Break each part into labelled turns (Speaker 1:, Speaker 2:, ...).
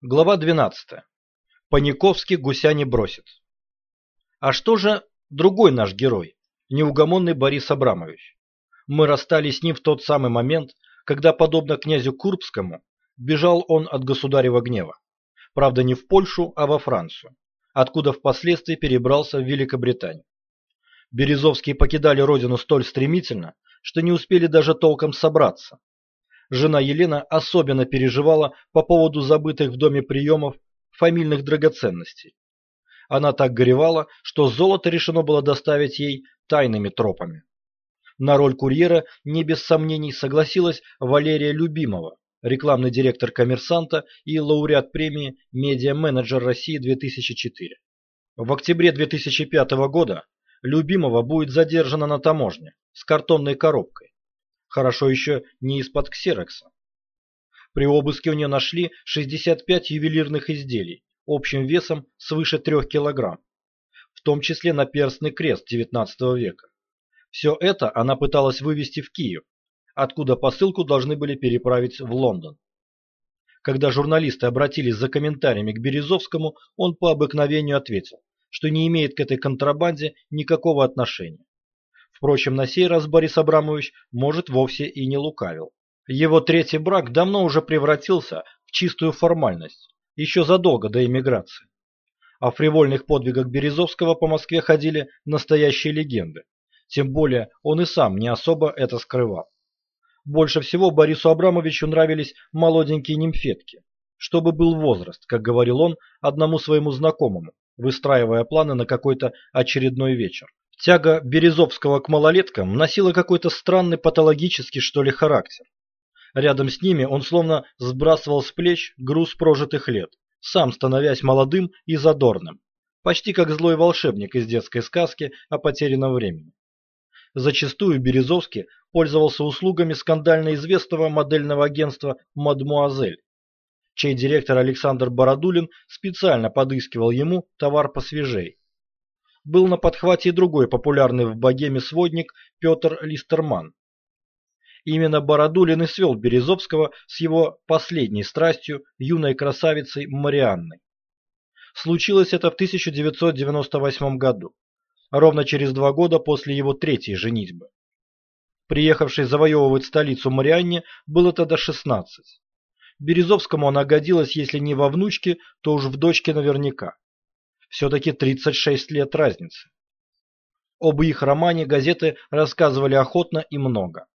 Speaker 1: Глава 12. Паниковский гуся не бросит. А что же другой наш герой, неугомонный Борис Абрамович? Мы расстались с ним в тот самый момент, когда, подобно князю Курбскому, бежал он от государева гнева. Правда, не в Польшу, а во Францию, откуда впоследствии перебрался в Великобританию. Березовские покидали родину столь стремительно, что не успели даже толком собраться, жена Елена особенно переживала по поводу забытых в доме приемов фамильных драгоценностей. Она так горевала, что золото решено было доставить ей тайными тропами. На роль курьера не без сомнений согласилась Валерия Любимова, рекламный директор «Коммерсанта» и лауреат премии «Медиа-менеджер России 2004». В октябре 2005 года Любимова будет задержана на таможне с картонной коробкой. Хорошо еще не из-под ксерокса. При обыске у нее нашли 65 ювелирных изделий общим весом свыше 3 килограмм, в том числе наперстный крест XIX века. Все это она пыталась вывести в Киев, откуда посылку должны были переправить в Лондон. Когда журналисты обратились за комментариями к Березовскому, он по обыкновению ответил, что не имеет к этой контрабанде никакого отношения. Впрочем, на сей раз Борис Абрамович, может, вовсе и не лукавил. Его третий брак давно уже превратился в чистую формальность, еще задолго до эмиграции. О фривольных подвигах Березовского по Москве ходили настоящие легенды, тем более он и сам не особо это скрывал. Больше всего Борису Абрамовичу нравились молоденькие нимфетки, чтобы был возраст, как говорил он одному своему знакомому, выстраивая планы на какой-то очередной вечер. Тяга Березовского к малолеткам носила какой-то странный патологический, что ли, характер. Рядом с ними он словно сбрасывал с плеч груз прожитых лет, сам становясь молодым и задорным, почти как злой волшебник из детской сказки о потерянном времени. Зачастую Березовский пользовался услугами скандально известного модельного агентства «Мадмуазель», чей директор Александр Бородулин специально подыскивал ему товар посвежей был на подхвате и другой популярный в богеме сводник Петр Листерман. Именно Бородулин и свел Березовского с его последней страстью, юной красавицей Марианной. Случилось это в 1998 году, ровно через два года после его третьей женитьбы. Приехавшей завоевывать столицу Марианне было тогда 16. Березовскому она годилась, если не во внучке, то уж в дочке наверняка. Все-таки 36 лет разницы. Об их романе газеты рассказывали охотно и много.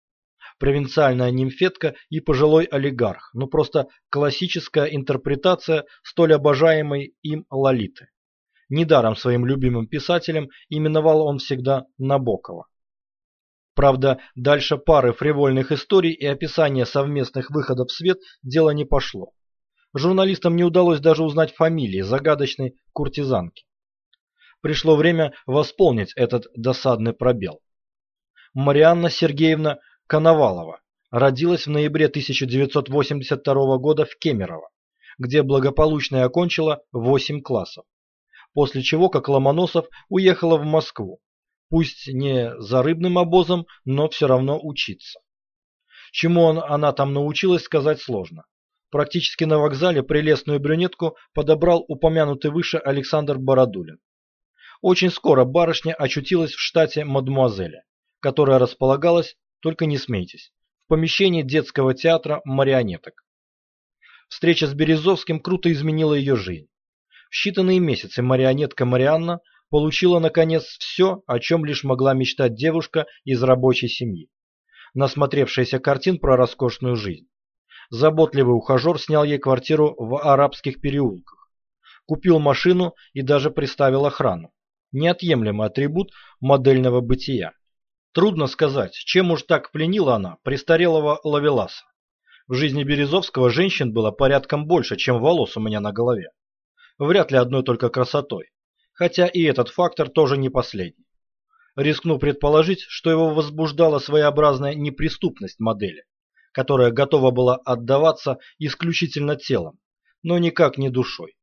Speaker 1: Провинциальная нимфетка и пожилой олигарх, ну просто классическая интерпретация столь обожаемой им Лолиты. Недаром своим любимым писателем именовал он всегда Набокова. Правда, дальше пары фривольных историй и описания совместных выходов в свет дело не пошло журналистам не удалось даже узнать фамилии загадочной куртизанки. Пришло время восполнить этот досадный пробел. Марианна Сергеевна Коновалова родилась в ноябре 1982 года в Кемерово, где благополучно окончила 8 классов, после чего, как Ломоносов, уехала в Москву, пусть не за рыбным обозом, но все равно учиться. Чему он, она там научилась, сказать сложно. Практически на вокзале прелестную брюнетку подобрал упомянутый выше Александр Бородулин. Очень скоро барышня очутилась в штате мадмуазеля, которая располагалась, только не смейтесь, в помещении детского театра марионеток. Встреча с Березовским круто изменила ее жизнь. В считанные месяцы марионетка Марианна получила, наконец, все, о чем лишь могла мечтать девушка из рабочей семьи, насмотревшаяся картин про роскошную жизнь. Заботливый ухажер снял ей квартиру в арабских переулках. Купил машину и даже приставил охрану. Неотъемлемый атрибут модельного бытия. Трудно сказать, чем уж так пленила она престарелого лавеласа. В жизни Березовского женщин было порядком больше, чем волос у меня на голове. Вряд ли одной только красотой. Хотя и этот фактор тоже не последний. Рискну предположить, что его возбуждала своеобразная неприступность модели которая готова была отдаваться исключительно телом, но никак не душой.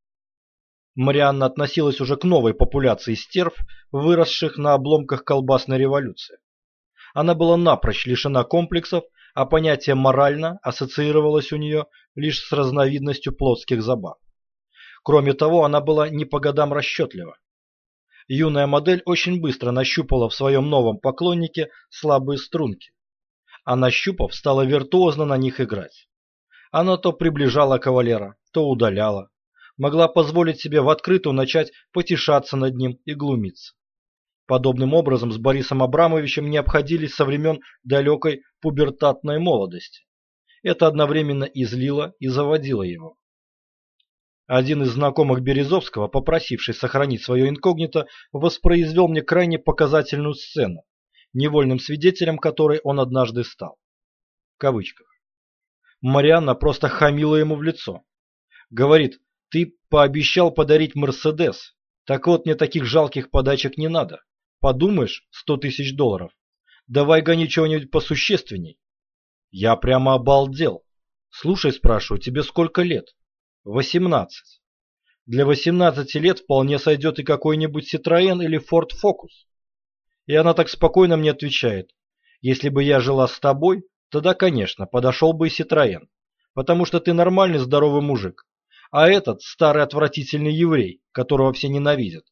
Speaker 1: Марианна относилась уже к новой популяции стерв, выросших на обломках колбасной революции. Она была напрочь лишена комплексов, а понятие «морально» ассоциировалось у нее лишь с разновидностью плотских забав. Кроме того, она была не по годам расчетлива. Юная модель очень быстро нащупала в своем новом поклоннике слабые струнки. А нащупав, стала виртуозно на них играть. Она то приближала кавалера, то удаляла. Могла позволить себе в открытую начать потешаться над ним и глумиться. Подобным образом с Борисом Абрамовичем не обходились со времен далекой пубертатной молодости. Это одновременно излило и заводило его. Один из знакомых Березовского, попросивший сохранить свое инкогнито, воспроизвел мне крайне показательную сцену, невольным свидетелем которой он однажды стал. В кавычках. Марианна просто хамила ему в лицо. Говорит, ты пообещал подарить Мерседес, так вот мне таких жалких подачек не надо. Подумаешь, сто тысяч долларов. Давай гони чего-нибудь посущественней. Я прямо обалдел. Слушай, спрашиваю, тебе сколько лет? 18. Для 18 лет вполне сойдет и какой-нибудь Citroën или Ford Focus. И она так спокойно мне отвечает. Если бы я жила с тобой, тогда, конечно, подошел бы и Citroën. Потому что ты нормальный здоровый мужик. А этот старый отвратительный еврей, которого все ненавидят.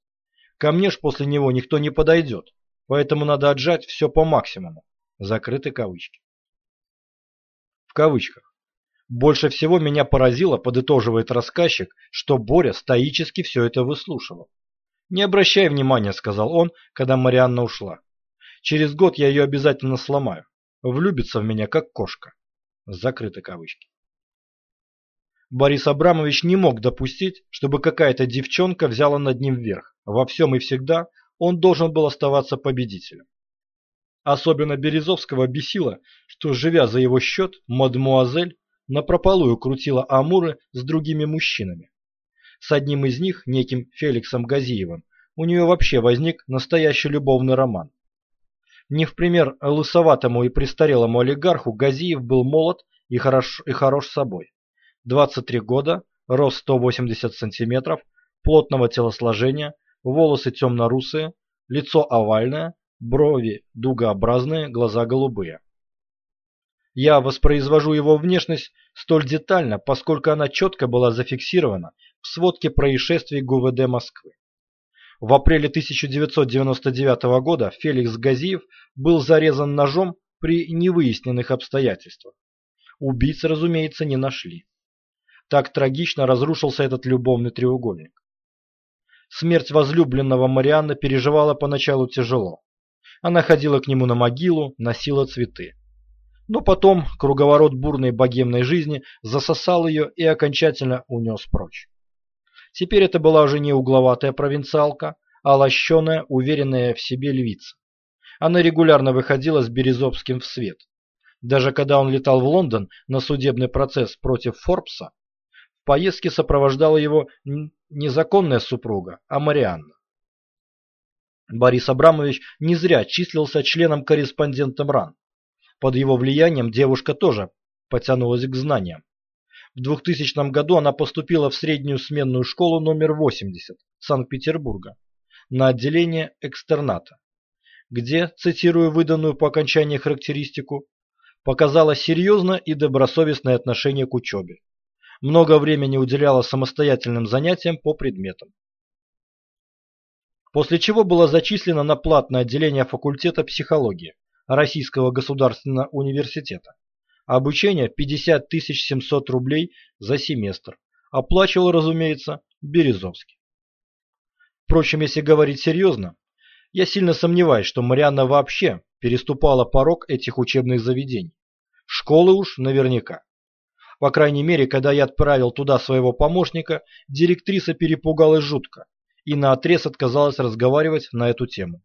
Speaker 1: Ко мне ж после него никто не подойдет. Поэтому надо отжать все по максимуму. Закрыты кавычки. В кавычках. Больше всего меня поразило, подытоживает рассказчик, что Боря стоически все это выслушивал. «Не обращай внимания», — сказал он, когда Марианна ушла. «Через год я ее обязательно сломаю. Влюбится в меня, как кошка». Закрыты кавычки. Борис Абрамович не мог допустить, чтобы какая-то девчонка взяла над ним верх. Во всем и всегда он должен был оставаться победителем. Особенно Березовского бесило, что, живя за его счет, мадмуазель напропалую крутила амуры с другими мужчинами. С одним из них, неким Феликсом Газиевым, у нее вообще возник настоящий любовный роман. Не в пример лысоватому и престарелому олигарху Газиев был молод и хорош, и хорош собой. 23 года, рост 180 сантиметров, плотного телосложения, волосы темно-русые, лицо овальное, брови дугообразные, глаза голубые. Я воспроизвожу его внешность столь детально, поскольку она четко была зафиксирована в сводке происшествий ГУВД Москвы. В апреле 1999 года Феликс Газиев был зарезан ножом при невыясненных обстоятельствах. Убийц, разумеется, не нашли. Так трагично разрушился этот любовный треугольник. Смерть возлюбленного Марианна переживала поначалу тяжело. Она ходила к нему на могилу, носила цветы. Но потом круговорот бурной богемной жизни засосал ее и окончательно унес прочь. Теперь это была уже не угловатая провинциалка, а лощеная, уверенная в себе львица. Она регулярно выходила с Березовским в свет. Даже когда он летал в Лондон на судебный процесс против Форбса, в поездке сопровождала его не законная супруга, а Марианна. Борис Абрамович не зря числился членом-корреспондентом РАН. Под его влиянием девушка тоже потянулась к знаниям. В 2000 году она поступила в среднюю сменную школу номер 80 Санкт-Петербурга на отделение экстерната, где, цитирую выданную по окончании характеристику, показала серьезное и добросовестное отношение к учебе. Много времени уделяла самостоятельным занятиям по предметам. После чего была зачислена на платное отделение факультета психологии Российского государственного университета. Обучение 50 700 рублей за семестр. Оплачивал, разумеется, Березовский. Впрочем, если говорить серьезно, я сильно сомневаюсь, что Марианна вообще переступала порог этих учебных заведений. Школы уж наверняка. По крайней мере, когда я отправил туда своего помощника, директриса перепугалась жутко и наотрез отказалась разговаривать на эту тему.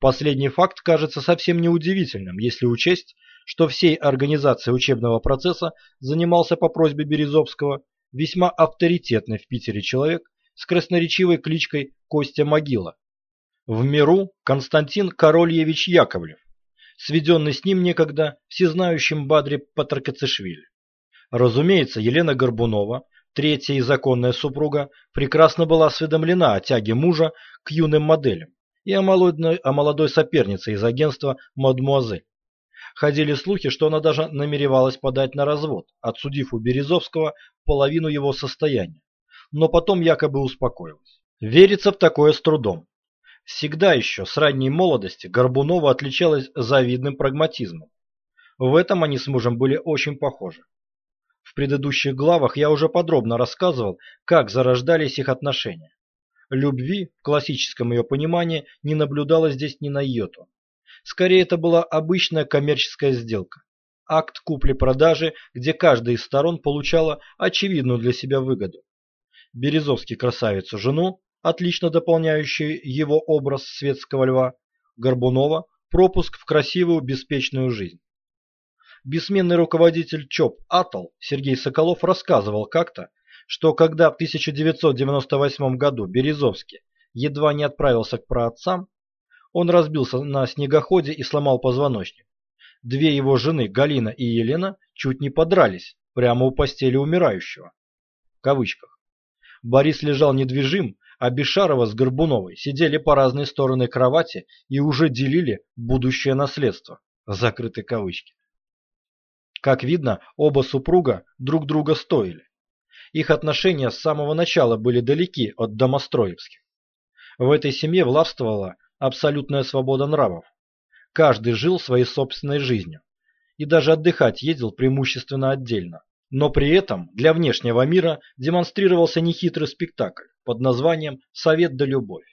Speaker 1: Последний факт кажется совсем неудивительным, если учесть, что всей организацией учебного процесса занимался по просьбе Березовского весьма авторитетный в Питере человек с красноречивой кличкой Костя Могила. В миру Константин Корольевич Яковлев, сведенный с ним некогда всезнающим Бадре Патракацишвили. Разумеется, Елена Горбунова, третья и законная супруга, прекрасно была осведомлена о тяге мужа к юным моделям и о молодой, о молодой сопернице из агентства «Мадмуазель». Ходили слухи, что она даже намеревалась подать на развод, отсудив у Березовского половину его состояния. но потом якобы успокоилась. Верится в такое с трудом. Всегда еще с ранней молодости Горбунова отличалась завидным прагматизмом. В этом они с мужем были очень похожи. В предыдущих главах я уже подробно рассказывал, как зарождались их отношения. Любви, в классическом ее понимании, не наблюдалось здесь ни на йоту. Скорее, это была обычная коммерческая сделка. Акт купли-продажи, где каждая из сторон получала очевидную для себя выгоду. Березовский красавицу жену, отлично дополняющую его образ светского льва, Горбунова – пропуск в красивую беспечную жизнь. Бессменный руководитель ЧОП «Атл» Сергей Соколов рассказывал как-то, что когда в 1998 году Березовский едва не отправился к праотцам, он разбился на снегоходе и сломал позвоночник. Две его жены, Галина и Елена, чуть не подрались прямо у постели умирающего. В кавычках. Борис лежал недвижим, а Бешарова с Горбуновой сидели по разные стороны кровати и уже делили будущее наследство. Закрыты кавычки. Как видно, оба супруга друг друга стоили. Их отношения с самого начала были далеки от домостроевских. В этой семье властвовала абсолютная свобода нравов. Каждый жил своей собственной жизнью и даже отдыхать ездил преимущественно отдельно. Но при этом для внешнего мира демонстрировался нехитрый спектакль под названием «Совет да любовь».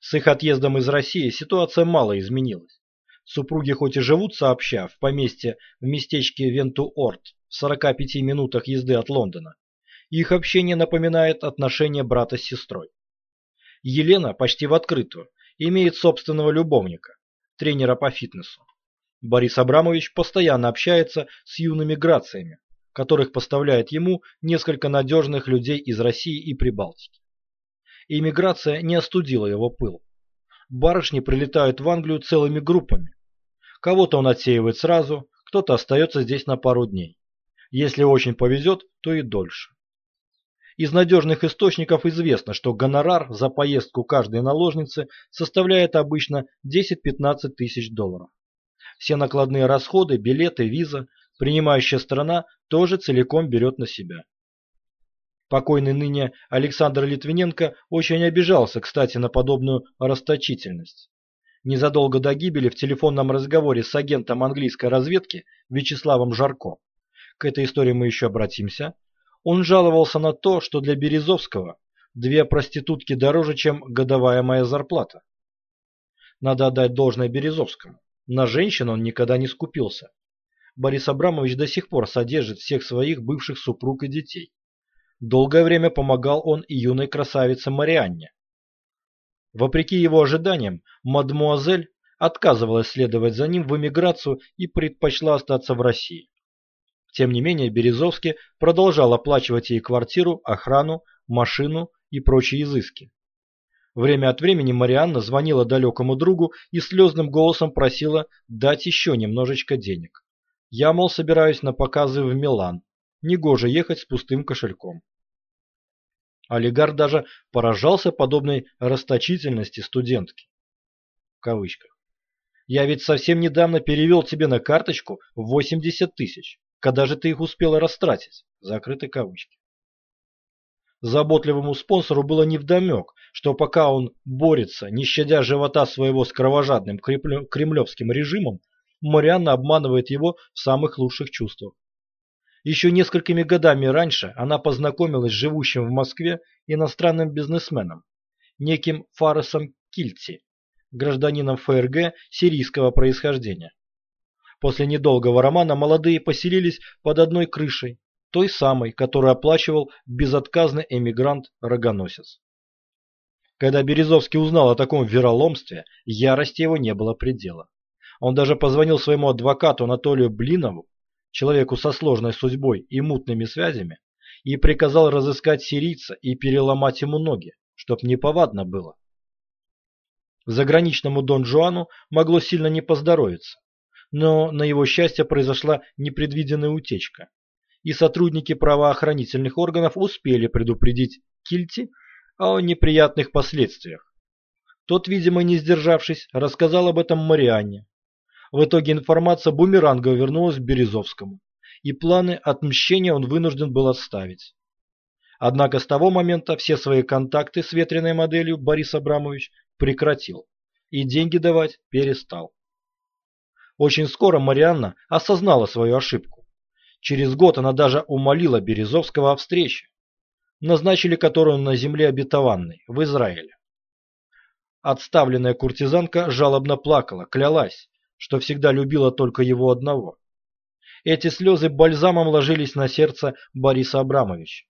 Speaker 1: С их отъездом из России ситуация мало изменилась. Супруги хоть и живут сообща в поместье в местечке Венту-Орт в 45 минутах езды от Лондона, их общение напоминает отношения брата с сестрой. Елена почти в открытую имеет собственного любовника, тренера по фитнесу. Борис Абрамович постоянно общается с юными грациями, которых поставляет ему несколько надежных людей из России и Прибалтики. Иммиграция не остудила его пыл. Барышни прилетают в Англию целыми группами, Кого-то он отсеивает сразу, кто-то остается здесь на пару дней. Если очень повезет, то и дольше. Из надежных источников известно, что гонорар за поездку каждой наложницы составляет обычно 10-15 тысяч долларов. Все накладные расходы, билеты, виза, принимающая страна тоже целиком берет на себя. Покойный ныне Александр Литвиненко очень обижался, кстати, на подобную расточительность. Незадолго до гибели в телефонном разговоре с агентом английской разведки Вячеславом Жарко, к этой истории мы еще обратимся, он жаловался на то, что для Березовского две проститутки дороже, чем годовая моя зарплата. Надо отдать должное Березовскому. На женщин он никогда не скупился. Борис Абрамович до сих пор содержит всех своих бывших супруг и детей. Долгое время помогал он и юной красавице Марианне, Вопреки его ожиданиям, мадмуазель отказывалась следовать за ним в эмиграцию и предпочла остаться в России. Тем не менее, Березовский продолжал оплачивать ей квартиру, охрану, машину и прочие изыски. Время от времени Марианна звонила далекому другу и слезным голосом просила дать еще немножечко денег. Я, мол, собираюсь на показы в Милан. Негоже ехать с пустым кошельком. Олигарх даже поражался подобной расточительности студентки. В кавычках. Я ведь совсем недавно перевел тебе на карточку 80 тысяч. Когда же ты их успела растратить? Закрыты кавычки. Заботливому спонсору было невдомек, что пока он борется, не щадя живота своего с кровожадным кремлевским режимом, Марианна обманывает его в самых лучших чувствах. Еще несколькими годами раньше она познакомилась с живущим в Москве иностранным бизнесменом, неким Фаресом Кильци, гражданином ФРГ сирийского происхождения. После недолгого романа молодые поселились под одной крышей, той самой, которую оплачивал безотказный эмигрант-рогоносец. Когда Березовский узнал о таком вероломстве, ярости его не было предела. Он даже позвонил своему адвокату Анатолию Блинову человеку со сложной судьбой и мутными связями, и приказал разыскать сирийца и переломать ему ноги, чтоб неповадно было. Заграничному Дон Жуану могло сильно не поздоровиться, но на его счастье произошла непредвиденная утечка, и сотрудники правоохранительных органов успели предупредить Кильти о неприятных последствиях. Тот, видимо, не сдержавшись, рассказал об этом Марианне, в итоге информация бумерангом вернулась к Березовскому, и планы отмщения он вынужден был оставить. Однако с того момента все свои контакты с ветреной моделью Борис Абрамович прекратил и деньги давать перестал. Очень скоро Марианна осознала свою ошибку. Через год она даже умолила Березовского о встрече, назначили которую на земле обетованной, в Израиле. Отставленная куртизанка жалобно плакала, клялась, что всегда любила только его одного. Эти слезы бальзамом ложились на сердце Бориса Абрамовича.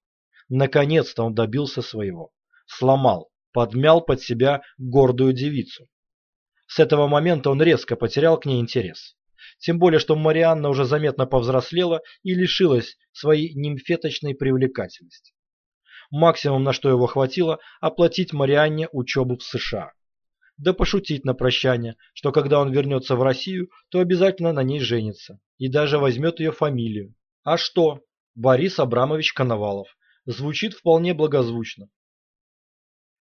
Speaker 1: Наконец-то он добился своего. Сломал, подмял под себя гордую девицу. С этого момента он резко потерял к ней интерес. Тем более, что Марианна уже заметно повзрослела и лишилась своей нимфеточной привлекательности. Максимум, на что его хватило, оплатить Марианне учебу в США. Да пошутить на прощание, что когда он вернется в Россию, то обязательно на ней женится и даже возьмет ее фамилию. А что? Борис Абрамович Коновалов. Звучит вполне благозвучно.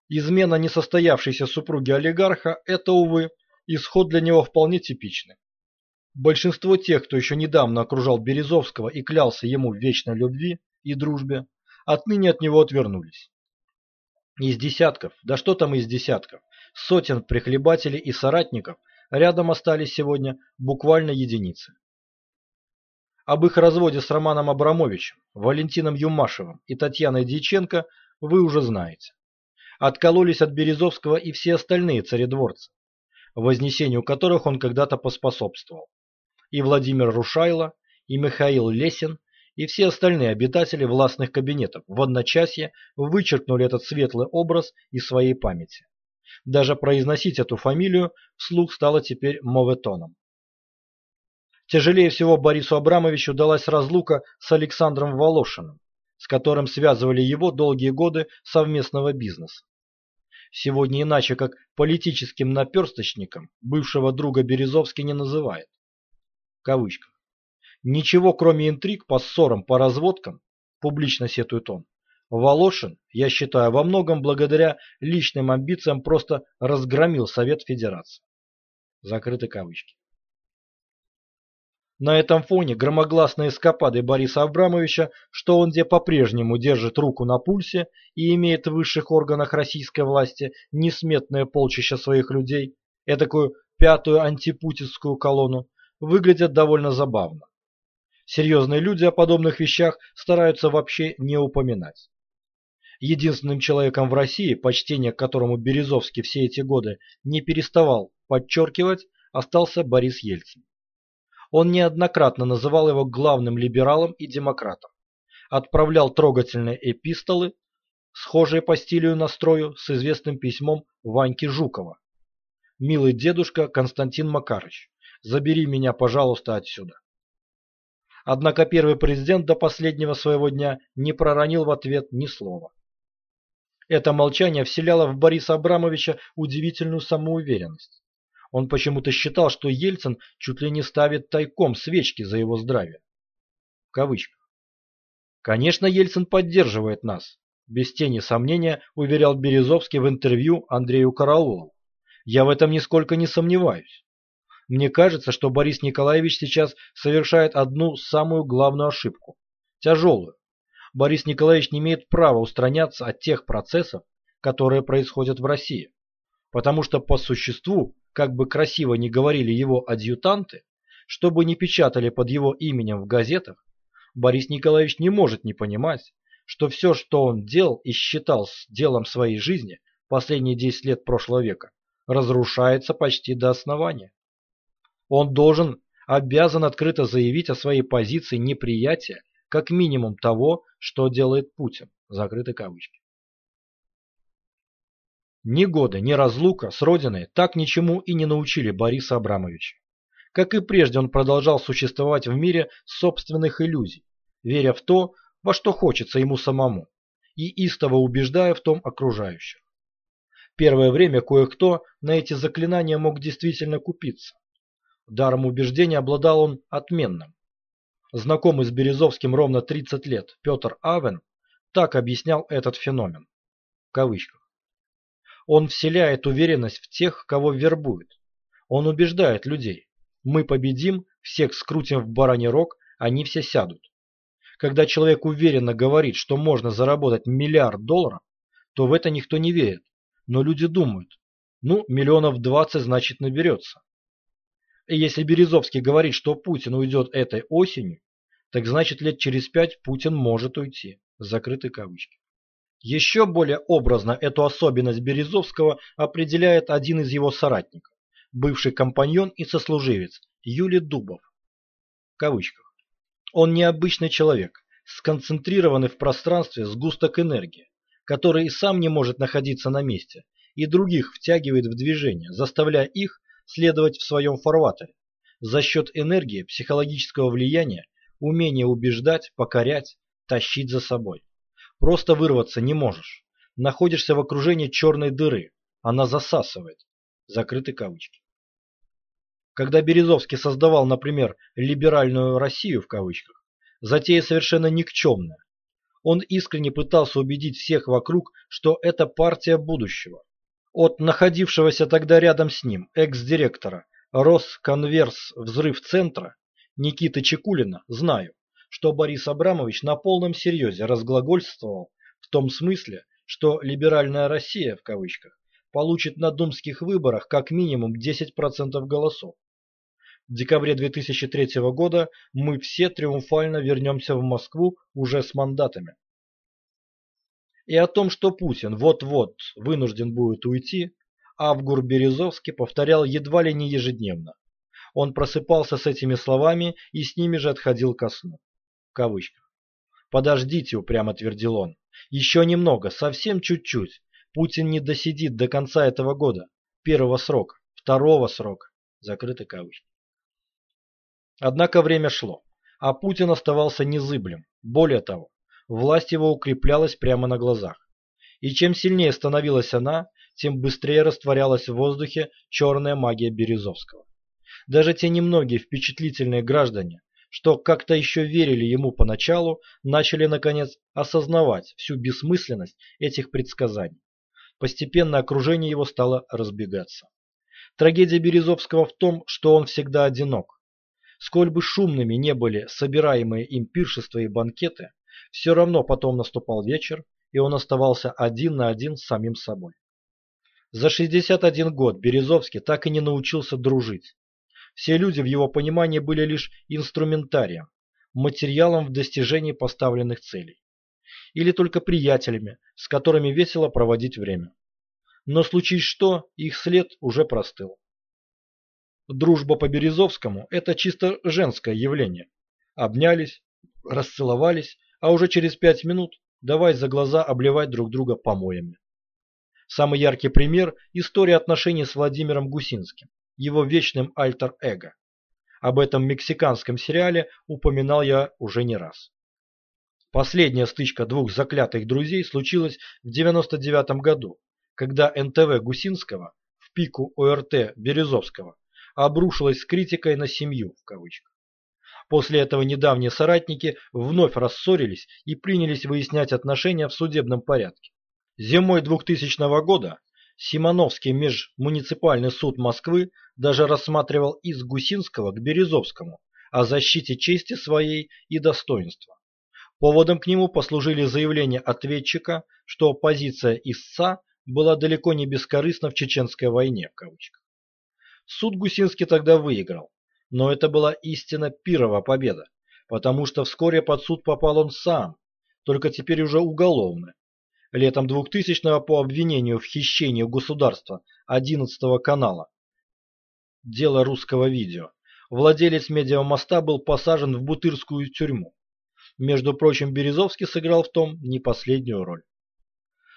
Speaker 1: Измена несостоявшейся супруги олигарха – это, увы, исход для него вполне типичный. Большинство тех, кто еще недавно окружал Березовского и клялся ему в вечной любви и дружбе, отныне от него отвернулись. Из десятков, да что там из десятков, сотен прихлебателей и соратников рядом остались сегодня буквально единицы. Об их разводе с Романом Абрамовичем, Валентином Юмашевым и Татьяной Дьяченко вы уже знаете. Откололись от Березовского и все остальные царедворцы, вознесению которых он когда-то поспособствовал. И Владимир Рушайло, и Михаил Лесин, и все остальные обитатели властных кабинетов в одночасье вычеркнули этот светлый образ из своей памяти. Даже произносить эту фамилию вслух стало теперь моветоном. Тяжелее всего Борису Абрамовичу далась разлука с Александром Волошиным, с которым связывали его долгие годы совместного бизнеса. Сегодня иначе как политическим наперсточником бывшего друга Березовский не называет. Кавычка. Ничего кроме интриг по ссорам, по разводкам, публично сетует он. Волошин, я считаю, во многом благодаря личным амбициям просто разгромил Совет Федерации. Закрыты кавычки. На этом фоне громогласные эскапады Бориса Абрамовича, что он где по-прежнему держит руку на пульсе и имеет в высших органах российской власти несметное полчища своих людей, этакую пятую антипутинскую колонну, выглядят довольно забавно. Серьезные люди о подобных вещах стараются вообще не упоминать. Единственным человеком в России, почтение к которому Березовский все эти годы не переставал подчеркивать, остался Борис Ельцин. Он неоднократно называл его главным либералом и демократом, отправлял трогательные эпистолы, схожие по стилю и настрою с известным письмом Ваньки Жукова. «Милый дедушка Константин Макарыч, забери меня, пожалуйста, отсюда». Однако первый президент до последнего своего дня не проронил в ответ ни слова. Это молчание вселяло в Бориса Абрамовича удивительную самоуверенность. Он почему-то считал, что Ельцин чуть ли не ставит тайком свечки за его здравие. В кавычках. Конечно, Ельцин поддерживает нас, без тени сомнения уверял Березовский в интервью Андрею Караулову. Я в этом нисколько не сомневаюсь. Мне кажется, что Борис Николаевич сейчас совершает одну самую главную ошибку. Тяжелую. Борис Николаевич не имеет права устраняться от тех процессов, которые происходят в России. Потому что по существу как бы красиво ни говорили его адъютанты, что бы ни печатали под его именем в газетах, Борис Николаевич не может не понимать, что все, что он делал и считал делом своей жизни последние 10 лет прошлого века, разрушается почти до основания. Он должен, обязан открыто заявить о своей позиции неприятия как минимум того, что делает Путин. Закрыты кавычки. Ни годы, ни разлука с родиной так ничему и не научили Бориса Абрамовича. Как и прежде, он продолжал существовать в мире собственных иллюзий, веря в то, во что хочется ему самому, и истово убеждая в том окружающих. Первое время кое-кто на эти заклинания мог действительно купиться. Даром убеждения обладал он отменным. Знакомый с Березовским ровно 30 лет Петр Авен так объяснял этот феномен. В кавычках. Он вселяет уверенность в тех, кого вербует. Он убеждает людей. Мы победим, всех скрутим в бараний рог, они все сядут. Когда человек уверенно говорит, что можно заработать миллиард долларов, то в это никто не верит. Но люди думают, ну, миллионов двадцать значит наберется. И если Березовский говорит, что Путин уйдет этой осенью, так значит лет через пять Путин может уйти. Закрыты кавычки. Еще более образно эту особенность Березовского определяет один из его соратников, бывший компаньон и сослуживец Юлий Дубов. В кавычках. Он необычный человек, сконцентрированный в пространстве сгусток энергии, который и сам не может находиться на месте, и других втягивает в движение, заставляя их следовать в своем фарватере. За счет энергии, психологического влияния, умения убеждать, покорять, тащить за собой. Просто вырваться не можешь. Находишься в окружении черной дыры. Она засасывает. Закрыты кавычки. Когда Березовский создавал, например, «либеральную Россию» в кавычках, затея совершенно никчемная. Он искренне пытался убедить всех вокруг, что это партия будущего. От находившегося тогда рядом с ним экс-директора Росконверс взрыв центра Никиты Чекулина знаю, что Борис Абрамович на полном серьезе разглагольствовал в том смысле, что «либеральная Россия» в кавычках получит на думских выборах как минимум 10% голосов. В декабре 2003 года мы все триумфально вернемся в Москву уже с мандатами. И о том, что Путин вот-вот вынужден будет уйти, Авгур Березовский повторял едва ли не ежедневно. Он просыпался с этими словами и с ними же отходил ко сну кавычках. «Подождите», — упрямо твердил он, — «еще немного, совсем чуть-чуть. Путин не досидит до конца этого года, первого срока, второго срока». Закрыты кавычки. Однако время шло, а Путин оставался незыблем. Более того, власть его укреплялась прямо на глазах. И чем сильнее становилась она, тем быстрее растворялась в воздухе черная магия Березовского. Даже те немногие впечатлительные граждане, что как-то еще верили ему поначалу, начали, наконец, осознавать всю бессмысленность этих предсказаний. Постепенно окружение его стало разбегаться. Трагедия Березовского в том, что он всегда одинок. Сколь бы шумными не были собираемые им пиршества и банкеты, все равно потом наступал вечер, и он оставался один на один с самим собой. За 61 год Березовский так и не научился дружить, все люди в его понимании были лишь инструментарием, материалом в достижении поставленных целей. Или только приятелями, с которыми весело проводить время. Но случись что, их след уже простыл. Дружба по Березовскому – это чисто женское явление. Обнялись, расцеловались, а уже через пять минут давай за глаза обливать друг друга помоями. Самый яркий пример – история отношений с Владимиром Гусинским его вечным альтер-эго. Об этом мексиканском сериале упоминал я уже не раз. Последняя стычка двух заклятых друзей случилась в 99 году, когда НТВ Гусинского в пику ОРТ Березовского обрушилась с критикой на семью в кавычках. После этого недавние соратники вновь рассорились и принялись выяснять отношения в судебном порядке. Зимой 2000 года Симоновский межмуниципальный суд Москвы даже рассматривал из Гусинского к Березовскому о защите чести своей и достоинства. Поводом к нему послужили заявления ответчика, что позиция истца была далеко не бескорыстна в чеченской войне. В кавычках. Суд Гусинский тогда выиграл, но это была истинно пирова победа, потому что вскоре под суд попал он сам, только теперь уже уголовно, летом 2000-го по обвинению в хищении государства 11 канала. Дело русского видео. Владелец медиамоста был посажен в Бутырскую тюрьму. Между прочим, Березовский сыграл в том не последнюю роль.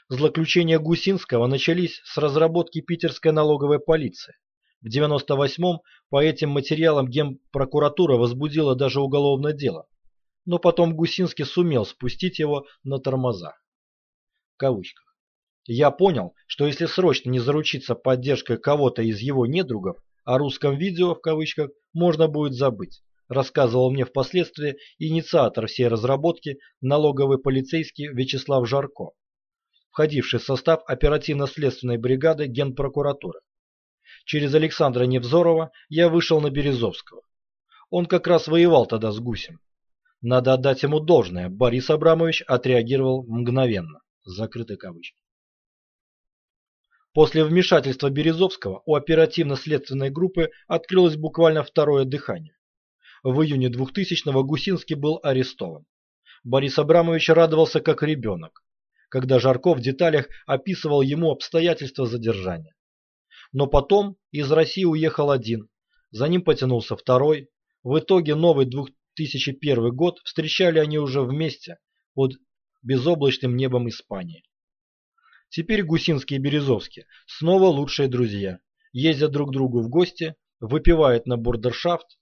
Speaker 1: Злоключения Гусинского начались с разработки питерской налоговой полиции. В 98-м по этим материалам Генпрокуратура возбудила даже уголовное дело. Но потом Гусинский сумел спустить его на тормозах кавычках. Я понял, что если срочно не заручиться поддержкой кого-то из его недругов, о русском видео в кавычках можно будет забыть, рассказывал мне впоследствии инициатор всей разработки налоговый полицейский Вячеслав Жарко, входивший в состав оперативно-следственной бригады Генпрокуратуры. Через Александра Невзорова я вышел на Березовского. Он как раз воевал тогда с Гусем. Надо отдать ему должное, Борис Абрамович отреагировал мгновенно. Закрыты кавычки. После вмешательства Березовского у оперативно-следственной группы открылось буквально второе дыхание. В июне 2000-го Гусинский был арестован. Борис Абрамович радовался как ребенок, когда Жарков в деталях описывал ему обстоятельства задержания. Но потом из России уехал один, за ним потянулся второй. В итоге новый 2001 год встречали они уже вместе под безоблачным небом Испании. Теперь Гусинский и Березовский снова лучшие друзья, ездят друг к другу в гости, выпивают на бурдершафт,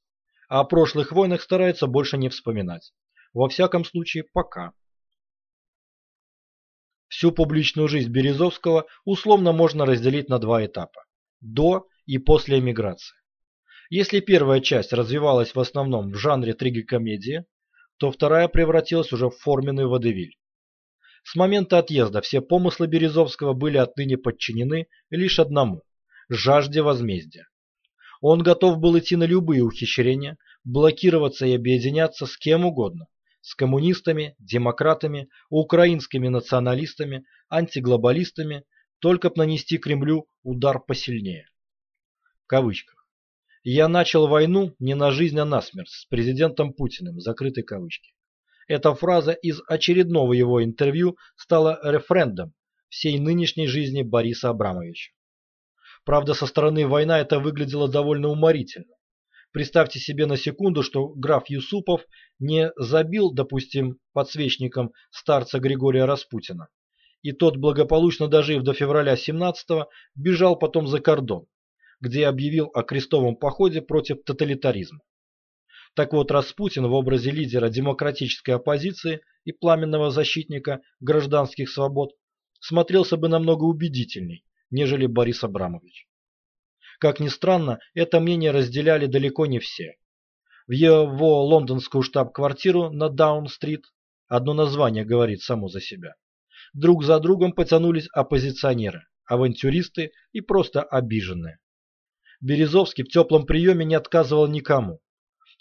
Speaker 1: а о прошлых войнах стараются больше не вспоминать. Во всяком случае, пока. Всю публичную жизнь Березовского условно можно разделить на два этапа – до и после эмиграции. Если первая часть развивалась в основном в жанре трагикомедии, то вторая превратилась уже в форменный водевиль. С момента отъезда все помыслы Березовского были отныне подчинены лишь одному – жажде возмездия. Он готов был идти на любые ухищрения, блокироваться и объединяться с кем угодно – с коммунистами, демократами, украинскими националистами, антиглобалистами, только б нанести Кремлю удар посильнее. В кавычках. «Я начал войну не на жизнь, а на смерть с президентом Путиным», закрытой кавычки. Эта фраза из очередного его интервью стала рефрендом всей нынешней жизни Бориса Абрамовича. Правда, со стороны война это выглядело довольно уморительно. Представьте себе на секунду, что граф Юсупов не забил, допустим, подсвечником старца Григория Распутина, и тот, благополучно дожив до февраля 17-го, бежал потом за кордон, где объявил о крестовом походе против тоталитаризма. Так вот, Распутин в образе лидера демократической оппозиции и пламенного защитника гражданских свобод смотрелся бы намного убедительней, нежели Борис Абрамович. Как ни странно, это мнение разделяли далеко не все. В его лондонскую штаб-квартиру на Даун-стрит одно название говорит само за себя. Друг за другом потянулись оппозиционеры, авантюристы и просто обиженные. Березовский в теплом приеме не отказывал никому,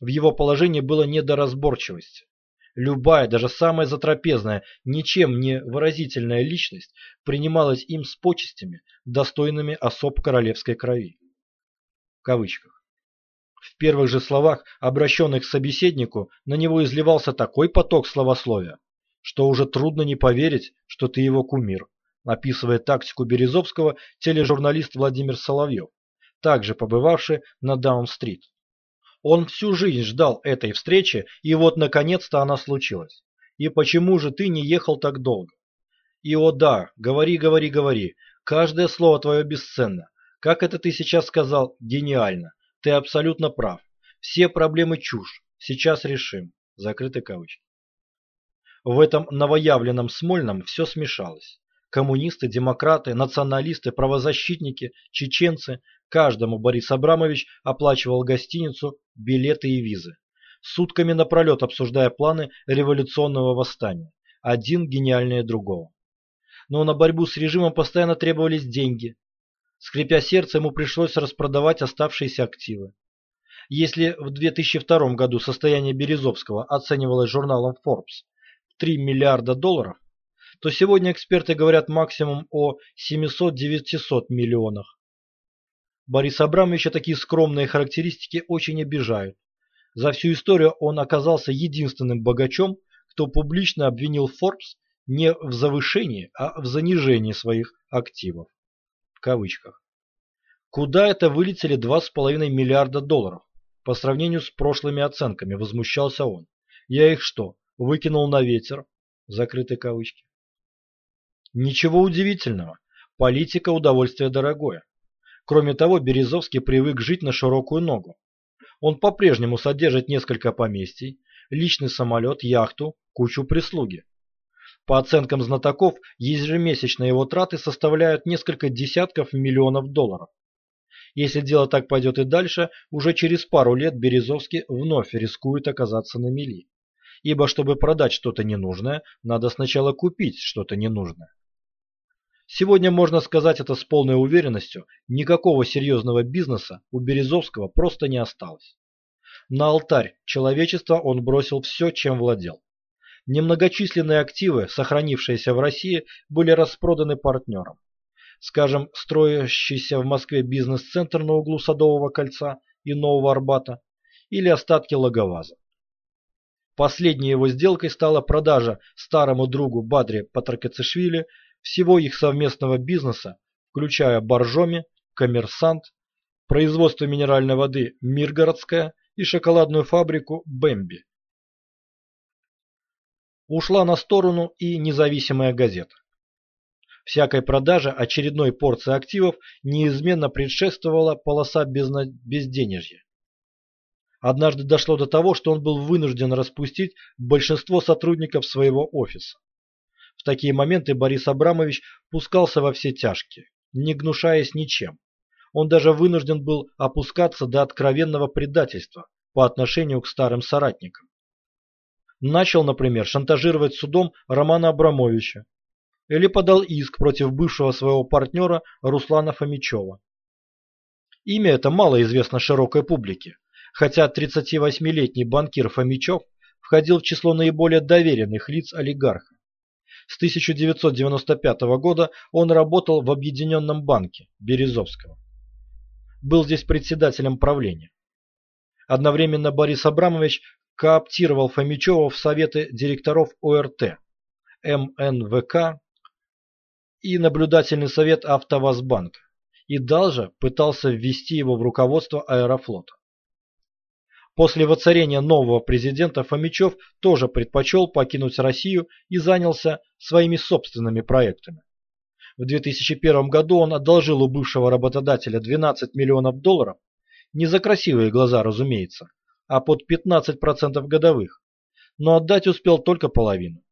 Speaker 1: в его положении было не до разборчивости. Любая, даже самая затрапезная, ничем не выразительная личность принималась им с почестями, достойными особ королевской крови. В кавычках. В первых же словах, обращенных к собеседнику, на него изливался такой поток словословия, что уже трудно не поверить, что ты его кумир, описывая тактику Березовского тележурналист Владимир Соловьев, также побывавший на Даун-стрит. Он всю жизнь ждал этой встречи, и вот наконец-то она случилась. И почему же ты не ехал так долго? И о да, говори, говори, говори. Каждое слово твое бесценно. Как это ты сейчас сказал, гениально. Ты абсолютно прав. Все проблемы чушь. Сейчас решим. Закрыты кавычки. В этом новоявленном Смольном все смешалось. Коммунисты, демократы, националисты, правозащитники, чеченцы, Каждому Борис Абрамович оплачивал гостиницу, билеты и визы. Сутками напролет обсуждая планы революционного восстания. Один гениальнее другого. Но на борьбу с режимом постоянно требовались деньги. Скрипя сердце, ему пришлось распродавать оставшиеся активы. Если в 2002 году состояние Березовского оценивалось журналом Forbes в 3 миллиарда долларов, то сегодня эксперты говорят максимум о 700-900 миллионах. Бориса Абрамовича такие скромные характеристики очень обижают. За всю историю он оказался единственным богачом, кто публично обвинил Forbes не в завышении, а в занижении своих активов. В кавычках. Куда это вылетели 2,5 миллиарда долларов? По сравнению с прошлыми оценками, возмущался он. Я их что, выкинул на ветер? Закрытые кавычки. Ничего удивительного. Политика удовольствие дорогое. Кроме того, Березовский привык жить на широкую ногу. Он по-прежнему содержит несколько поместий, личный самолет, яхту, кучу прислуги. По оценкам знатоков, ежемесячные его траты составляют несколько десятков миллионов долларов. Если дело так пойдет и дальше, уже через пару лет Березовский вновь рискует оказаться на мели. Ибо чтобы продать что-то ненужное, надо сначала купить что-то ненужное. Сегодня можно сказать это с полной уверенностью, никакого серьезного бизнеса у Березовского просто не осталось. На алтарь человечества он бросил все, чем владел. Немногочисленные активы, сохранившиеся в России, были распроданы партнерам. Скажем, строящийся в Москве бизнес-центр на углу Садового кольца и Нового Арбата или остатки Логоваза. Последней его сделкой стала продажа старому другу Бадре Патракацишвили всего их совместного бизнеса, включая Боржоми, Коммерсант, производство минеральной воды Миргородская и шоколадную фабрику Бэмби. Ушла на сторону и независимая газета. Всякой продаже очередной порции активов неизменно предшествовала полоса безденежья. Однажды дошло до того, что он был вынужден распустить большинство сотрудников своего офиса. В такие моменты Борис Абрамович пускался во все тяжкие, не гнушаясь ничем. Он даже вынужден был опускаться до откровенного предательства по отношению к старым соратникам. Начал, например, шантажировать судом Романа Абрамовича или подал иск против бывшего своего партнера Руслана Фомичева. Имя это мало известно широкой публике, хотя 38-летний банкир Фомичев входил в число наиболее доверенных лиц олигарха. С 1995 года он работал в Объединенном банке Березовского. Был здесь председателем правления. Одновременно Борис Абрамович кооптировал Фомичева в советы директоров ОРТ, МНВК и наблюдательный совет АвтоВАЗбанка и даже пытался ввести его в руководство аэрофлота. После воцарения нового президента Фомичев тоже предпочел покинуть Россию и занялся своими собственными проектами. В 2001 году он одолжил у бывшего работодателя 12 миллионов долларов, не за красивые глаза, разумеется, а под 15% годовых, но отдать успел только половину.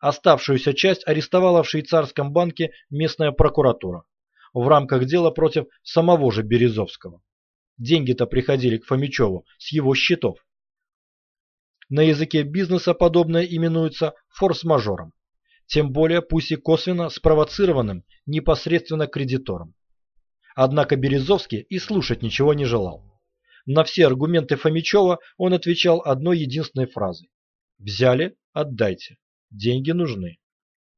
Speaker 1: Оставшуюся часть арестовала в швейцарском банке местная прокуратура в рамках дела против самого же Березовского. Деньги-то приходили к Фомичеву с его счетов. На языке бизнеса подобное именуется форс-мажором, тем более пусть и косвенно спровоцированным непосредственно кредитором. Однако Березовский и слушать ничего не желал. На все аргументы Фомичева он отвечал одной единственной фразой. «Взяли? Отдайте. Деньги нужны».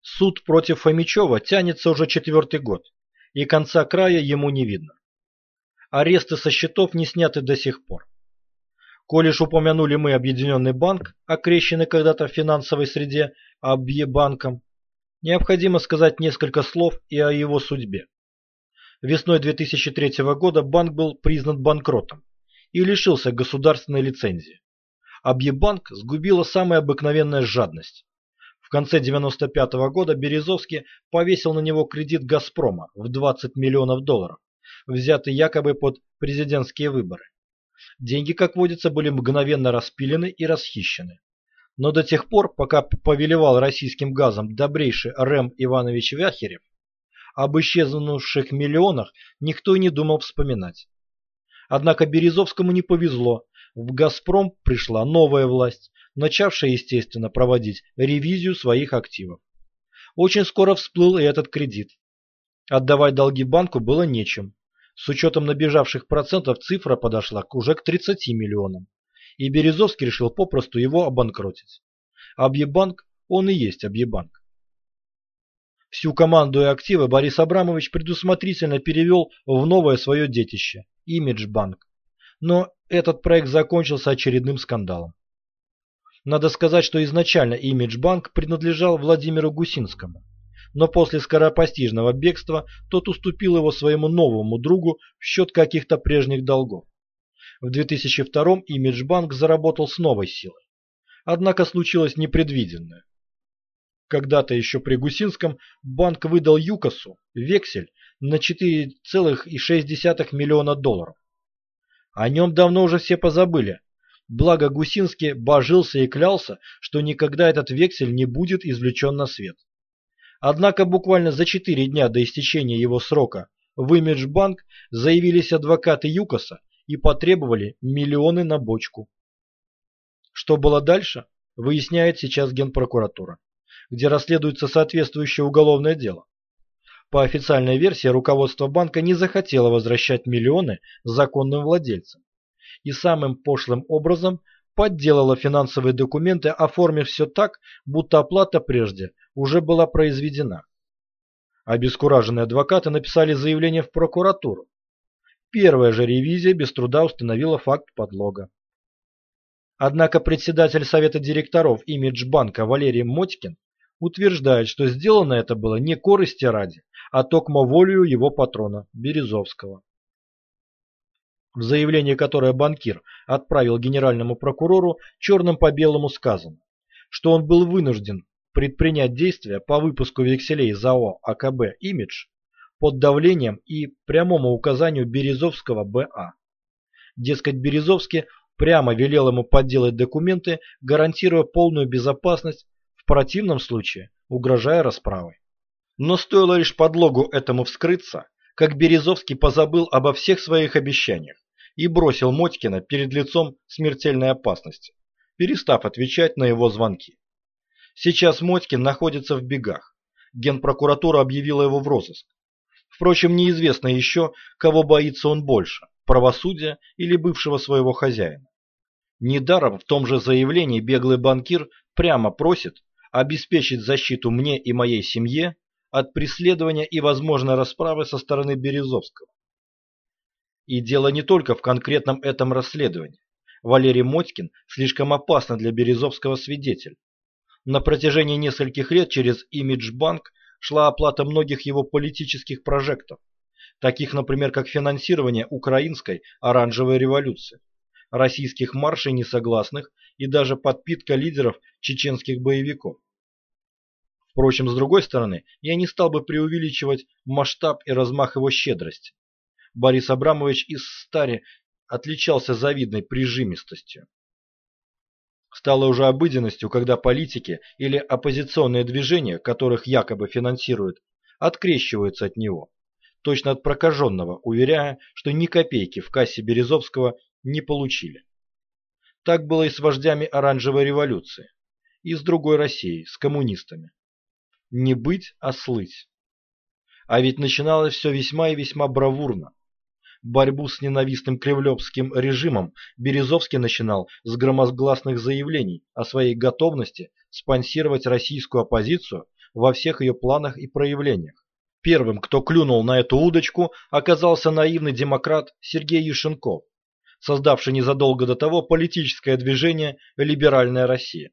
Speaker 1: Суд против Фомичева тянется уже четвертый год, и конца края ему не видно. Аресты со счетов не сняты до сих пор. Коли ж упомянули мы Объединенный банк, окрещенный когда-то в финансовой среде Объебанком, необходимо сказать несколько слов и о его судьбе. Весной 2003 года банк был признан банкротом и лишился государственной лицензии. Объебанк сгубила самая обыкновенная жадность. В конце 1995 года Березовский повесил на него кредит «Газпрома» в 20 миллионов долларов взятый якобы под президентские выборы. Деньги, как водится, были мгновенно распилены и расхищены. Но до тех пор, пока повелевал российским газом добрейший Рэм Иванович Вяхерев, об исчезнувших миллионах никто и не думал вспоминать. Однако Березовскому не повезло, в «Газпром» пришла новая власть, начавшая, естественно, проводить ревизию своих активов. Очень скоро всплыл и этот кредит. Отдавать долги банку было нечем, с учетом набежавших процентов цифра подошла уже к 30 миллионам, и Березовский решил попросту его обанкротить. Объебанк, он и есть Объебанк. Всю команду и активы Борис Абрамович предусмотрительно перевел в новое свое детище – Имиджбанк. Но этот проект закончился очередным скандалом. Надо сказать, что изначально Имиджбанк принадлежал Владимиру Гусинскому но после скоропостижного бегства тот уступил его своему новому другу в счет каких-то прежних долгов. В 2002 Имиджбанк заработал с новой силой. Однако случилось непредвиденное. Когда-то еще при Гусинском банк выдал ЮКОСу вексель на 4,6 миллиона долларов. О нем давно уже все позабыли, благо Гусинский божился и клялся, что никогда этот вексель не будет извлечен на свет. Однако буквально за четыре дня до истечения его срока в Имиджбанк заявились адвокаты ЮКОСа и потребовали миллионы на бочку. Что было дальше, выясняет сейчас Генпрокуратура, где расследуется соответствующее уголовное дело. По официальной версии, руководство банка не захотело возвращать миллионы законным владельцам. и самым пошлым образом подделала финансовые документы, оформив все так, будто оплата прежде уже была произведена. Обескураженные адвокаты написали заявление в прокуратуру. Первая же ревизия без труда установила факт подлога. Однако председатель совета директоров Имиджбанка Валерий Мотькин утверждает, что сделано это было не корысти ради, а токмо волею его патрона Березовского. В заявлении, которое банкир отправил генеральному прокурору, черным по белому сказано, что он был вынужден предпринять действия по выпуску векселей ЗАО АКБ «Имидж» под давлением и прямому указанию Березовского Б.А. Дескать, Березовский прямо велел ему подделать документы, гарантируя полную безопасность, в противном случае угрожая расправой. Но стоило лишь подлогу этому вскрыться, как Березовский позабыл обо всех своих обещаниях и бросил Мотькина перед лицом смертельной опасности, перестав отвечать на его звонки. Сейчас Мотькин находится в бегах. Генпрокуратура объявила его в розыск. Впрочем, неизвестно еще, кого боится он больше – правосудия или бывшего своего хозяина. Недаром в том же заявлении беглый банкир прямо просит обеспечить защиту мне и моей семье от преследования и возможной расправы со стороны Березовского. И дело не только в конкретном этом расследовании. Валерий Мотькин слишком опасно для Березовского свидетель. На протяжении нескольких лет через Имиджбанк шла оплата многих его политических прожектов, таких, например, как финансирование украинской оранжевой революции, российских маршей несогласных и даже подпитка лидеров чеченских боевиков. Впрочем, с другой стороны, я не стал бы преувеличивать масштаб и размах его щедрости. Борис Абрамович из Стари отличался завидной прижимистостью. Стало уже обыденностью, когда политики или оппозиционные движения, которых якобы финансируют, открещиваются от него, точно от прокаженного, уверяя, что ни копейки в кассе Березовского не получили. Так было и с вождями оранжевой революции, и с другой Россией, с коммунистами. Не быть, а слыть. А ведь начиналось все весьма и весьма бравурно. Борьбу с ненавистным кремлевским режимом Березовский начинал с громогласных заявлений о своей готовности спонсировать российскую оппозицию во всех ее планах и проявлениях. Первым, кто клюнул на эту удочку, оказался наивный демократ Сергей Юшенков, создавший незадолго до того политическое движение «Либеральная Россия».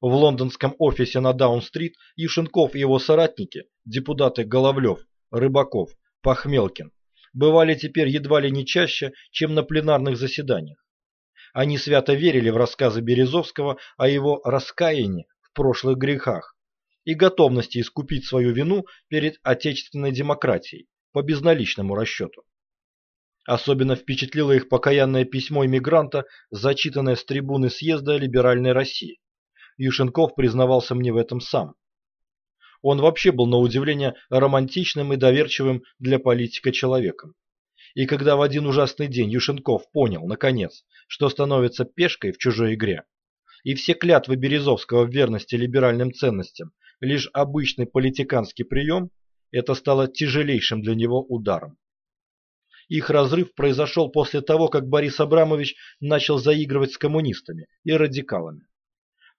Speaker 1: В лондонском офисе на Даун-стрит Юшенков и его соратники, депутаты Головлев, Рыбаков, Пахмелкин, бывали теперь едва ли не чаще, чем на пленарных заседаниях. Они свято верили в рассказы Березовского о его раскаянии в прошлых грехах и готовности искупить свою вину перед отечественной демократией по безналичному расчету. Особенно впечатлило их покаянное письмо иммигранта, зачитанное с трибуны съезда Либеральной России. Юшенков признавался мне в этом сам. Он вообще был на удивление романтичным и доверчивым для политика человеком. И когда в один ужасный день Юшенков понял, наконец, что становится пешкой в чужой игре, и все клятвы Березовского в верности либеральным ценностям лишь обычный политиканский прием, это стало тяжелейшим для него ударом. Их разрыв произошел после того, как Борис Абрамович начал заигрывать с коммунистами и радикалами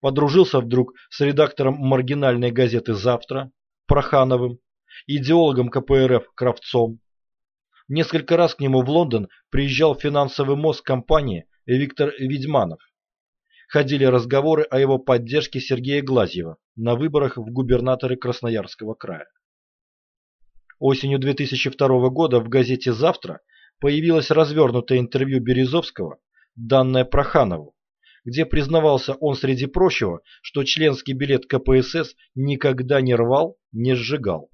Speaker 1: подружился вдруг с редактором маргинальной газеты «Завтра» Прохановым, идеологом КПРФ Кравцом. Несколько раз к нему в Лондон приезжал финансовый мозг компании Виктор Ведьманов. Ходили разговоры о его поддержке Сергея Глазьева на выборах в губернаторы Красноярского края. Осенью 2002 года в газете «Завтра» появилось развернутое интервью Березовского, данное Проханову, где признавался он среди прочего, что членский билет КПСС никогда не рвал, не сжигал.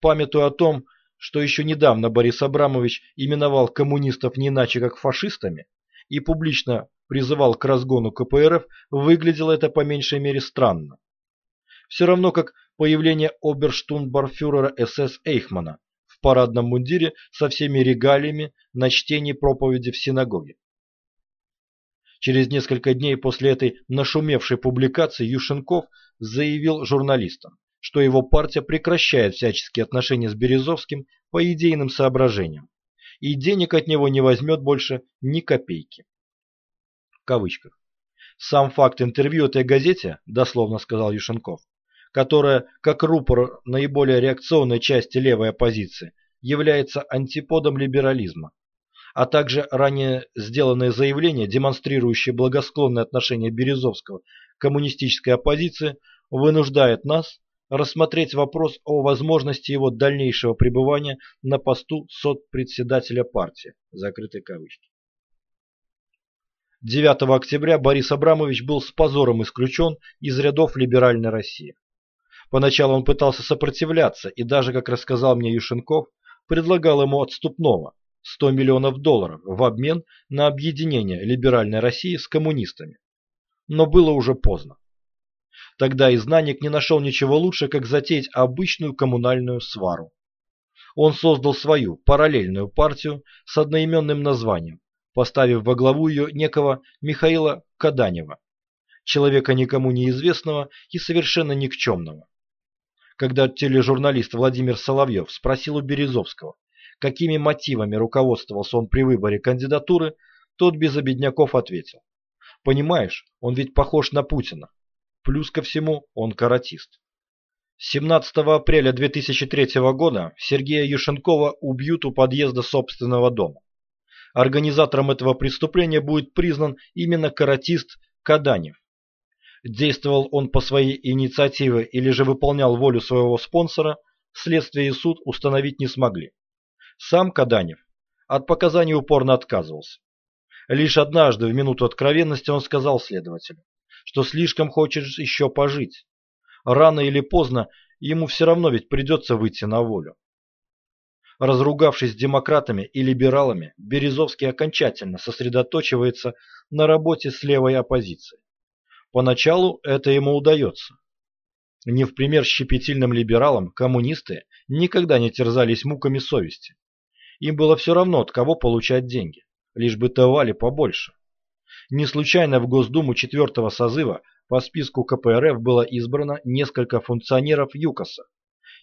Speaker 1: Памятуя о том, что еще недавно Борис Абрамович именовал коммунистов не иначе как фашистами и публично призывал к разгону КПРФ, выглядело это по меньшей мере странно. Все равно как появление оберштунбарфюрера СС Эйхмана в парадном мундире со всеми регалиями на чтении проповеди в синагоге. Через несколько дней после этой нашумевшей публикации Юшенков заявил журналистам, что его партия прекращает всяческие отношения с Березовским по идейным соображениям и денег от него не возьмет больше ни копейки. В кавычках. Сам факт интервью этой газете, дословно сказал Юшенков, которая, как рупор наиболее реакционной части левой оппозиции, является антиподом либерализма, а также ранее сделанные заявления, демонстрирующие благосклонное отношение Березовского к коммунистической оппозиции, вынуждает нас рассмотреть вопрос о возможности его дальнейшего пребывания на посту сотпредседателя партии. Закрытые кавычки. 9 октября Борис Абрамович был с позором исключен из рядов либеральной России. Поначалу он пытался сопротивляться и даже, как рассказал мне Юшенков, предлагал ему отступного – 100 миллионов долларов в обмен на объединение либеральной России с коммунистами. Но было уже поздно. Тогда изгнанник не нашел ничего лучше, как затеять обычную коммунальную свару. Он создал свою параллельную партию с одноименным названием, поставив во главу ее некого Михаила Каданева, человека никому неизвестного и совершенно никчемного. Когда тележурналист Владимир Соловьев спросил у Березовского, какими мотивами руководствовался он при выборе кандидатуры, тот без обедняков ответил. Понимаешь, он ведь похож на Путина. Плюс ко всему, он каратист. 17 апреля 2003 года Сергея Юшенкова убьют у подъезда собственного дома. Организатором этого преступления будет признан именно каратист Каданев. Действовал он по своей инициативе или же выполнял волю своего спонсора, следствие и суд установить не смогли. Сам Каданев от показаний упорно отказывался. Лишь однажды в минуту откровенности он сказал следователю что слишком хочет еще пожить. Рано или поздно ему все равно ведь придется выйти на волю. Разругавшись с демократами и либералами, Березовский окончательно сосредоточивается на работе с левой оппозицией. Поначалу это ему удается. Не в пример щепетильным либералам, коммунисты никогда не терзались муками совести. Им было все равно, от кого получать деньги, лишь бы давали побольше. Не случайно в Госдуму четвертого созыва по списку КПРФ было избрано несколько функционеров ЮКОСа.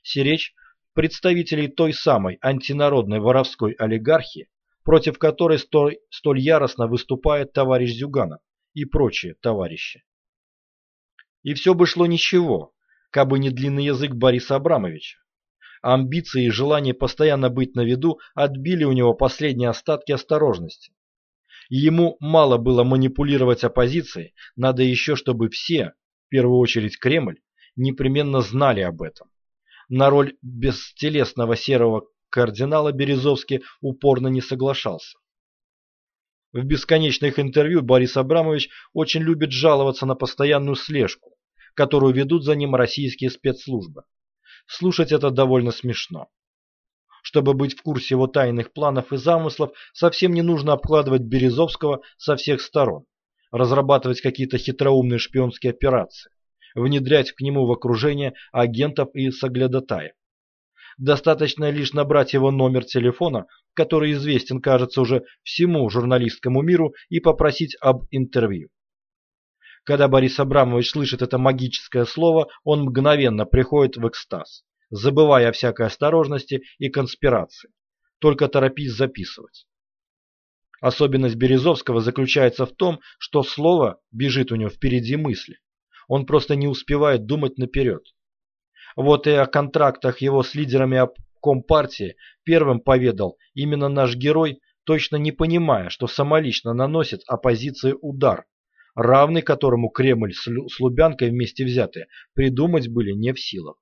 Speaker 1: Сиречь представителей той самой антинародной воровской олигархии, против которой столь, столь яростно выступает товарищ Зюганов и прочие товарищи. И все бы шло ничего, кабы не длинный язык Бориса Абрамовича. Амбиции и желание постоянно быть на виду отбили у него последние остатки осторожности. Ему мало было манипулировать оппозицией, надо еще, чтобы все, в первую очередь Кремль, непременно знали об этом. На роль бестелесного серого кардинала Березовский упорно не соглашался. В бесконечных интервью Борис Абрамович очень любит жаловаться на постоянную слежку, которую ведут за ним российские спецслужбы. Слушать это довольно смешно. Чтобы быть в курсе его тайных планов и замыслов, совсем не нужно обкладывать Березовского со всех сторон, разрабатывать какие-то хитроумные шпионские операции, внедрять к нему в окружение агентов и соглядатаев. Достаточно лишь набрать его номер телефона, который известен, кажется, уже всему журналистскому миру, и попросить об интервью. Когда Борис Абрамович слышит это магическое слово, он мгновенно приходит в экстаз забывая о всякой осторожности и конспирации. Только торопись записывать. Особенность Березовского заключается в том, что слово бежит у него впереди мысли. Он просто не успевает думать наперед. Вот и о контрактах его с лидерами Компартии первым поведал именно наш герой, точно не понимая, что самолично наносит оппозиции удар, равный которому Кремль с Лубянкой вместе взятые придумать были не в силах.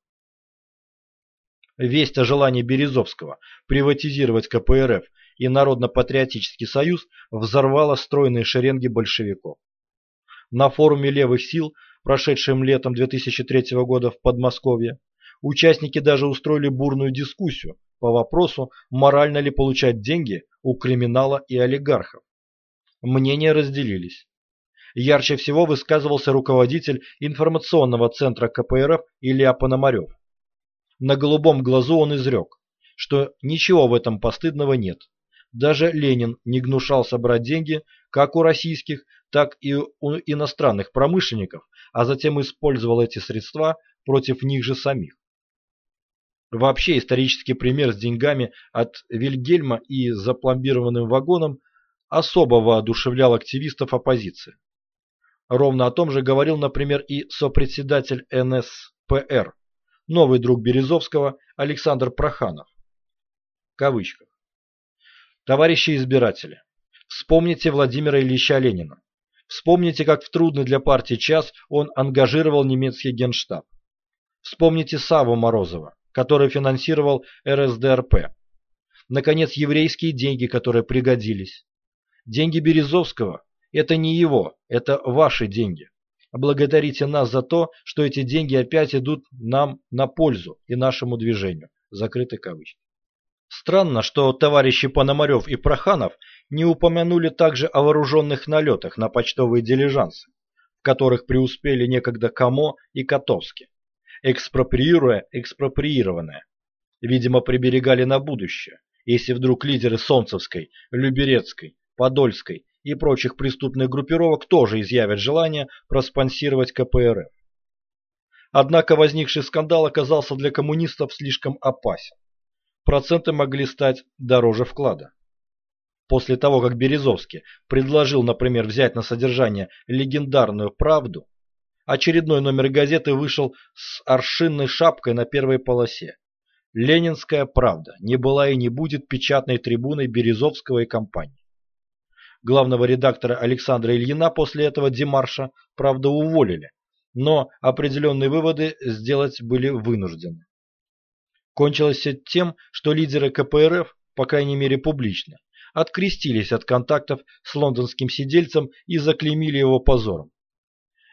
Speaker 1: Весть о желании Березовского приватизировать КПРФ и Народно-патриотический союз взорвала стройные шеренги большевиков. На форуме левых сил, прошедшем летом 2003 года в Подмосковье, участники даже устроили бурную дискуссию по вопросу, морально ли получать деньги у криминала и олигархов. Мнения разделились. Ярче всего высказывался руководитель информационного центра КПРФ Илья Пономарев. На голубом глазу он изрек, что ничего в этом постыдного нет. Даже Ленин не гнушался брать деньги как у российских, так и у иностранных промышленников, а затем использовал эти средства против них же самих. Вообще исторический пример с деньгами от Вильгельма и запломбированным вагоном особо воодушевлял активистов оппозиции. Ровно о том же говорил, например, и сопредседатель НСПР, новый друг Березовского Александр Проханов. В. Товарищи избиратели, вспомните Владимира Ильича Ленина. Вспомните, как в трудный для партии час он ангажировал немецкий генштаб. Вспомните Саву Морозова, который финансировал РСДРП. Наконец, еврейские деньги, которые пригодились. Деньги Березовского – это не его, это ваши деньги. Благодарите нас за то, что эти деньги опять идут нам на пользу и нашему движению. Закрыты кавычки. Странно, что товарищи Пономарев и Проханов не упомянули также о вооруженных налетах на почтовые дилижансы, в которых преуспели некогда Камо и Котовский, экспроприируя экспроприированное. Видимо, приберегали на будущее, если вдруг лидеры Солнцевской, Люберецкой, Подольской и прочих преступных группировок тоже изъявят желание проспонсировать КПРФ. Однако возникший скандал оказался для коммунистов слишком опасен проценты могли стать дороже вклада. После того, как Березовский предложил, например, взять на содержание легендарную «Правду», очередной номер газеты вышел с аршинной шапкой на первой полосе. «Ленинская правда» не была и не будет печатной трибуной Березовского и компании. Главного редактора Александра Ильина после этого демарша, правда, уволили, но определенные выводы сделать были вынуждены. Кончилось все тем, что лидеры КПРФ, по крайней мере публично, открестились от контактов с лондонским сидельцем и заклеймили его позором.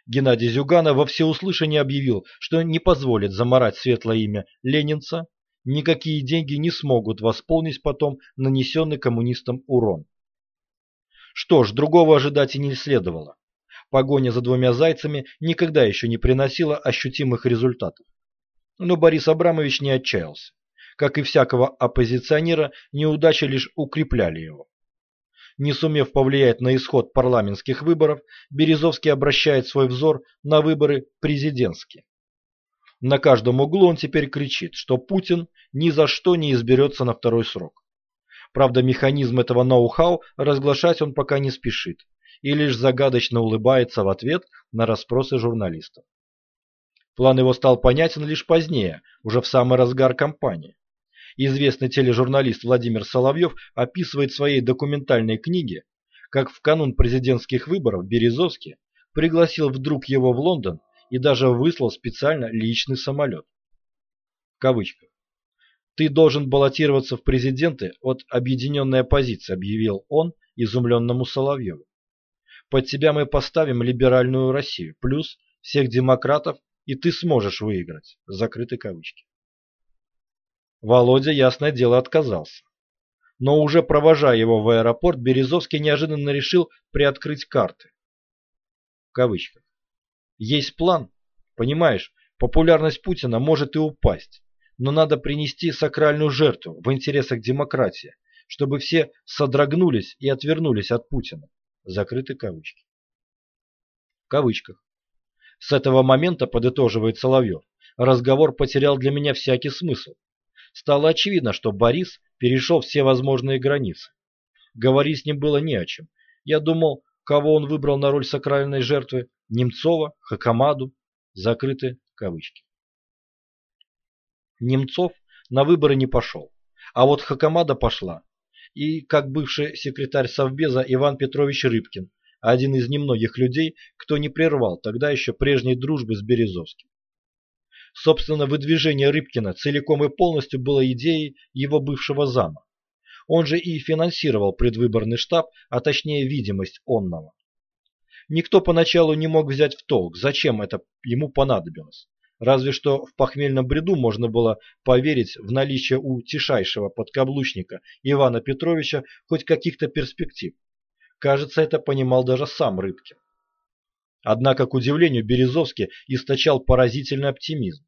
Speaker 1: Геннадий Зюганов во всеуслышание объявил, что не позволит заморать светлое имя ленинца, никакие деньги не смогут восполнить потом нанесенный коммунистам урон. Что ж, другого ожидать и не следовало. Погоня за двумя зайцами никогда еще не приносила ощутимых результатов. Но Борис Абрамович не отчаялся. Как и всякого оппозиционера, неудачи лишь укрепляли его. Не сумев повлиять на исход парламентских выборов, Березовский обращает свой взор на выборы президентские. На каждом углу он теперь кричит, что Путин ни за что не изберется на второй срок. Правда, механизм этого ноу-хау разглашать он пока не спешит и лишь загадочно улыбается в ответ на расспросы журналистов. План его стал понятен лишь позднее, уже в самый разгар кампании. Известный тележурналист Владимир Соловьев описывает в своей документальной книге, как в канун президентских выборов Березовский пригласил вдруг его в Лондон и даже выслал специально личный самолет. В кавычках. «Ты должен баллотироваться в президенты от объединенной оппозиции», объявил он изумленному Соловьеву. «Под тебя мы поставим либеральную Россию, плюс всех демократов и ты сможешь выиграть. Закрыты кавычки. Володя, ясное дело, отказался. Но уже провожая его в аэропорт, Березовский неожиданно решил приоткрыть карты. В кавычках. Есть план. Понимаешь, популярность Путина может и упасть. Но надо принести сакральную жертву в интересах демократии, чтобы все содрогнулись и отвернулись от Путина. Закрыты кавычки. В кавычках. С этого момента, подытоживает Соловьев, разговор потерял для меня всякий смысл. Стало очевидно, что Борис перешел все возможные границы. Говорить с ним было не о чем. Я думал, кого он выбрал на роль сакральной жертвы – Немцова, Хакамаду, закрыты кавычки. Немцов на выборы не пошел, а вот Хакамада пошла. И, как бывший секретарь Совбеза Иван Петрович Рыбкин, один из немногих людей, кто не прервал тогда еще прежней дружбы с Березовским. Собственно, выдвижение Рыбкина целиком и полностью было идеей его бывшего зама. Он же и финансировал предвыборный штаб, а точнее видимость онного. Никто поначалу не мог взять в толк, зачем это ему понадобилось. Разве что в похмельном бреду можно было поверить в наличие у тишайшего подкаблучника Ивана Петровича хоть каких-то перспектив. Кажется, это понимал даже сам Рыбкин. Однако, к удивлению, Березовский источал поразительный оптимизм.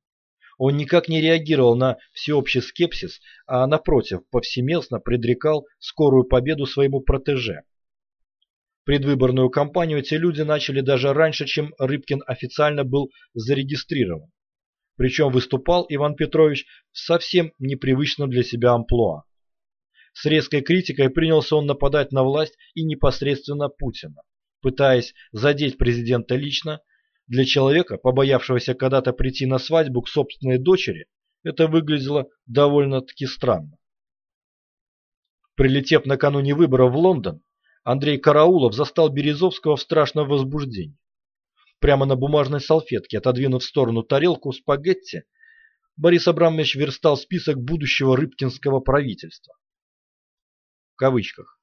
Speaker 1: Он никак не реагировал на всеобщий скепсис, а напротив, повсеместно предрекал скорую победу своему протеже. Предвыборную кампанию эти люди начали даже раньше, чем Рыбкин официально был зарегистрирован. Причем выступал Иван Петрович в совсем непривычном для себя амплуа. С резкой критикой принялся он нападать на власть и непосредственно Путина, пытаясь задеть президента лично. Для человека, побоявшегося когда-то прийти на свадьбу к собственной дочери, это выглядело довольно-таки странно. Прилетев накануне выборов в Лондон, Андрей Караулов застал Березовского в страшном возбуждении. Прямо на бумажной салфетке, отодвинув в сторону тарелку спагетти, Борис Абрамович верстал список будущего рыбкинского правительства. В кавычках.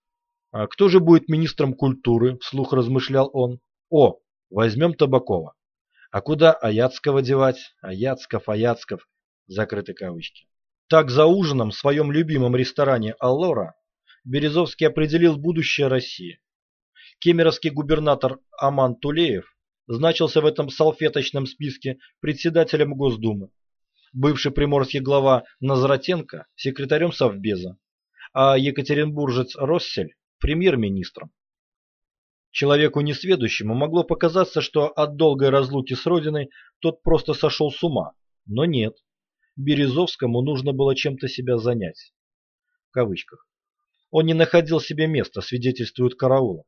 Speaker 1: «А кто же будет министром культуры?» – вслух размышлял он. «О, возьмем Табакова. А куда Аяцкого девать? Аяцков, Аяцков. Закрыты кавычки. Так за ужином в своем любимом ресторане «Аллора» Березовский определил будущее России. Кемеровский губернатор Аман Тулеев значился в этом салфеточном списке председателем Госдумы, бывший приморский глава Назратенко – секретарем Совбеза, а екатеринбуржец Россель – премьер-министром. Человеку несведущему могло показаться, что от долгой разлуки с родиной тот просто сошел с ума, но нет. Березовскому нужно было чем-то себя занять. В кавычках. Он не находил себе места, свидетельствует Караулов.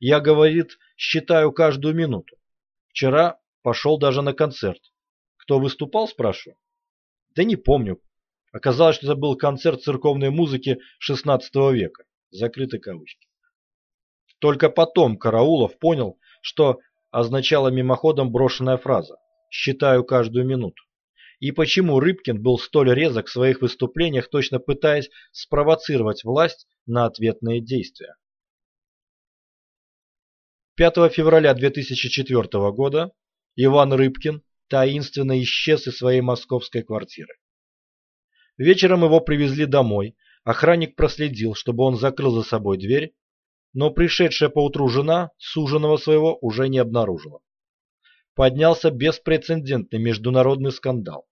Speaker 1: Я, говорит, считаю каждую минуту. Вчера пошел даже на концерт. Кто выступал, спрашиваю? Да не помню. Оказалось, что это был концерт церковной музыки XVI века. Закрыты кавычки. Только потом Караулов понял, что означала мимоходом брошенная фраза «считаю каждую минуту». И почему Рыбкин был столь резок в своих выступлениях, точно пытаясь спровоцировать власть на ответные действия. 5 февраля 2004 года Иван Рыбкин таинственно исчез из своей московской квартиры. Вечером его привезли домой, охранник проследил, чтобы он закрыл за собой дверь, но пришедшая поутру жена суженого своего уже не обнаружила. Поднялся беспрецедентный международный скандал.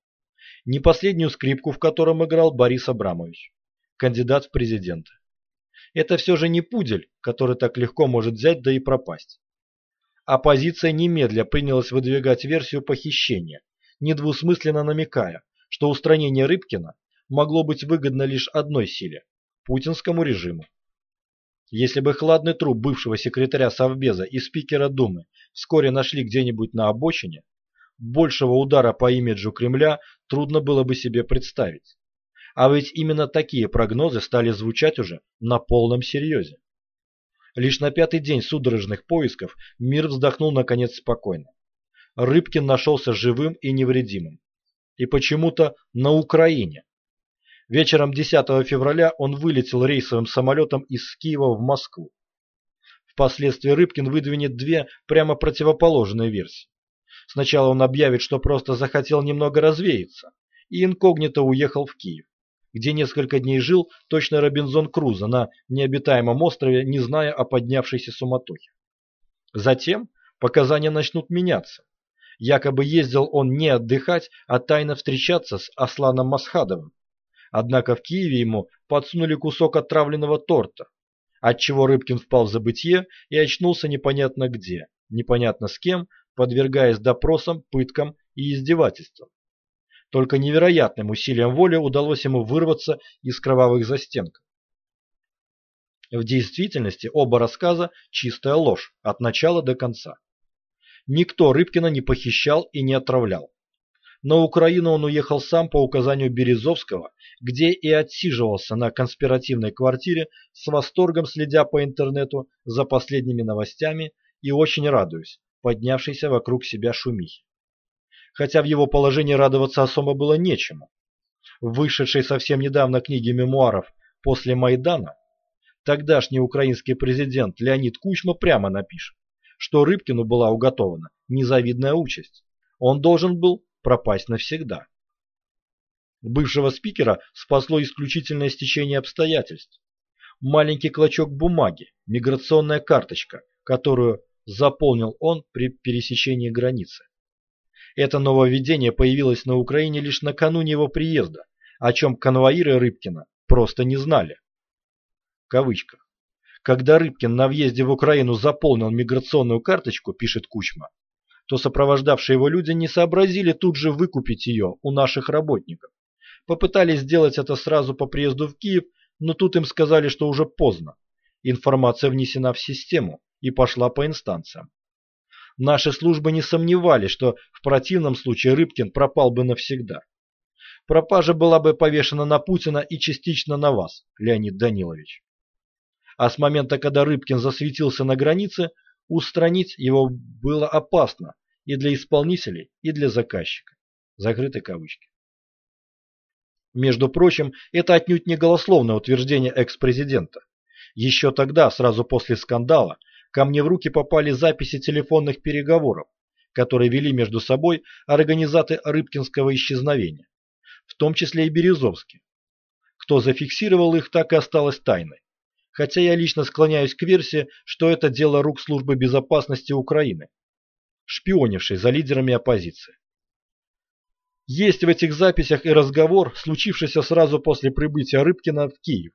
Speaker 1: Не последнюю скрипку в котором играл Борис Абрамович, кандидат в президенты. Это все же не пудель, который так легко может взять да и пропасть. Оппозиция немедля принялась выдвигать версию похищения, недвусмысленно намекая, что устранение Рыбкина могло быть выгодно лишь одной силе – путинскому режиму. Если бы хладный труп бывшего секретаря Совбеза и спикера Думы вскоре нашли где-нибудь на обочине, большего удара по имиджу Кремля трудно было бы себе представить. А ведь именно такие прогнозы стали звучать уже на полном серьезе. Лишь на пятый день судорожных поисков мир вздохнул наконец спокойно. Рыбкин нашелся живым и невредимым. И почему-то на Украине. Вечером 10 февраля он вылетел рейсовым самолетом из Киева в Москву. Впоследствии Рыбкин выдвинет две прямо противоположные версии. Сначала он объявит, что просто захотел немного развеяться, и инкогнито уехал в Киев где несколько дней жил точно Робинзон Крузо на необитаемом острове, не зная о поднявшейся суматохе. Затем показания начнут меняться. Якобы ездил он не отдыхать, а тайно встречаться с Асланом Масхадовым. Однако в Киеве ему подсунули кусок отравленного торта, отчего Рыбкин впал в забытье и очнулся непонятно где, непонятно с кем, подвергаясь допросам, пыткам и издевательствам. Только невероятным усилием воли удалось ему вырваться из кровавых застенков. В действительности оба рассказа – чистая ложь от начала до конца. Никто Рыбкина не похищал и не отравлял. На Украину он уехал сам по указанию Березовского, где и отсиживался на конспиративной квартире, с восторгом следя по интернету за последними новостями и очень радуясь поднявшейся вокруг себя шумихе хотя в его положении радоваться особо было нечему. В вышедшей совсем недавно книге мемуаров «После Майдана» тогдашний украинский президент Леонид Кучма прямо напишет, что Рыбкину была уготована незавидная участь. Он должен был пропасть навсегда. Бывшего спикера спасло исключительное стечение обстоятельств. Маленький клочок бумаги, миграционная карточка, которую заполнил он при пересечении границы. Это нововведение появилось на Украине лишь накануне его приезда, о чем конвоиры Рыбкина просто не знали. Кавычка. Когда Рыбкин на въезде в Украину заполнил миграционную карточку, пишет Кучма, то сопровождавшие его люди не сообразили тут же выкупить ее у наших работников. Попытались сделать это сразу по приезду в Киев, но тут им сказали, что уже поздно. Информация внесена в систему и пошла по инстанциям. Наши службы не сомневались, что в противном случае Рыбкин пропал бы навсегда. Пропажа была бы повешена на Путина и частично на вас, Леонид Данилович. А с момента, когда Рыбкин засветился на границе, устранить его было опасно и для исполнителей, и для заказчика. Закрыты кавычки. Между прочим, это отнюдь не голословное утверждение экс-президента. Еще тогда, сразу после скандала, ко мне в руки попали записи телефонных переговоров, которые вели между собой организаторы Рыбкинского исчезновения, в том числе и Березовский. Кто зафиксировал их, так и осталось тайной. Хотя я лично склоняюсь к версии, что это дело рук службы безопасности Украины, шпионившей за лидерами оппозиции. Есть в этих записях и разговор, случившийся сразу после прибытия Рыбкина в Киев.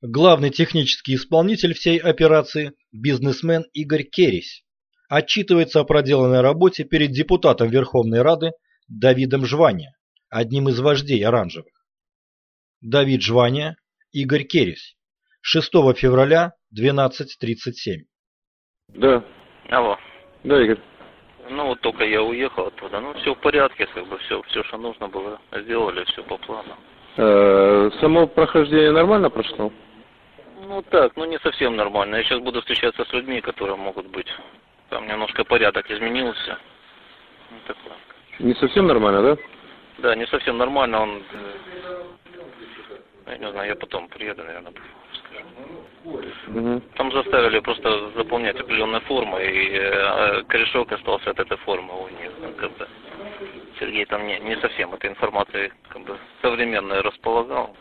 Speaker 1: Главный технический исполнитель всей операции – бизнесмен Игорь Кересь. Отчитывается о проделанной работе перед депутатом Верховной Рады Давидом Жвания, одним из вождей оранжевых. Давид Жвания, Игорь Кересь. 6 февраля, 12.37.
Speaker 2: Да.
Speaker 3: Алло.
Speaker 2: Да, Игорь.
Speaker 3: Ну вот только я уехал оттуда. Ну все в порядке, как бы все, все, что нужно было, сделали, все по плану.
Speaker 2: Э, само прохождение нормально прошло?
Speaker 3: Ну так, ну не совсем нормально. Я сейчас буду встречаться с людьми, которые могут быть. Там немножко порядок изменился. Ну, такое.
Speaker 2: Не совсем нормально, да?
Speaker 3: Да, не совсем нормально. Он, э, я не знаю, я потом приеду, наверное.
Speaker 2: Угу.
Speaker 3: Там заставили просто заполнять определенные формы, и э, корешок остался от этой формы у них. Как бы. Сергей там не, не совсем этой информацией как бы современной располагал.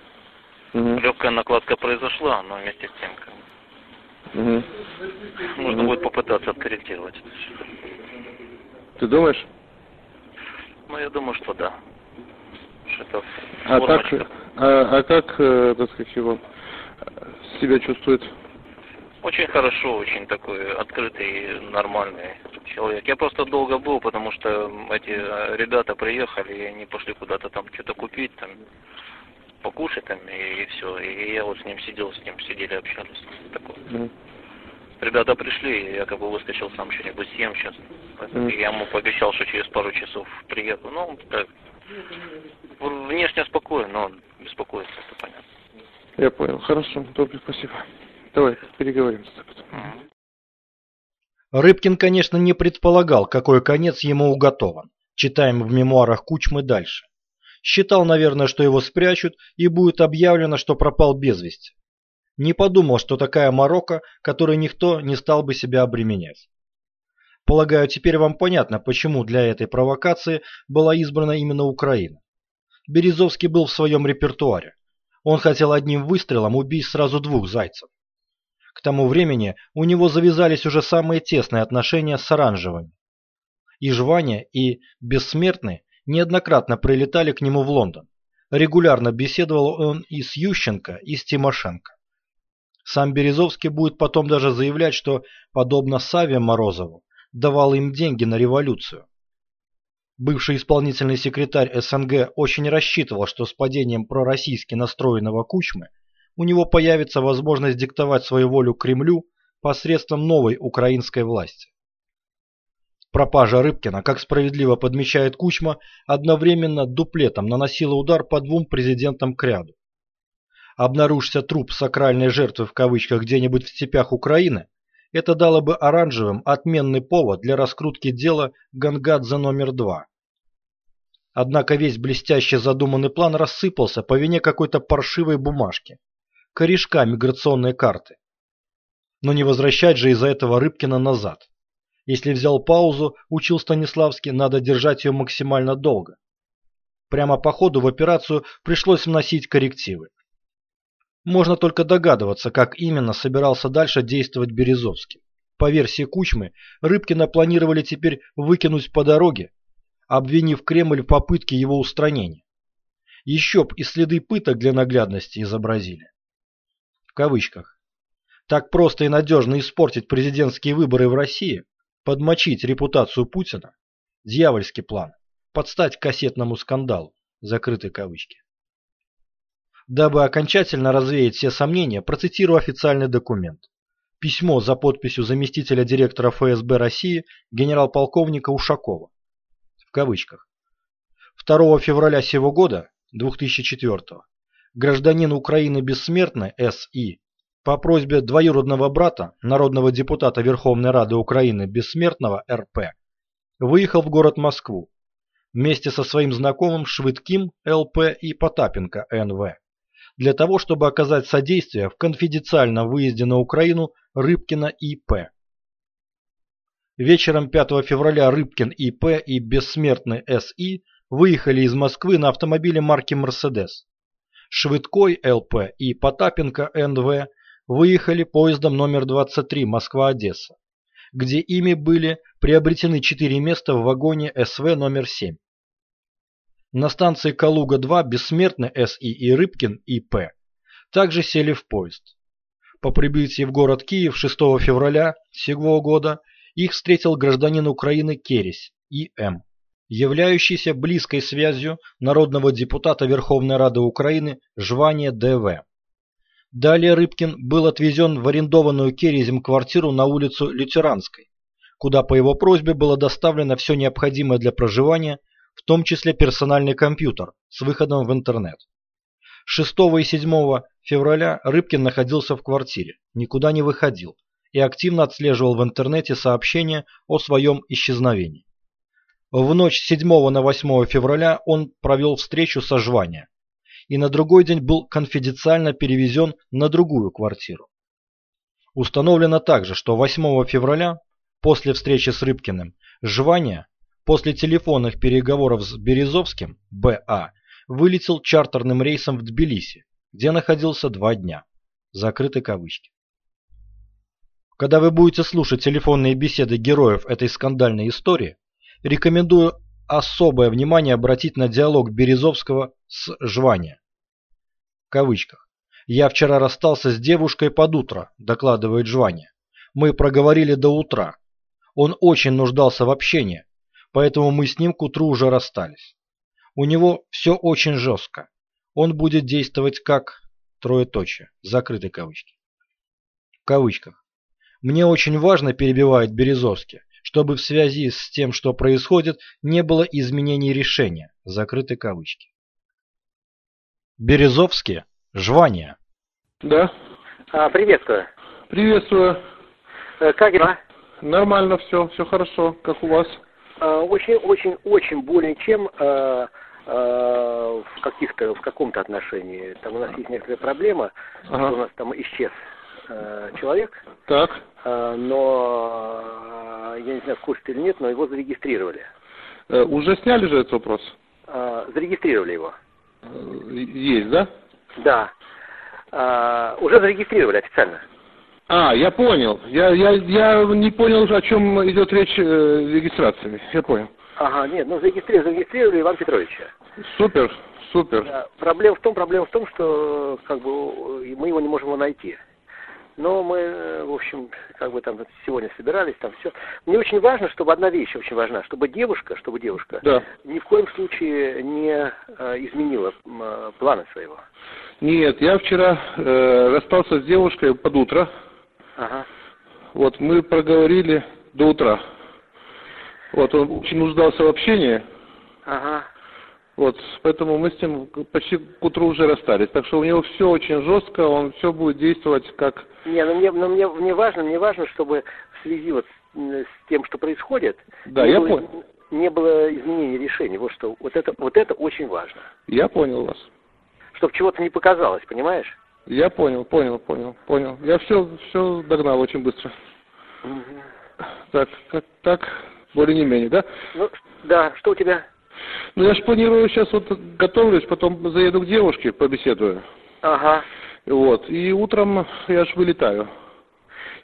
Speaker 2: Угу.
Speaker 3: Легкая накладка произошла, но вместе с тем как
Speaker 2: Угу.
Speaker 3: нужно
Speaker 2: Мгм.
Speaker 3: будет попытаться откорректировать.
Speaker 2: Ты думаешь?
Speaker 3: Ну, я думаю, что да. Что это
Speaker 2: А так,
Speaker 3: формочка.
Speaker 2: а, а как, э, так сказать, его себя чувствует?
Speaker 3: Очень хорошо, очень такой открытый, нормальный человек. Я просто долго был, потому что эти э, ребята приехали, и они пошли куда-то там что-то купить, там, покушать там, и, все. И я вот с ним сидел, с ним сидели, общались. Такое.
Speaker 2: Мгм.
Speaker 3: Ребята пришли, я как бы выскочил сам что-нибудь съем сейчас.
Speaker 2: Мгм.
Speaker 3: Я ему пообещал, что через пару часов приеду. Ну, он так, внешне спокоен, но беспокоится, это понятно.
Speaker 2: Я понял. Хорошо, добре, спасибо. Давай, переговорим с тобой.
Speaker 3: Мгм.
Speaker 1: Рыбкин, конечно, не предполагал, какой конец ему уготован. Читаем в мемуарах Кучмы дальше. Считал, наверное, что его спрячут и будет объявлено, что пропал без вести. Не подумал, что такая морока, которой никто не стал бы себя обременять. Полагаю, теперь вам понятно, почему для этой провокации была избрана именно Украина. Березовский был в своем репертуаре. Он хотел одним выстрелом убить сразу двух зайцев. К тому времени у него завязались уже самые тесные отношения с оранжевыми. И Жваня, и Бессмертный неоднократно прилетали к нему в Лондон. Регулярно беседовал он и с Ющенко, и с Тимошенко. Сам Березовский будет потом даже заявлять, что, подобно Саве Морозову, давал им деньги на революцию. Бывший исполнительный секретарь СНГ очень рассчитывал, что с падением пророссийски настроенного Кучмы у него появится возможность диктовать свою волю Кремлю посредством новой украинской власти. Пропажа Рыбкина, как справедливо подмечает Кучма, одновременно дуплетом наносила удар по двум президентам к ряду. Обнаружься труп сакральной жертвы в кавычках где-нибудь в степях Украины, это дало бы оранжевым отменный повод для раскрутки дела Гангадзе номер два. Однако весь блестяще задуманный план рассыпался по вине какой-то паршивой бумажки, корешка миграционной карты. Но не возвращать же из-за этого Рыбкина назад. Если взял паузу, учил Станиславский, надо держать ее максимально долго. Прямо по ходу в операцию пришлось вносить коррективы. Можно только догадываться, как именно собирался дальше действовать Березовский. По версии Кучмы, Рыбкина планировали теперь выкинуть по дороге, обвинив Кремль в попытке его устранения. Еще б и следы пыток для наглядности изобразили. В кавычках. Так просто и надежно испортить президентские выборы в России подмочить репутацию Путина, дьявольский план, подстать кассетному скандалу, закрытой кавычки. Дабы окончательно развеять все сомнения, процитирую официальный документ. Письмо за подписью заместителя директора ФСБ России генерал-полковника Ушакова. В кавычках. 2 февраля сего года, 2004 гражданин Украины Бессмертный С.И. по просьбе двоюродного брата, народного депутата Верховной Рады Украины Бессмертного Р.П. выехал в город Москву вместе со своим знакомым Швыдким Л.П. и Потапенко Н.В. для того, чтобы оказать содействие в конфиденциальном выезде на Украину Рыбкина И.П. Вечером 5 февраля Рыбкин И.П. и Бессмертный С.И. выехали из Москвы на автомобиле марки «Мерседес». Швыдкой Л.П. и Потапенко Н.В. выехали поездом номер 23 Москва-Одесса, где ими были приобретены четыре места в вагоне СВ номер 7. На станции Калуга-2 Бессмертный С.И. и Рыбкин И.П. также сели в поезд. По прибытии в город Киев 6 февраля сего года их встретил гражданин Украины Кересь И.М являющийся близкой связью народного депутата Верховной Рады Украины Жвания Д.В. Далее Рыбкин был отвезен в арендованную Керезем квартиру на улицу Лютеранской, куда по его просьбе было доставлено все необходимое для проживания, в том числе персональный компьютер с выходом в интернет. 6 и 7 февраля Рыбкин находился в квартире, никуда не выходил и активно отслеживал в интернете сообщения о своем исчезновении. В ночь с 7 на 8 февраля он провел встречу со Жваня и на другой день был конфиденциально перевезен на другую квартиру. Установлено также, что 8 февраля, после встречи с Рыбкиным, Жваня, после телефонных переговоров с Березовским, Б.А., вылетел чартерным рейсом в Тбилиси, где находился два дня. Закрыты кавычки. Когда вы будете слушать телефонные беседы героев этой скандальной истории, рекомендую особое внимание обратить на диалог Березовского с Жвания. В кавычках. «Я вчера расстался с девушкой под утро», – докладывает Жвания. «Мы проговорили до утра. Он очень нуждался в общении, поэтому мы с ним к утру уже расстались. У него все очень жестко. Он будет действовать как... Троеточие. Закрытые кавычки. В кавычках. Мне очень важно, перебивает Березовский, чтобы в связи с тем, что происходит, не было изменений решения. Закрыты кавычки. Березовский. Жвания.
Speaker 2: Да.
Speaker 4: А, приветствую.
Speaker 2: Приветствую.
Speaker 4: Э, Как дела?
Speaker 2: Нормально все, все хорошо. Как у вас?
Speaker 4: А, Очень, очень, очень более чем э, э, в каких-то, в каком-то отношении. Там у нас есть некоторая проблема,
Speaker 2: Ага.
Speaker 4: что у нас там исчез э, человек,
Speaker 2: Так.
Speaker 4: Э, но э, я не знаю, в курсе или нет, но его зарегистрировали.
Speaker 2: Э, уже сняли же этот вопрос?
Speaker 4: Зарегистрировали его.
Speaker 2: Есть, да?
Speaker 4: Да. Уже зарегистрировали официально.
Speaker 2: А, я понял. Я, я, я не понял, о чем идет речь э, регистрации. Я понял.
Speaker 4: Ага, нет, ну зарегистрировали, зарегистрировали Ивана Петровича.
Speaker 2: Супер, супер.
Speaker 4: Да, Проблема в том, проблема в том, что как бы мы его не можем его найти. Но мы, э, в общем, как бы там сегодня собирались, там все. Мне очень важно, чтобы одна вещь очень важна, чтобы девушка, чтобы девушка
Speaker 2: Да.
Speaker 4: ни в коем случае не э, изменила э, планы своего.
Speaker 2: Нет, я вчера э, расстался с девушкой под утро.
Speaker 4: Ага.
Speaker 2: Вот, мы проговорили до утра. Вот, он очень нуждался в общении.
Speaker 4: Ага.
Speaker 2: Вот, поэтому мы с ним почти к утру уже расстались. Так что у него все очень жестко, он все будет действовать как...
Speaker 4: Не, ну мне, ну мне, мне важно, мне важно, чтобы в связи вот с, с тем, что происходит,
Speaker 2: Да,
Speaker 4: не
Speaker 2: я
Speaker 4: было,
Speaker 2: понял.
Speaker 4: не было изменения решений. Вот что, вот это, вот это очень важно.
Speaker 2: Я понял вас.
Speaker 4: Чтобы чего-то не показалось, понимаешь?
Speaker 2: Я понял, понял, понял, понял. Я все, все догнал очень быстро. Так, как так, более не менее, да?
Speaker 4: Ну, да, что у тебя?
Speaker 2: Ну, я же планирую сейчас вот готовлюсь, потом заеду к девушке, побеседую.
Speaker 4: Ага.
Speaker 2: Вот, и утром я же вылетаю.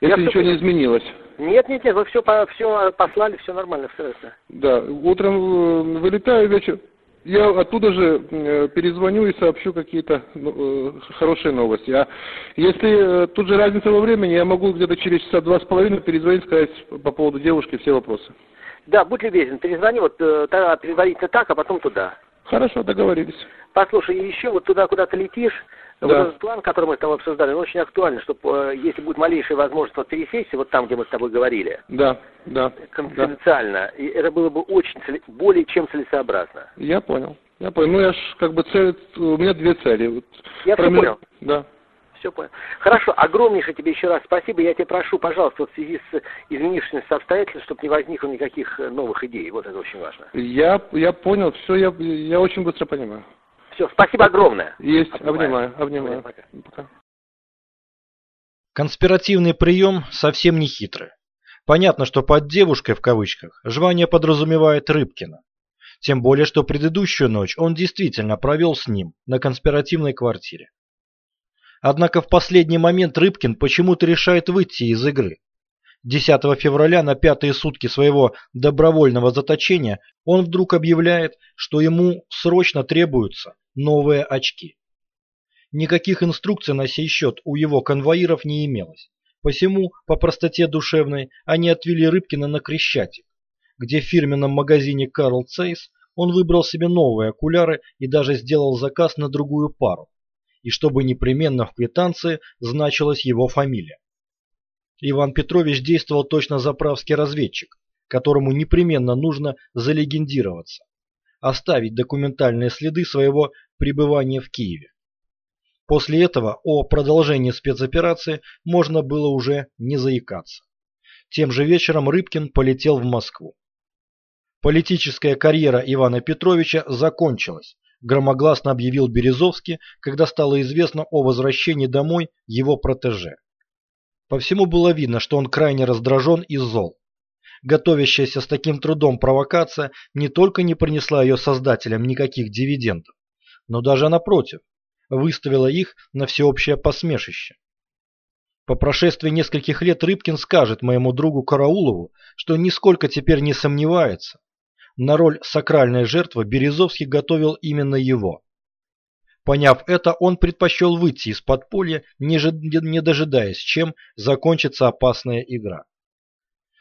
Speaker 4: Я
Speaker 2: Если
Speaker 4: всё
Speaker 2: ничего не изменилось.
Speaker 4: Нет, нет, нет, вы все, по, все послали, все нормально, все это.
Speaker 2: Да, утром э, вылетаю, вечер, Я оттуда же э, перезвоню и сообщу какие-то ну, э, хорошие новости. А если тут же разница во времени, я могу где-то через часа два с половиной перезвонить, сказать по поводу девушки все вопросы.
Speaker 4: Да, будь любезен, перезвони вот тогда предварительно так, а потом туда.
Speaker 2: Хорошо, договорились.
Speaker 4: Послушай, еще вот туда, куда ты летишь, вот
Speaker 2: Да.
Speaker 4: этот план, который мы с тобой обсуждали, он очень актуален, чтобы, если будет малейшая возможность вот пересечься, вот там, где мы с тобой говорили,
Speaker 2: Да, да, да.
Speaker 4: конфиденциально, и это было бы очень, более чем целесообразно.
Speaker 2: Я понял. Я понял. Ну, я ж как бы цель, у меня две цели. Вот
Speaker 4: Я
Speaker 2: промил-
Speaker 4: понял.
Speaker 2: Да.
Speaker 4: Все понял. Хорошо, огромнейшее тебе еще раз спасибо. Я тебя прошу, пожалуйста, вот в связи с изменившимися обстоятельствами, чтобы не возникло никаких э, новых идей. Вот это очень важно.
Speaker 2: Я, я понял, все, я, я очень быстро понимаю.
Speaker 4: Все, спасибо огромное.
Speaker 2: Есть,
Speaker 4: Обнимаю.
Speaker 2: обнимаю, обнимаю.
Speaker 4: Пока.
Speaker 2: Пока.
Speaker 1: Конспиративный прием совсем не хитрый. Понятно, что под девушкой в кавычках Жвания подразумевает Рыбкина. Тем более, что предыдущую ночь он действительно провел с ним на конспиративной квартире. Однако в последний момент Рыбкин почему-то решает выйти из игры. 10 февраля на пятые сутки своего добровольного заточения он вдруг объявляет, что ему срочно требуются новые очки. Никаких инструкций на сей счет у его конвоиров не имелось. Посему, по простоте душевной, они отвели Рыбкина на Крещатик, где в фирменном магазине Карл Цейс он выбрал себе новые окуляры и даже сделал заказ на другую пару. И чтобы непременно в квитанции значилась его фамилия. Иван Петрович действовал точно заправский разведчик, которому непременно нужно залегендироваться, оставить документальные следы своего пребывания в Киеве. После этого о продолжении спецоперации можно было уже не заикаться. Тем же вечером Рыбкин полетел в Москву. Политическая карьера Ивана Петровича закончилась, громогласно объявил Березовский, когда стало известно о возвращении домой его протеже. По всему было видно, что он крайне раздражен и зол. Готовящаяся с таким трудом провокация не только не принесла ее создателям никаких дивидендов, но даже напротив, выставила их на всеобщее посмешище. По прошествии нескольких лет Рыбкин скажет моему другу Караулову, что нисколько теперь не сомневается. На роль сакральной жертвы Березовский готовил именно его. Поняв это, он предпочел выйти из подполья, не, дожидаясь, чем закончится опасная игра.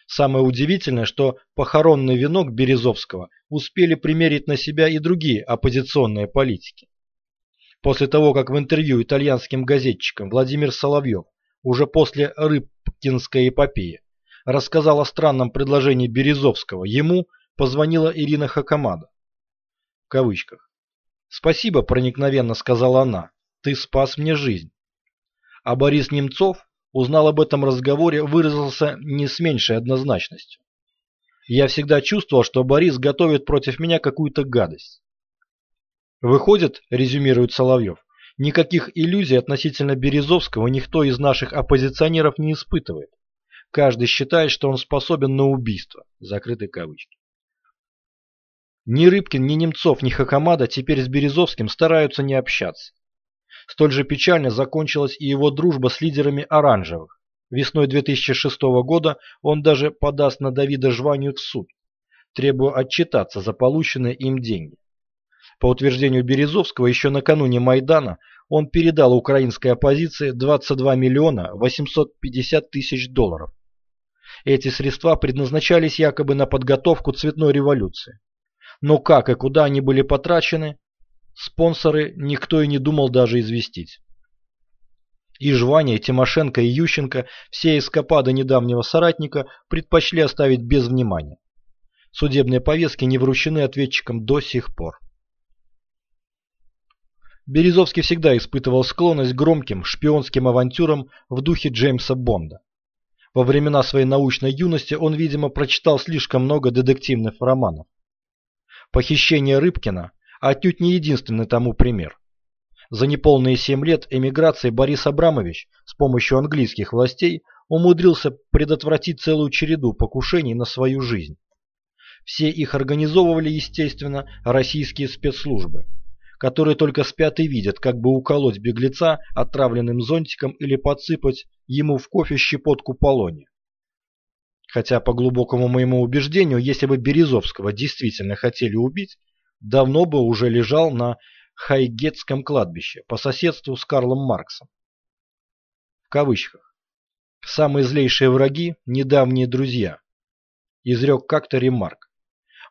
Speaker 1: Самое удивительное, что похоронный венок Березовского успели примерить на себя и другие оппозиционные политики. После того, как в интервью итальянским газетчикам Владимир Соловьев уже после Рыбкинской эпопеи рассказал о странном предложении Березовского, ему позвонила Ирина Хакамада. В кавычках. «Спасибо», – проникновенно сказала она, – «ты спас мне жизнь». А Борис Немцов узнал об этом разговоре, выразился не с меньшей однозначностью. «Я всегда чувствовал, что Борис готовит против меня какую-то гадость». Выходит, резюмирует Соловьев, никаких иллюзий относительно Березовского никто из наших оппозиционеров не испытывает. Каждый считает, что он способен на убийство. Закрыты кавычки. Ни Рыбкин, ни Немцов, ни Хакамада теперь с Березовским стараются не общаться. Столь же печально закончилась и его дружба с лидерами оранжевых. Весной 2006 года он даже подаст на Давида Жванию в суд, требуя отчитаться за полученные им деньги. По утверждению Березовского, еще накануне Майдана он передал украинской оппозиции 22 миллиона 850 тысяч долларов. Эти средства предназначались якобы на подготовку цветной революции. Но как и куда они были потрачены, спонсоры никто и не думал даже известить. И Жваня, и Тимошенко, и Ющенко все эскапады недавнего соратника предпочли оставить без внимания. Судебные повестки не вручены ответчикам до сих пор. Березовский всегда испытывал склонность к громким шпионским авантюрам в духе Джеймса Бонда. Во времена своей научной юности он, видимо, прочитал слишком много детективных романов. Похищение Рыбкина отнюдь не единственный тому пример. За неполные семь лет эмиграции Борис Абрамович с помощью английских властей умудрился предотвратить целую череду покушений на свою жизнь. Все их организовывали, естественно, российские спецслужбы, которые только спят и видят, как бы уколоть беглеца отравленным зонтиком или подсыпать ему в кофе щепотку полония. Хотя, по глубокому моему убеждению, если бы Березовского действительно хотели убить, давно бы уже лежал на Хайгетском кладбище по соседству с Карлом Марксом. В кавычках. «Самые злейшие враги – недавние друзья», – изрек как-то Ремарк.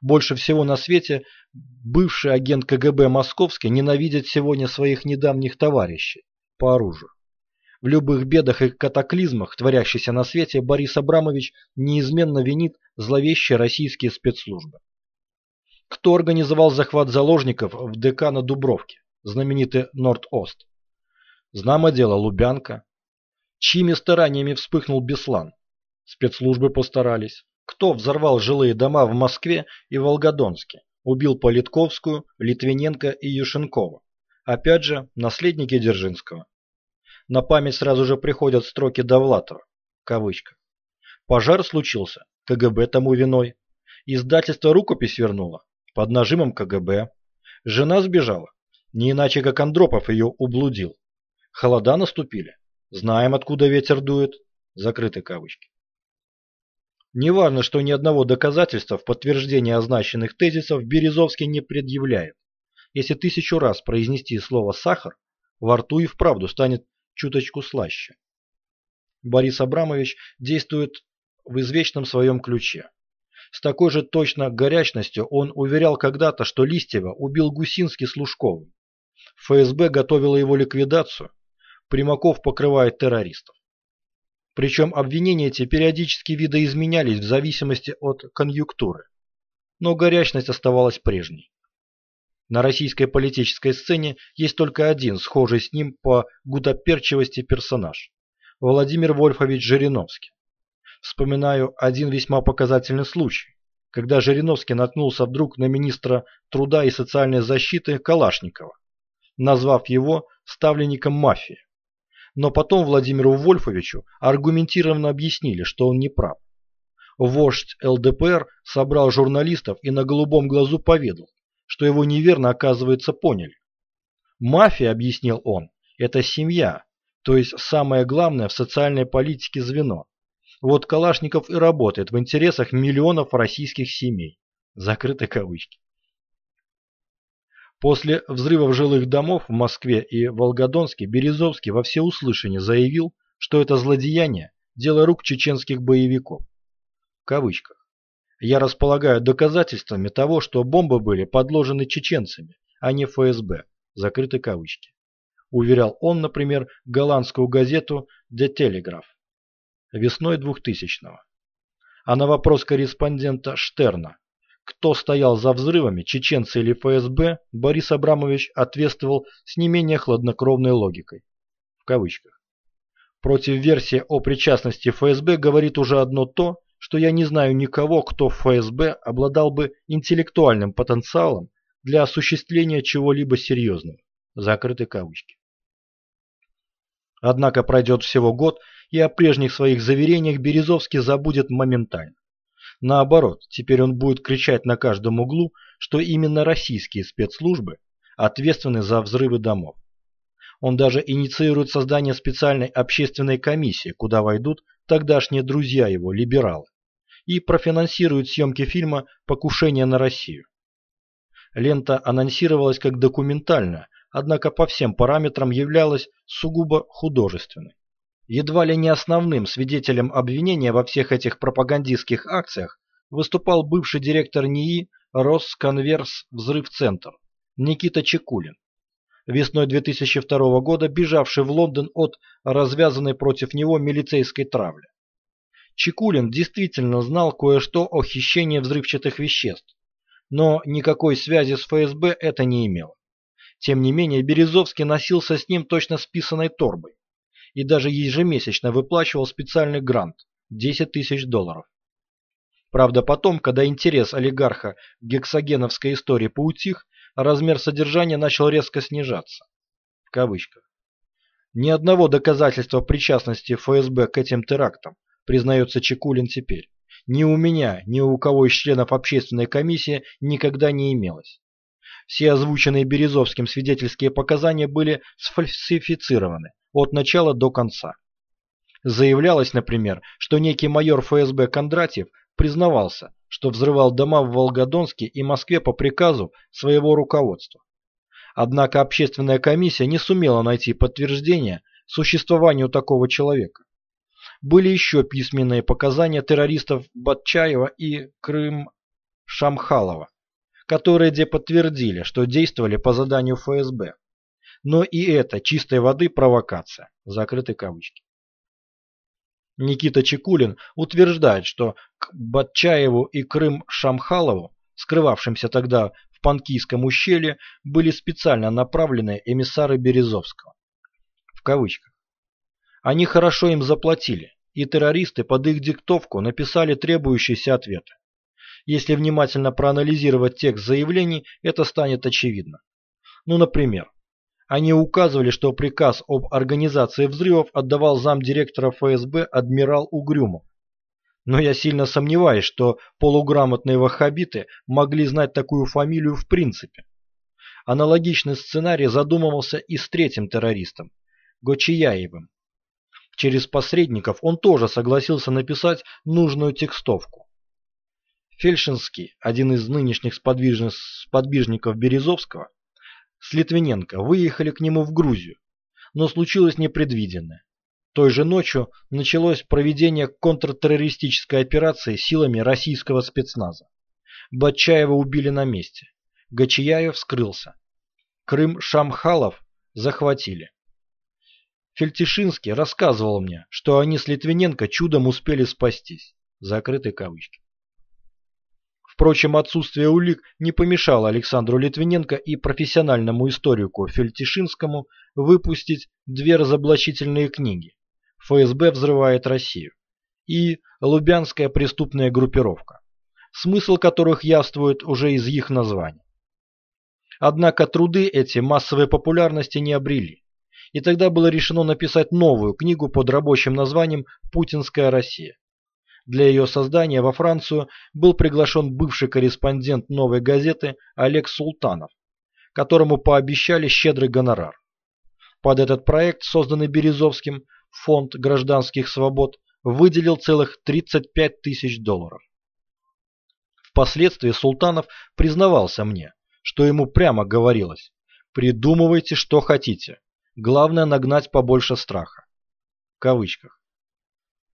Speaker 1: Больше всего на свете бывший агент КГБ Московский ненавидит сегодня своих недавних товарищей по оружию. В любых бедах и катаклизмах, творящихся на свете, Борис Абрамович неизменно винит зловещие российские спецслужбы. Кто организовал захват заложников в ДК на Дубровке, знаменитый Норд-Ост? Знамо дело Лубянка. Чьими стараниями вспыхнул Беслан? Спецслужбы постарались. Кто взорвал жилые дома в Москве и Волгодонске? Убил Политковскую, Литвиненко и Юшенкова. Опять же, наследники Дзержинского. На память сразу же приходят строки Довлатова. Кавычка. Пожар случился. КГБ тому виной. Издательство рукопись вернуло. Под нажимом КГБ. Жена сбежала. Не иначе, как Андропов ее ублудил. Холода наступили. Знаем, откуда ветер дует. Закрыты кавычки. Неважно, что ни одного доказательства в подтверждение означенных тезисов Березовский не предъявляет. Если тысячу раз произнести слово «сахар», во рту и вправду станет чуточку слаще. Борис Абрамович действует в извечном своем ключе. С такой же точно горячностью он уверял когда-то, что Листьева убил Гусинский с Лужковым. ФСБ готовила его ликвидацию, Примаков покрывает террористов. Причем обвинения эти периодически видоизменялись в зависимости от конъюнктуры. Но горячность оставалась прежней. На российской политической сцене есть только один схожий с ним по гутоперчивости персонаж – Владимир Вольфович Жириновский. Вспоминаю один весьма показательный случай, когда Жириновский наткнулся вдруг на министра труда и социальной защиты Калашникова, назвав его ставленником мафии. Но потом Владимиру Вольфовичу аргументированно объяснили, что он не прав. Вождь ЛДПР собрал журналистов и на голубом глазу поведал, что его неверно, оказывается, поняли. Мафия, объяснил он, это семья, то есть самое главное в социальной политике звено. Вот Калашников и работает в интересах миллионов российских семей. Закрыты кавычки. После взрывов жилых домов в Москве и Волгодонске Березовский во всеуслышание заявил, что это злодеяние – дело рук чеченских боевиков. В кавычках. Я располагаю доказательствами того, что бомбы были подложены чеченцами, а не ФСБ. Закрыты кавычки. Уверял он, например, голландскую газету «De Telegraph» весной 2000-го. А на вопрос корреспондента Штерна, кто стоял за взрывами, чеченцы или ФСБ, Борис Абрамович ответствовал с не менее хладнокровной логикой. В кавычках. Против версии о причастности ФСБ говорит уже одно то, что я не знаю никого, кто в ФСБ обладал бы интеллектуальным потенциалом для осуществления чего-либо серьезного. Закрыты кавычки. Однако пройдет всего год, и о прежних своих заверениях Березовский забудет моментально. Наоборот, теперь он будет кричать на каждом углу, что именно российские спецслужбы ответственны за взрывы домов. Он даже инициирует создание специальной общественной комиссии, куда войдут тогдашние друзья его, либералы и профинансирует съемки фильма «Покушение на Россию». Лента анонсировалась как документальная, однако по всем параметрам являлась сугубо художественной. Едва ли не основным свидетелем обвинения во всех этих пропагандистских акциях выступал бывший директор НИИ Росконверс Взрыв-Центр Никита Чекулин, весной 2002 года бежавший в Лондон от развязанной против него милицейской травли. Чекулин действительно знал кое-что о хищении взрывчатых веществ, но никакой связи с ФСБ это не имело. Тем не менее, Березовский носился с ним точно списанной торбой и даже ежемесячно выплачивал специальный грант – 10 тысяч долларов. Правда, потом, когда интерес олигарха к гексогеновской истории поутих, размер содержания начал резко снижаться. В кавычках. Ни одного доказательства причастности ФСБ к этим терактам признается Чекулин теперь. Ни у меня, ни у кого из членов общественной комиссии никогда не имелось. Все озвученные Березовским свидетельские показания были сфальсифицированы от начала до конца. Заявлялось, например, что некий майор ФСБ Кондратьев признавался, что взрывал дома в Волгодонске и Москве по приказу своего руководства. Однако общественная комиссия не сумела найти подтверждения существованию такого человека. Были еще письменные показания террористов Батчаева и Крым Шамхалова, которые где подтвердили, что действовали по заданию ФСБ. Но и это чистой воды провокация. Закрыты кавычки. Никита Чекулин утверждает, что к Батчаеву и Крым Шамхалову, скрывавшимся тогда в Панкийском ущелье, были специально направлены эмиссары Березовского. В кавычках. Они хорошо им заплатили, и террористы под их диктовку написали требующиеся ответы. Если внимательно проанализировать текст заявлений, это станет очевидно. Ну, например, они указывали, что приказ об организации взрывов отдавал замдиректора ФСБ адмирал Угрюмов. Но я сильно сомневаюсь, что полуграмотные ваххабиты могли знать такую фамилию в принципе. Аналогичный сценарий задумывался и с третьим террористом – Гочияевым. Через посредников он тоже согласился написать нужную текстовку. Фельшинский, один из нынешних сподвижников Березовского, с Литвиненко выехали к нему в Грузию, но случилось непредвиденное. Той же ночью началось проведение контртеррористической операции силами российского спецназа. Батчаева убили на месте. Гачияев скрылся. Крым Шамхалов захватили. Фельтишинский рассказывал мне, что они с Литвиненко чудом успели спастись. Закрытые кавычки. Впрочем, отсутствие улик не помешало Александру Литвиненко и профессиональному историку Фельтишинскому выпустить две разоблачительные книги «ФСБ взрывает Россию» и «Лубянская преступная группировка», смысл которых явствует уже из их названий. Однако труды эти массовой популярности не обрели, и тогда было решено написать новую книгу под рабочим названием «Путинская Россия». Для ее создания во Францию был приглашен бывший корреспондент «Новой газеты» Олег Султанов, которому пообещали щедрый гонорар. Под этот проект, созданный Березовским, Фонд гражданских свобод выделил целых 35 тысяч долларов. Впоследствии Султанов признавался мне, что ему прямо говорилось «придумывайте, что хотите, главное нагнать побольше страха». В кавычках.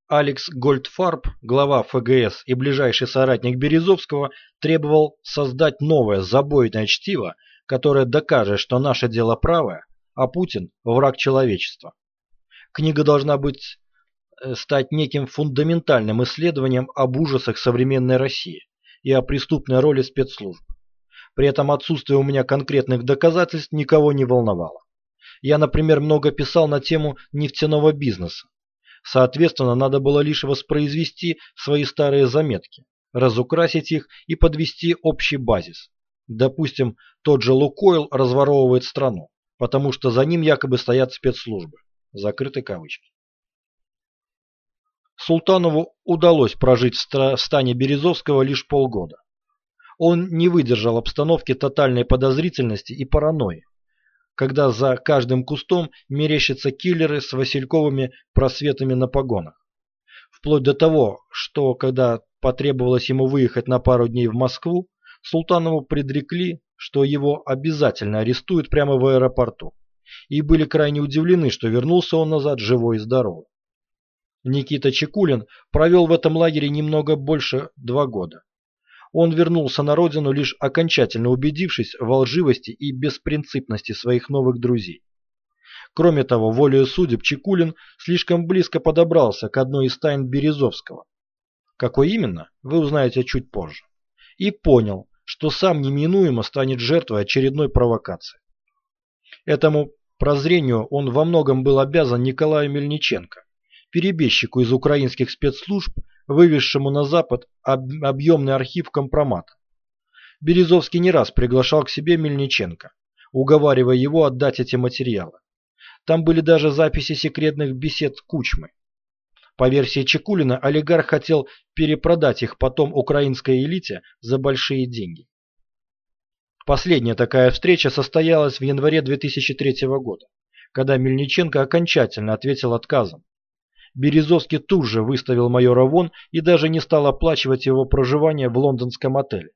Speaker 1: Алекс Гольдфарб, глава ФГС и ближайший соратник Березовского, требовал создать новое забойное чтиво, которое докажет, что наше дело правое, а Путин – враг человечества. Книга должна быть э, стать неким фундаментальным исследованием об ужасах современной России и о преступной роли спецслужб. При этом отсутствие у меня конкретных доказательств никого не волновало. Я, например, много писал на тему нефтяного бизнеса, Соответственно, надо было лишь воспроизвести свои старые заметки, разукрасить их и подвести общий базис. Допустим, тот же Лукойл разворовывает страну, потому что за ним якобы стоят спецслужбы. Закрыты кавычки. Султанову удалось прожить в стане Березовского лишь полгода. Он не выдержал обстановки тотальной подозрительности и паранойи, когда за каждым кустом мерещатся киллеры с васильковыми просветами на погонах. Вплоть до того, что когда потребовалось ему выехать на пару дней в Москву, Султанову предрекли, что его обязательно арестуют прямо в аэропорту, и были крайне удивлены, что вернулся он назад живой и здоровый. Никита Чекулин провел в этом лагере немного больше два года. Он вернулся на родину, лишь окончательно убедившись в лживости и беспринципности своих новых друзей. Кроме того, волею судеб Чекулин слишком близко подобрался к одной из тайн Березовского. Какой именно, вы узнаете чуть позже. И понял, что сам неминуемо станет жертвой очередной провокации. Этому прозрению он во многом был обязан Николаю Мельниченко, перебежчику из украинских спецслужб, вывезшему на Запад об объемный архив компромата. Березовский не раз приглашал к себе Мельниченко, уговаривая его отдать эти материалы. Там были даже записи секретных бесед с Кучмой. По версии Чекулина, олигарх хотел перепродать их потом украинской элите за большие деньги. Последняя такая встреча состоялась в январе 2003 года, когда Мельниченко окончательно ответил отказом Березовский тут же выставил майора вон и даже не стал оплачивать его проживание в лондонском отеле.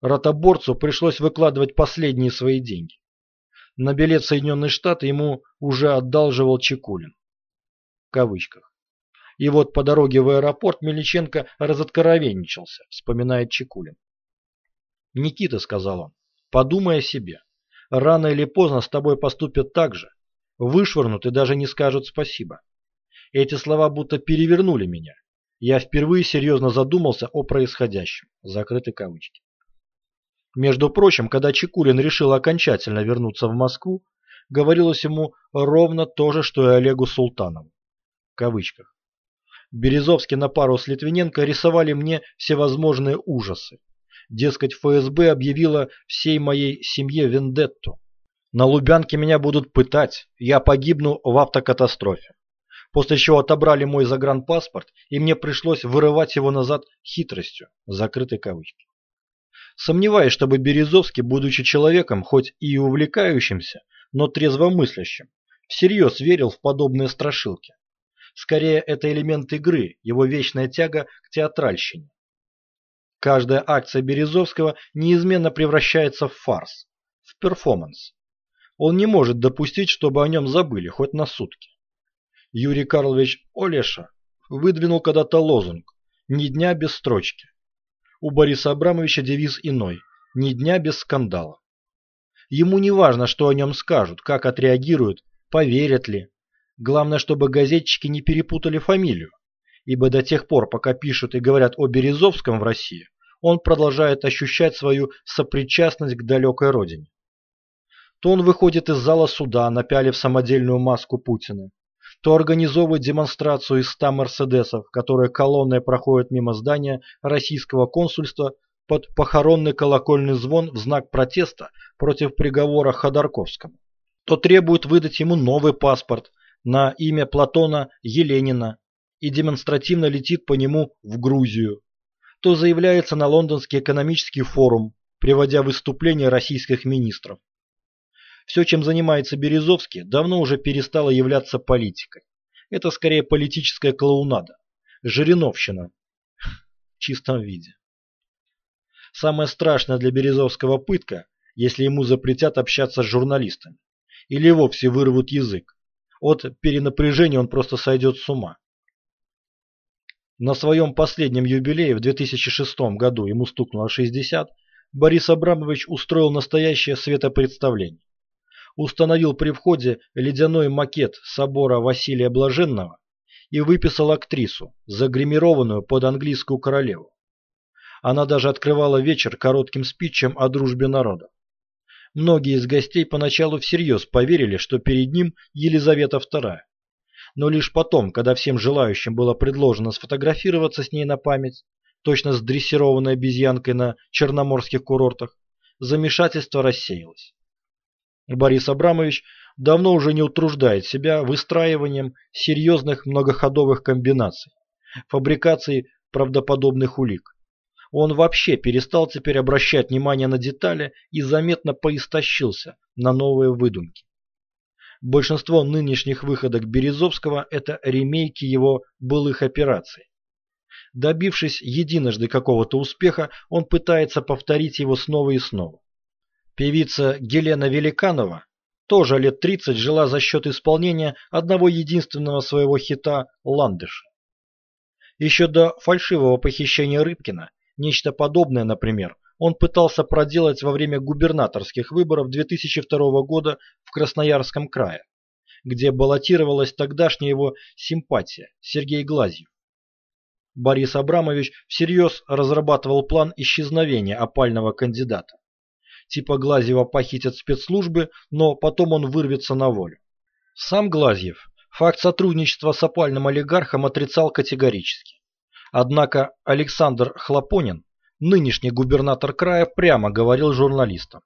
Speaker 1: Ротоборцу пришлось выкладывать последние свои деньги. На билет в Соединенные Штаты ему уже одалживал Чекулин. В кавычках. И вот по дороге в аэропорт Мельниченко разоткровенничался, вспоминает Чекулин. «Никита», — сказал он, — «подумай о себе. Рано или поздно с тобой поступят так же. Вышвырнут и даже не скажут спасибо. Эти слова будто перевернули меня. Я впервые серьезно задумался о происходящем. Закрыты кавычки. Между прочим, когда Чекулин решил окончательно вернуться в Москву, говорилось ему ровно то же, что и Олегу Султанову. В кавычках. Березовский на пару с Литвиненко рисовали мне всевозможные ужасы. Дескать, ФСБ объявила всей моей семье вендетту. На Лубянке меня будут пытать, я погибну в автокатастрофе. После чего отобрали мой загранпаспорт, и мне пришлось вырывать его назад хитростью, закрытой кавычки. Сомневаюсь, чтобы Березовский, будучи человеком, хоть и увлекающимся, но трезвомыслящим, всерьез верил в подобные страшилки. Скорее, это элемент игры, его вечная тяга к театральщине. Каждая акция Березовского неизменно превращается в фарс, в перформанс. Он не может допустить, чтобы о нем забыли хоть на сутки. Юрий Карлович Олеша выдвинул когда-то лозунг «Ни дня без строчки». У Бориса Абрамовича девиз иной «Ни дня без скандала». Ему не важно, что о нем скажут, как отреагируют, поверят ли. Главное, чтобы газетчики не перепутали фамилию, ибо до тех пор, пока пишут и говорят о Березовском в России, он продолжает ощущать свою сопричастность к далекой родине. То он выходит из зала суда, напялив самодельную маску Путина, то организовывает демонстрацию из ста мерседесов, которые колонной проходят мимо здания российского консульства под похоронный колокольный звон в знак протеста против приговора Ходорковскому, то требует выдать ему новый паспорт на имя Платона Еленина и демонстративно летит по нему в Грузию, то заявляется на Лондонский экономический форум, приводя выступления российских министров. Все, чем занимается Березовский, давно уже перестало являться политикой. Это скорее политическая клоунада. Жириновщина. В чистом виде. Самое страшное для Березовского пытка, если ему запретят общаться с журналистами. Или вовсе вырвут язык. От перенапряжения он просто сойдет с ума. На своем последнем юбилее в 2006 году, ему стукнуло 60, Борис Абрамович устроил настоящее светопредставление установил при входе ледяной макет собора Василия Блаженного и выписал актрису, загримированную под английскую королеву. Она даже открывала вечер коротким спичем о дружбе народа. Многие из гостей поначалу всерьез поверили, что перед ним Елизавета II. Но лишь потом, когда всем желающим было предложено сфотографироваться с ней на память, точно с дрессированной обезьянкой на черноморских курортах, замешательство рассеялось. Борис Абрамович давно уже не утруждает себя выстраиванием серьезных многоходовых комбинаций, фабрикацией правдоподобных улик. Он вообще перестал теперь обращать внимание на детали и заметно поистощился на новые выдумки. Большинство нынешних выходок Березовского – это ремейки его былых операций. Добившись единожды какого-то успеха, он пытается повторить его снова и снова. Певица Гелена Великанова тоже лет 30 жила за счет исполнения одного единственного своего хита «Ландыша». Еще до фальшивого похищения Рыбкина, нечто подобное, например, он пытался проделать во время губернаторских выборов 2002 года в Красноярском крае, где баллотировалась тогдашняя его симпатия Сергей Глазьев. Борис Абрамович всерьез разрабатывал план исчезновения опального кандидата типа Глазьева похитят спецслужбы, но потом он вырвется на волю. Сам Глазьев факт сотрудничества с опальным олигархом отрицал категорически. Однако Александр Хлопонин, нынешний губернатор края, прямо говорил журналистам.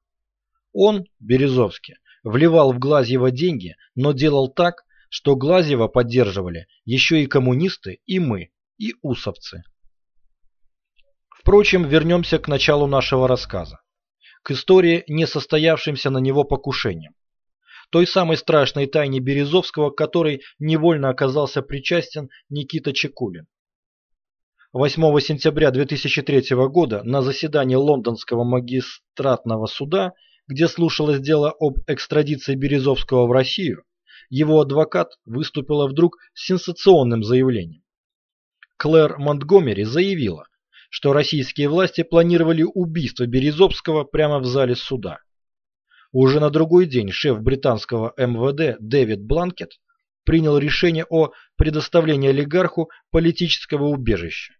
Speaker 1: Он, Березовский, вливал в Глазьева деньги, но делал так, что Глазьева поддерживали еще и коммунисты, и мы, и усовцы. Впрочем, вернемся к началу нашего рассказа к истории несостоявшимся на него покушениям. той самой страшной тайне Березовского, которой невольно оказался причастен Никита Чекулин. 8 сентября 2003 года на заседании Лондонского магистратного суда, где слушалось дело об экстрадиции Березовского в Россию, его адвокат выступила вдруг с сенсационным заявлением. Клэр Монтгомери заявила, что российские власти планировали убийство Березовского прямо в зале суда. Уже на другой день шеф британского МВД Дэвид Бланкет принял решение о предоставлении олигарху политического убежища.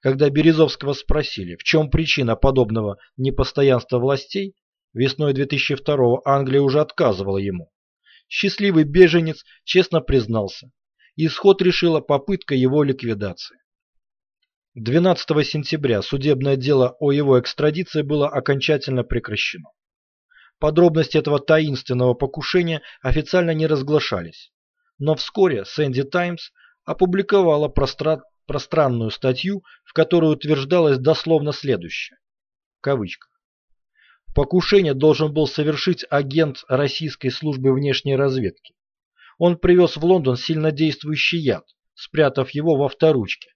Speaker 1: Когда Березовского спросили, в чем причина подобного непостоянства властей, весной 2002 Англия уже отказывала ему. Счастливый беженец честно признался. Исход решила попытка его ликвидации. 12 сентября судебное дело о его экстрадиции было окончательно прекращено. Подробности этого таинственного покушения официально не разглашались, но вскоре Сэнди Таймс опубликовала простра... пространную статью, в которой утверждалось дословно следующее. В. Покушение должен был совершить агент российской службы внешней разведки. Он привез в Лондон сильнодействующий яд, спрятав его во вторучке.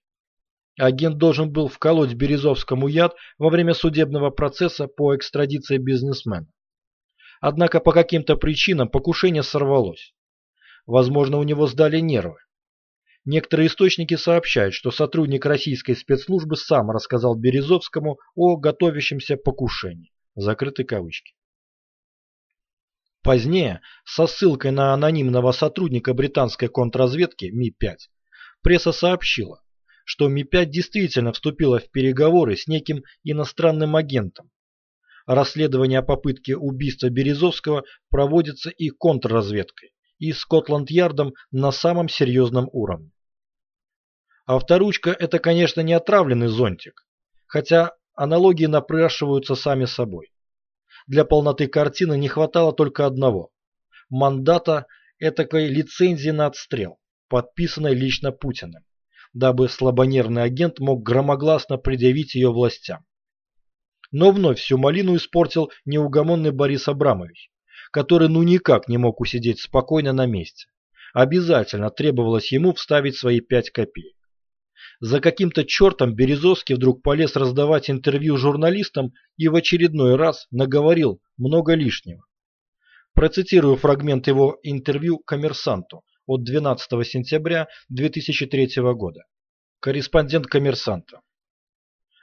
Speaker 1: Агент должен был вколоть Березовскому яд во время судебного процесса по экстрадиции бизнесмена. Однако по каким-то причинам покушение сорвалось. Возможно, у него сдали нервы. Некоторые источники сообщают, что сотрудник российской спецслужбы сам рассказал Березовскому о готовящемся покушении. Закрыты кавычки. Позднее, со ссылкой на анонимного сотрудника британской контрразведки Ми-5, пресса сообщила, что Ми-5 действительно вступила в переговоры с неким иностранным агентом, Расследование о попытке убийства Березовского проводится и контрразведкой, и Скотланд-Ярдом на самом серьезном уровне. Авторучка – это, конечно, не отравленный зонтик, хотя аналогии напрашиваются сами собой. Для полноты картины не хватало только одного – мандата этакой лицензии на отстрел, подписанной лично Путиным, дабы слабонервный агент мог громогласно предъявить ее властям. Но вновь всю малину испортил неугомонный Борис Абрамович, который ну никак не мог усидеть спокойно на месте. Обязательно требовалось ему вставить свои пять копеек. За каким-то чертом Березовский вдруг полез раздавать интервью журналистам и в очередной раз наговорил много лишнего. Процитирую фрагмент его интервью «Коммерсанту» от 12 сентября 2003 года. Корреспондент «Коммерсанта».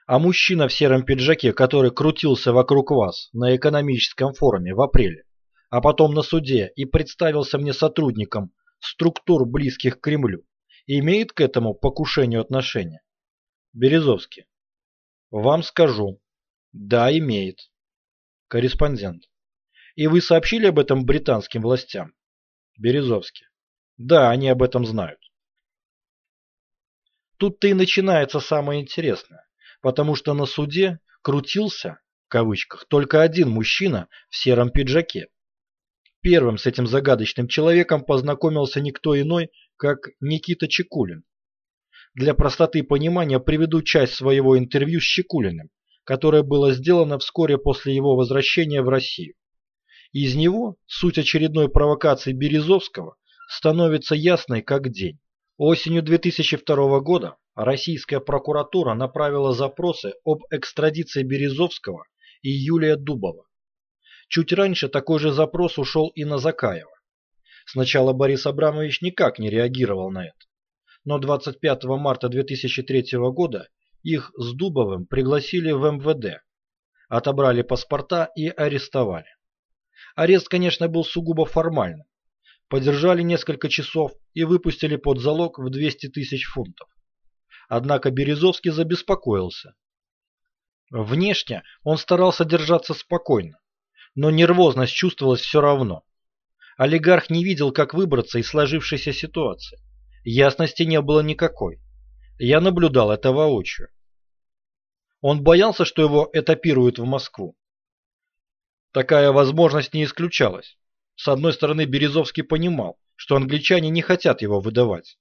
Speaker 1: А мужчина в сером пиджаке, который крутился вокруг вас на экономическом форуме в апреле, а потом на суде и представился мне сотрудником структур, близких к Кремлю, имеет к этому покушению отношение? Березовский. Вам скажу. Да, имеет. Корреспондент. И вы сообщили об этом британским властям? Березовский. Да, они об этом знают. Тут-то и начинается самое интересное потому что на суде крутился, в кавычках, только один мужчина в сером пиджаке. Первым с этим загадочным человеком познакомился никто иной, как Никита Чекулин. Для простоты понимания приведу часть своего интервью с Чекулиным, которое было сделано вскоре после его возвращения в Россию. Из него суть очередной провокации Березовского становится ясной как день. Осенью 2002 года российская прокуратура направила запросы об экстрадиции Березовского и Юлия Дубова. Чуть раньше такой же запрос ушел и на Закаева. Сначала Борис Абрамович никак не реагировал на это. Но 25 марта 2003 года их с Дубовым пригласили в МВД, отобрали паспорта и арестовали. Арест, конечно, был сугубо формальным. Подержали несколько часов и выпустили под залог в 200 тысяч фунтов. Однако Березовский забеспокоился. Внешне он старался держаться спокойно, но нервозность чувствовалась все равно. Олигарх не видел, как выбраться из сложившейся ситуации. Ясности не было никакой. Я наблюдал это воочию. Он боялся, что его этапируют в Москву. Такая возможность не исключалась. С одной стороны, Березовский понимал, что англичане не хотят его выдавать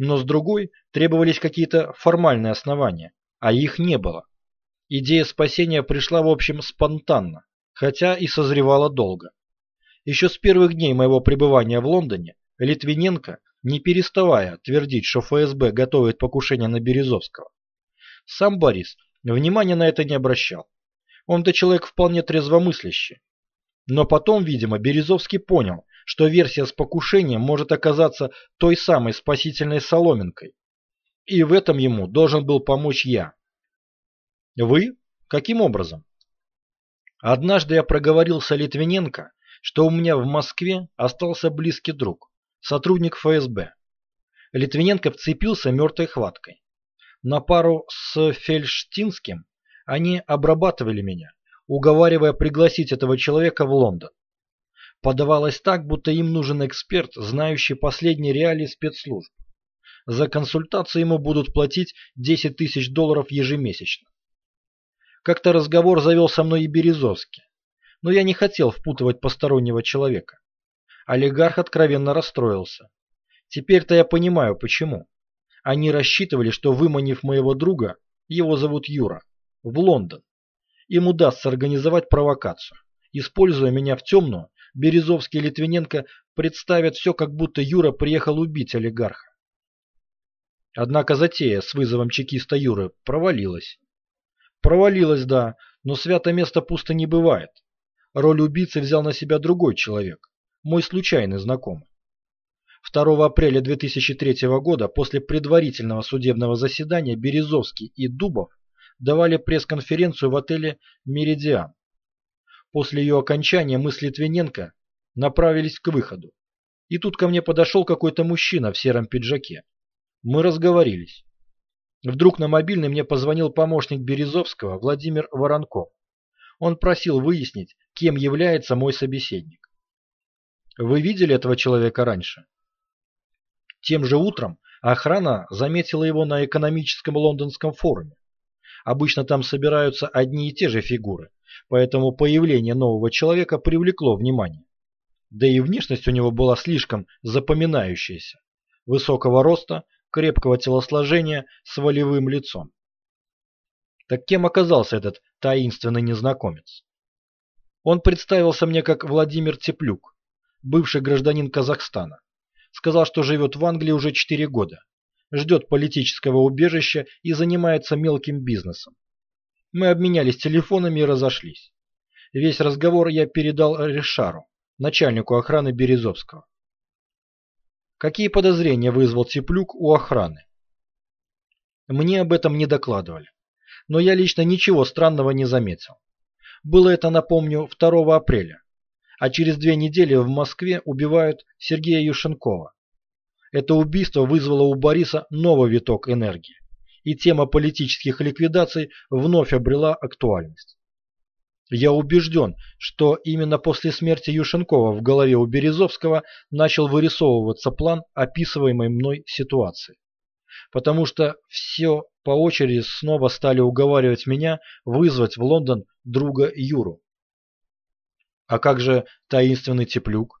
Speaker 1: но с другой требовались какие-то формальные основания, а их не было. Идея спасения пришла в общем спонтанно, хотя и созревала долго. Еще с первых дней моего пребывания в Лондоне Литвиненко, не переставая твердить, что ФСБ готовит покушение на Березовского. Сам Борис внимания на это не обращал. Он-то человек вполне трезвомыслящий. Но потом, видимо, Березовский понял, что версия с покушением может оказаться той самой спасительной соломинкой. И в этом ему должен был помочь я. Вы? Каким образом? Однажды я проговорился Литвиненко, что у меня в Москве остался близкий друг, сотрудник ФСБ. Литвиненко вцепился мертвой хваткой. На пару с Фельштинским они обрабатывали меня, уговаривая пригласить этого человека в Лондон. Подавалось так, будто им нужен эксперт, знающий последние реалии спецслужб. За консультацию ему будут платить 10 тысяч долларов ежемесячно. Как-то разговор завел со мной и Березовский, но я не хотел впутывать постороннего человека. Олигарх откровенно расстроился. Теперь-то я понимаю, почему. Они рассчитывали, что выманив моего друга, его зовут Юра, в Лондон, им удастся организовать провокацию. Используя меня в темную, Березовский и Литвиненко представят все, как будто Юра приехал убить олигарха. Однако затея с вызовом чекиста Юры провалилась. Провалилась, да, но свято место пусто не бывает. Роль убийцы взял на себя другой человек, мой случайный знакомый. 2 апреля 2003 года после предварительного судебного заседания Березовский и Дубов давали пресс-конференцию в отеле «Меридиан». После ее окончания мы с Литвиненко направились к выходу. И тут ко мне подошел какой-то мужчина в сером пиджаке. Мы разговорились. Вдруг на мобильный мне позвонил помощник Березовского Владимир Воронков. Он просил выяснить, кем является мой собеседник. Вы видели этого человека раньше? Тем же утром охрана заметила его на экономическом лондонском форуме. Обычно там собираются одни и те же фигуры, поэтому появление нового человека привлекло внимание. Да и внешность у него была слишком запоминающаяся. Высокого роста, крепкого телосложения, с волевым лицом. Так кем оказался этот таинственный незнакомец? Он представился мне как Владимир Теплюк, бывший гражданин Казахстана. Сказал, что живет в Англии уже 4 года, ждет политического убежища и занимается мелким бизнесом. Мы обменялись телефонами и разошлись. Весь разговор я передал Решару, начальнику охраны Березовского. Какие подозрения вызвал Теплюк у охраны? Мне об этом не докладывали, но я лично ничего странного не заметил. Было это, напомню, 2 апреля, а через две недели в Москве убивают Сергея Юшенкова. Это убийство вызвало у Бориса новый виток энергии, и тема политических ликвидаций вновь обрела актуальность. Я убежден, что именно после смерти Юшенкова в голове у Березовского начал вырисовываться план описываемой мной ситуации. Потому что все по очереди снова стали уговаривать меня вызвать в Лондон друга Юру. А как же таинственный Теплюк?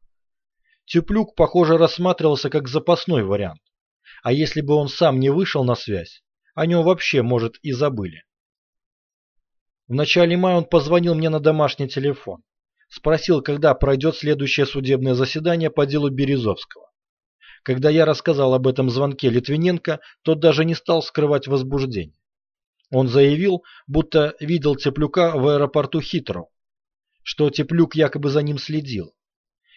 Speaker 1: Теплюк, похоже, рассматривался как запасной вариант. А если бы он сам не вышел на связь, о нем вообще, может, и забыли. В начале мая он позвонил мне на домашний телефон. Спросил, когда пройдет следующее судебное заседание по делу Березовского. Когда я рассказал об этом звонке Литвиненко, тот даже не стал скрывать возбуждение. Он заявил, будто видел Теплюка в аэропорту Хитроу, что Теплюк якобы за ним следил.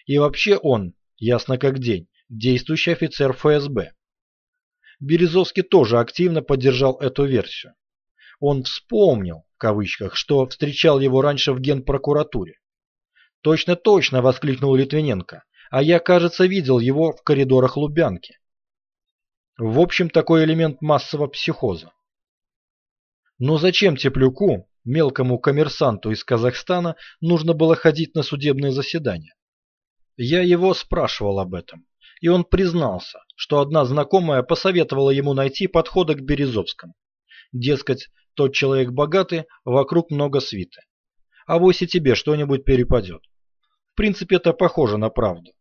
Speaker 1: И вообще он, ясно как день, действующий офицер ФСБ. Березовский тоже активно поддержал эту версию. Он вспомнил, кавычках, что встречал его раньше в генпрокуратуре. «Точно-точно!» – воскликнул Литвиненко. «А я, кажется, видел его в коридорах Лубянки». В общем, такой элемент массового психоза. Но зачем Теплюку, мелкому коммерсанту из Казахстана, нужно было ходить на судебные заседания? Я его спрашивал об этом, и он признался, что одна знакомая посоветовала ему найти подходы к Березовскому. Дескать, тот человек богатый, вокруг много свиты. А вось и тебе что-нибудь перепадет. В принципе, это похоже на правду.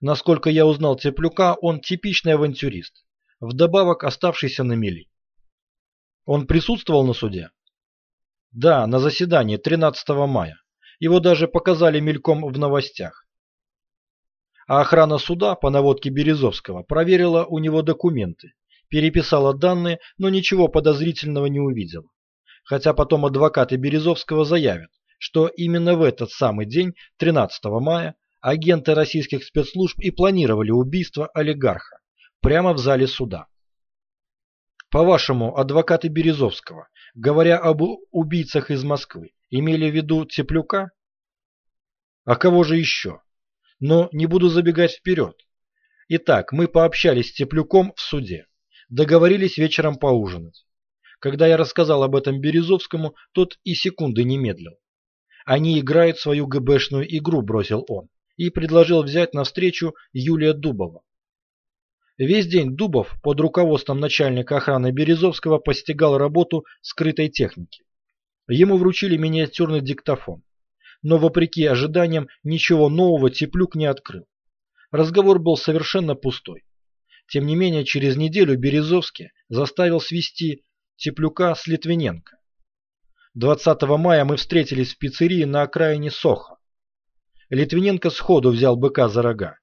Speaker 1: Насколько я узнал Теплюка, он типичный авантюрист, вдобавок оставшийся на мели. Он присутствовал на суде? Да, на заседании 13 мая. Его даже показали мельком в новостях. А охрана суда по наводке Березовского проверила у него документы, переписала данные, но ничего подозрительного не увидела. Хотя потом адвокаты Березовского заявят, что именно в этот самый день, 13 мая, агенты российских спецслужб и планировали убийство олигарха прямо в зале суда. По-вашему, адвокаты Березовского, говоря об убийцах из Москвы, имели в виду Теплюка? А кого же еще? Но не буду забегать вперед. Итак, мы пообщались с Теплюком в суде. Договорились вечером поужинать. Когда я рассказал об этом Березовскому, тот и секунды не медлил. Они играют свою ГБшную игру, бросил он, и предложил взять на встречу Юлия Дубова. Весь день Дубов под руководством начальника охраны Березовского постигал работу скрытой техники. Ему вручили миниатюрный диктофон но, вопреки ожиданиям, ничего нового Теплюк не открыл. Разговор был совершенно пустой. Тем не менее, через неделю Березовский заставил свести Теплюка с Литвиненко. 20 мая мы встретились в пиццерии на окраине Соха. Литвиненко сходу взял быка за рога.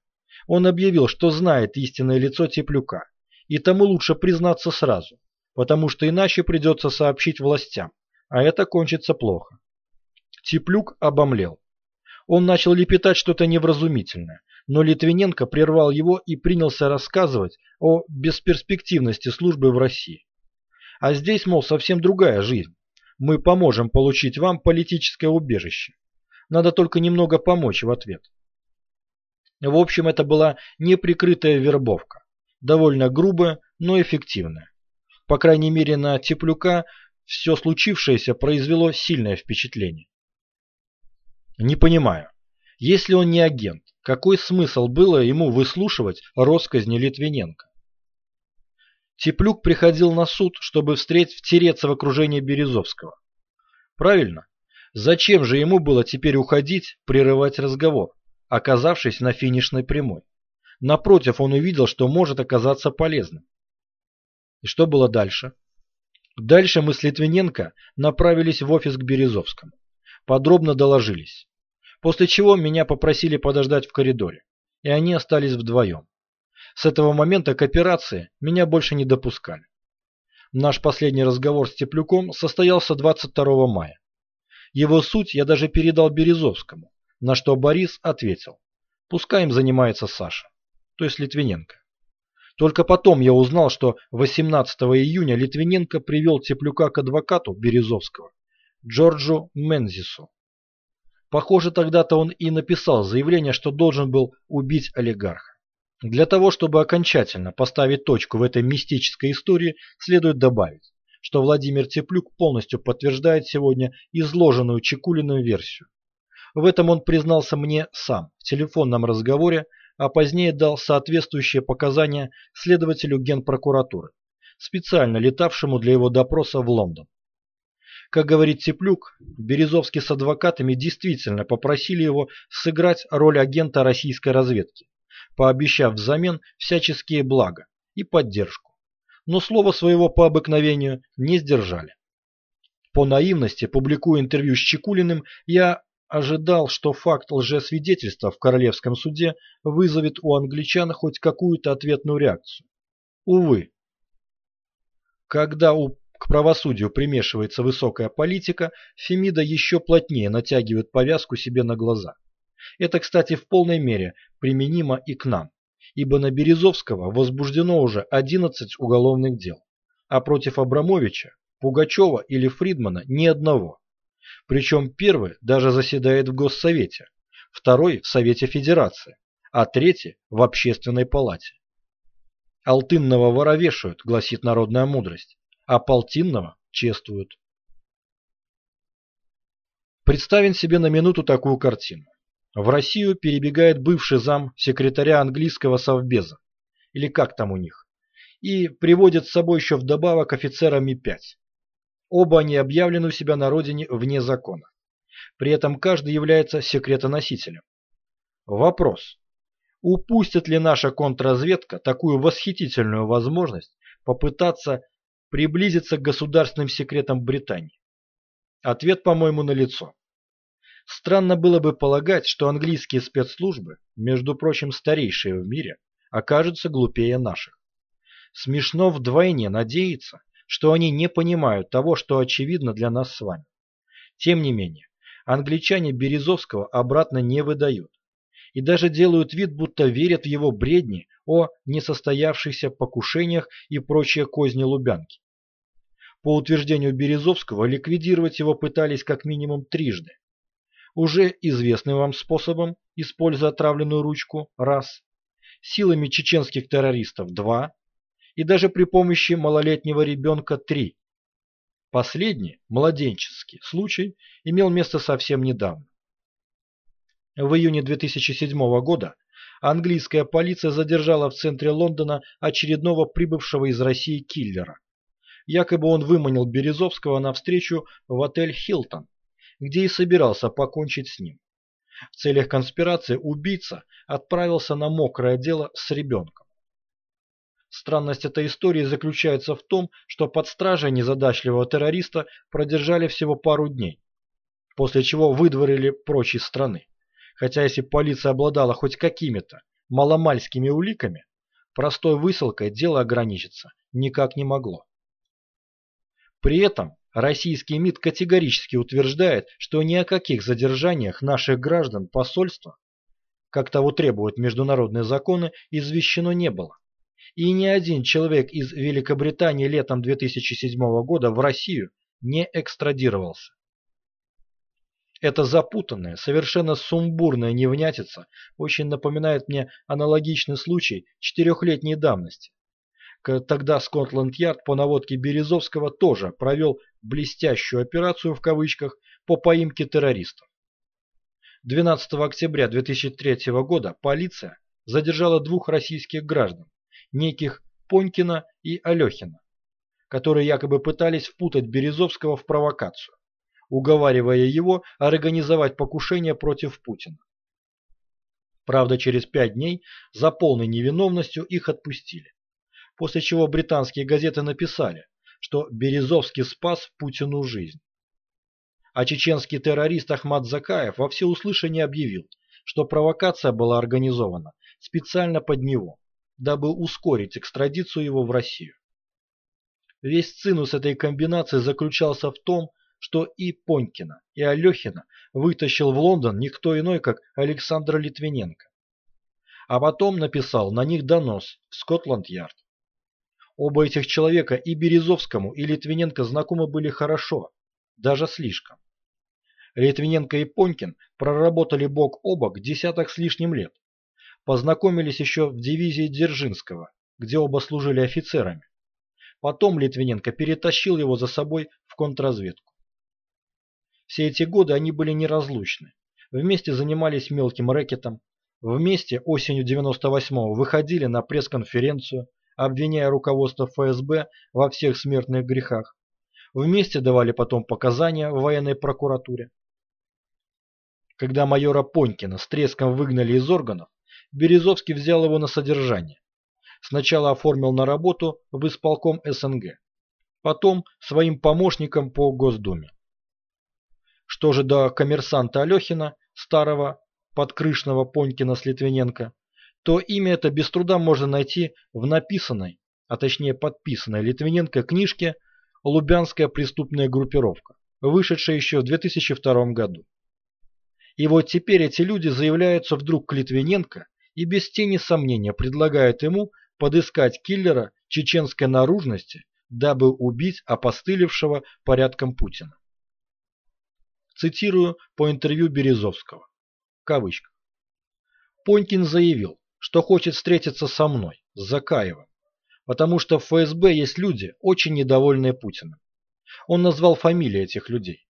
Speaker 1: Он объявил, что знает истинное лицо Теплюка, и тому лучше признаться сразу, потому что иначе придется сообщить властям, а это кончится плохо. Теплюк обомлел. Он начал лепетать что-то невразумительное, но Литвиненко прервал его и принялся рассказывать о бесперспективности службы в России. А здесь, мол, совсем другая жизнь. Мы поможем получить вам политическое убежище. Надо только немного помочь в ответ. В общем, это была неприкрытая вербовка. Довольно грубая, но эффективная. По крайней мере, на Теплюка все случившееся произвело сильное впечатление. Не понимаю. Если он не агент, какой смысл было ему выслушивать росказни Литвиненко? Теплюк приходил на суд, чтобы встретить втереться в окружение Березовского. Правильно. Зачем же ему было теперь уходить, прерывать разговор, оказавшись на финишной прямой? Напротив, он увидел, что может оказаться полезным. И что было дальше? Дальше мы с Литвиненко направились в офис к Березовскому. Подробно доложились после чего меня попросили подождать в коридоре, и они остались вдвоем. С этого момента к операции меня больше не допускали. Наш последний разговор с Теплюком состоялся 22 мая. Его суть я даже передал Березовскому, на что Борис ответил, пускай им занимается Саша, то есть Литвиненко. Только потом я узнал, что 18 июня Литвиненко привел Теплюка к адвокату Березовского, Джорджу Мензису, Похоже, тогда-то он и написал заявление, что должен был убить олигарха. Для того, чтобы окончательно поставить точку в этой мистической истории, следует добавить, что Владимир Теплюк полностью подтверждает сегодня изложенную Чекулиным версию. В этом он признался мне сам в телефонном разговоре, а позднее дал соответствующие показания следователю Генпрокуратуры, специально летавшему для его допроса в Лондон. Как говорит Теплюк, Березовский с адвокатами действительно попросили его сыграть роль агента российской разведки, пообещав взамен всяческие блага и поддержку. Но слово своего по обыкновению не сдержали. По наивности, публикуя интервью с Чекулиным, я ожидал, что факт лжесвидетельства в Королевском суде вызовет у англичан хоть какую-то ответную реакцию. Увы. Когда у к правосудию примешивается высокая политика, Фемида еще плотнее натягивает повязку себе на глаза. Это, кстати, в полной мере применимо и к нам, ибо на Березовского возбуждено уже 11 уголовных дел, а против Абрамовича, Пугачева или Фридмана ни одного. Причем первый даже заседает в Госсовете, второй в Совете Федерации, а третий в Общественной палате. Алтынного вора вешают, гласит народная мудрость а полтинного чествуют. Представим себе на минуту такую картину. В Россию перебегает бывший зам секретаря английского совбеза, или как там у них, и приводит с собой еще вдобавок офицера Ми-5. Оба они объявлены у себя на родине вне закона. При этом каждый является секретоносителем. Вопрос. Упустит ли наша контрразведка такую восхитительную возможность попытаться приблизиться к государственным секретам Британии? Ответ, по-моему, налицо. Странно было бы полагать, что английские спецслужбы, между прочим старейшие в мире, окажутся глупее наших. Смешно вдвойне надеяться, что они не понимают того, что очевидно для нас с вами. Тем не менее, англичане Березовского обратно не выдают и даже делают вид, будто верят в его бредни о несостоявшихся покушениях и прочие козни Лубянки. По утверждению Березовского, ликвидировать его пытались как минимум трижды. Уже известным вам способом, используя отравленную ручку, раз, силами чеченских террористов, два, и даже при помощи малолетнего ребенка, три. Последний, младенческий, случай имел место совсем недавно. В июне 2007 года английская полиция задержала в центре Лондона очередного прибывшего из России киллера. Якобы он выманил Березовского на встречу в отель «Хилтон», где и собирался покончить с ним. В целях конспирации убийца отправился на мокрое дело с ребенком. Странность этой истории заключается в том, что под стражей незадачливого террориста продержали всего пару дней, после чего выдворили прочь из страны. Хотя если полиция обладала хоть какими-то маломальскими уликами, простой высылкой дело ограничиться никак не могло. При этом российский МИД категорически утверждает, что ни о каких задержаниях наших граждан посольства, как того требуют международные законы, извещено не было. И ни один человек из Великобритании летом 2007 года в Россию не экстрадировался. Эта запутанная, совершенно сумбурная невнятица очень напоминает мне аналогичный случай четырехлетней давности. Тогда Скотланд-Ярд по наводке Березовского тоже провел блестящую операцию в кавычках по поимке террористов. 12 октября 2003 года полиция задержала двух российских граждан, неких Понькина и Алехина, которые якобы пытались впутать Березовского в провокацию уговаривая его организовать покушение против Путина. Правда, через пять дней за полной невиновностью их отпустили. После чего британские газеты написали, что Березовский спас Путину жизнь. А чеченский террорист Ахмад Закаев во всеуслышание объявил, что провокация была организована специально под него, дабы ускорить экстрадицию его в Россию. Весь цинус этой комбинации заключался в том, что и Понькина, и Алехина вытащил в Лондон никто иной, как Александр Литвиненко. А потом написал на них донос в Скотланд-Ярд. Оба этих человека и Березовскому, и Литвиненко знакомы были хорошо, даже слишком. Литвиненко и Понькин проработали бок о бок десяток с лишним лет. Познакомились еще в дивизии Дзержинского, где оба служили офицерами. Потом Литвиненко перетащил его за собой в контрразведку. Все эти годы они были неразлучны. Вместе занимались мелким рэкетом. Вместе осенью 98-го выходили на пресс-конференцию, обвиняя руководство ФСБ во всех смертных грехах. Вместе давали потом показания в военной прокуратуре. Когда майора Понькина с треском выгнали из органов, Березовский взял его на содержание. Сначала оформил на работу в исполком СНГ, потом своим помощником по Госдуме. Что же до коммерсанта Алехина, старого подкрышного Понькина с Литвиненко, то имя это без труда можно найти в написанной, а точнее подписанной Литвиненко книжке «Лубянская преступная группировка», вышедшей еще в 2002 году. И вот теперь эти люди заявляются вдруг к Литвиненко и без тени сомнения предлагают ему подыскать киллера чеченской наружности, дабы убить опостылевшего порядком Путина. Цитирую по интервью Березовского. Кавычка. Понькин заявил, что хочет встретиться со мной, с Закаевым, потому что в ФСБ есть люди, очень недовольные Путиным. Он назвал фамилии этих людей.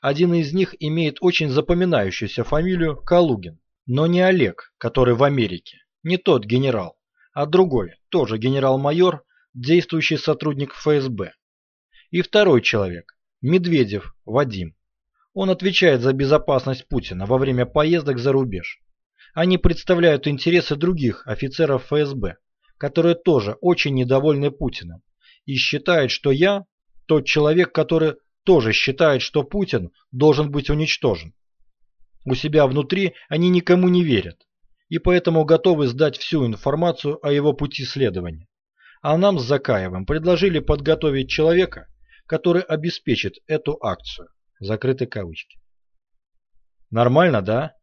Speaker 1: Один из них имеет очень запоминающуюся фамилию Калугин, но не Олег, который в Америке, не тот генерал, а другой, тоже генерал-майор, действующий сотрудник ФСБ. И второй человек, Медведев Вадим, он отвечает за безопасность Путина во время поездок за рубеж. Они представляют интересы других офицеров ФСБ, которые тоже очень недовольны Путиным и считают, что я тот человек, который тоже считает, что Путин должен быть уничтожен. У себя внутри они никому не верят, и поэтому готовы сдать всю информацию о его пути следования. А нам с Закаевым предложили подготовить человека, который обеспечит эту акцию. Закрыты кавычки. Нормально, да?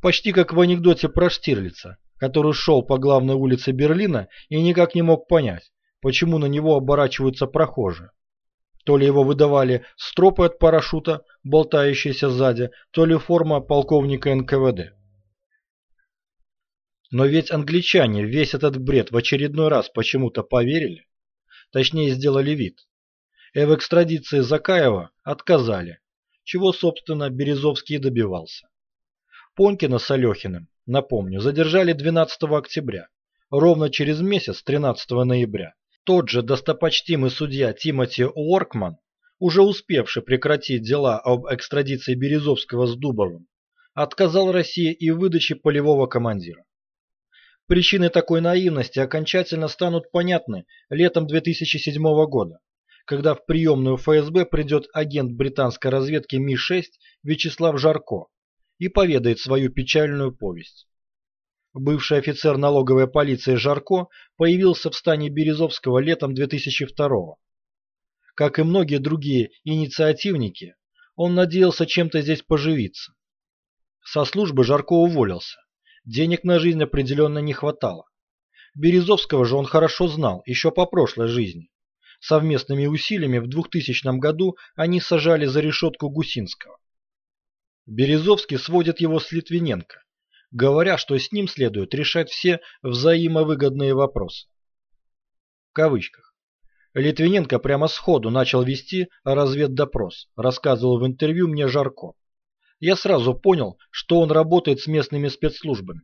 Speaker 1: Почти как в анекдоте про Штирлица, который шел по главной улице Берлина и никак не мог понять, почему на него оборачиваются прохожие. То ли его выдавали стропы от парашюта, болтающиеся сзади, то ли форма полковника НКВД. Но ведь англичане весь этот бред в очередной раз почему-то поверили, точнее сделали вид. И в экстрадиции Закаева отказали, чего, собственно, Березовский добивался. Понкина с Алехиным, напомню, задержали 12 октября, ровно через месяц, 13 ноября. Тот же достопочтимый судья Тимоти Уоркман, уже успевший прекратить дела об экстрадиции Березовского с Дубовым, отказал России и выдаче полевого командира. Причины такой наивности окончательно станут понятны летом 2007 года, когда в приемную ФСБ придет агент британской разведки Ми-6 Вячеслав Жарко и поведает свою печальную повесть. Бывший офицер налоговой полиции Жарко появился в стане Березовского летом 2002 -го. Как и многие другие инициативники, он надеялся чем-то здесь поживиться. Со службы Жарко уволился. Денег на жизнь определенно не хватало. Березовского же он хорошо знал, еще по прошлой жизни. Совместными усилиями в 2000 году они сажали за решетку Гусинского. Березовский сводит его с Литвиненко говоря, что с ним следует решать все взаимовыгодные вопросы. В кавычках. Литвиненко прямо сходу начал вести разведдопрос, рассказывал в интервью мне Жарко. Я сразу понял, что он работает с местными спецслужбами.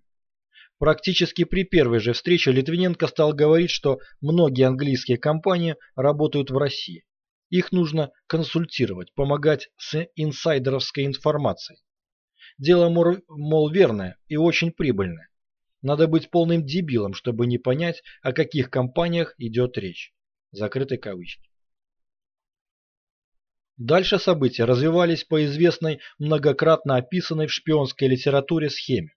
Speaker 1: Практически при первой же встрече Литвиненко стал говорить, что многие английские компании работают в России. Их нужно консультировать, помогать с инсайдеровской информацией. Дело, мол, верное и очень прибыльное. Надо быть полным дебилом, чтобы не понять, о каких компаниях идет речь. Закрыты кавычки. Дальше события развивались по известной, многократно описанной в шпионской литературе схеме.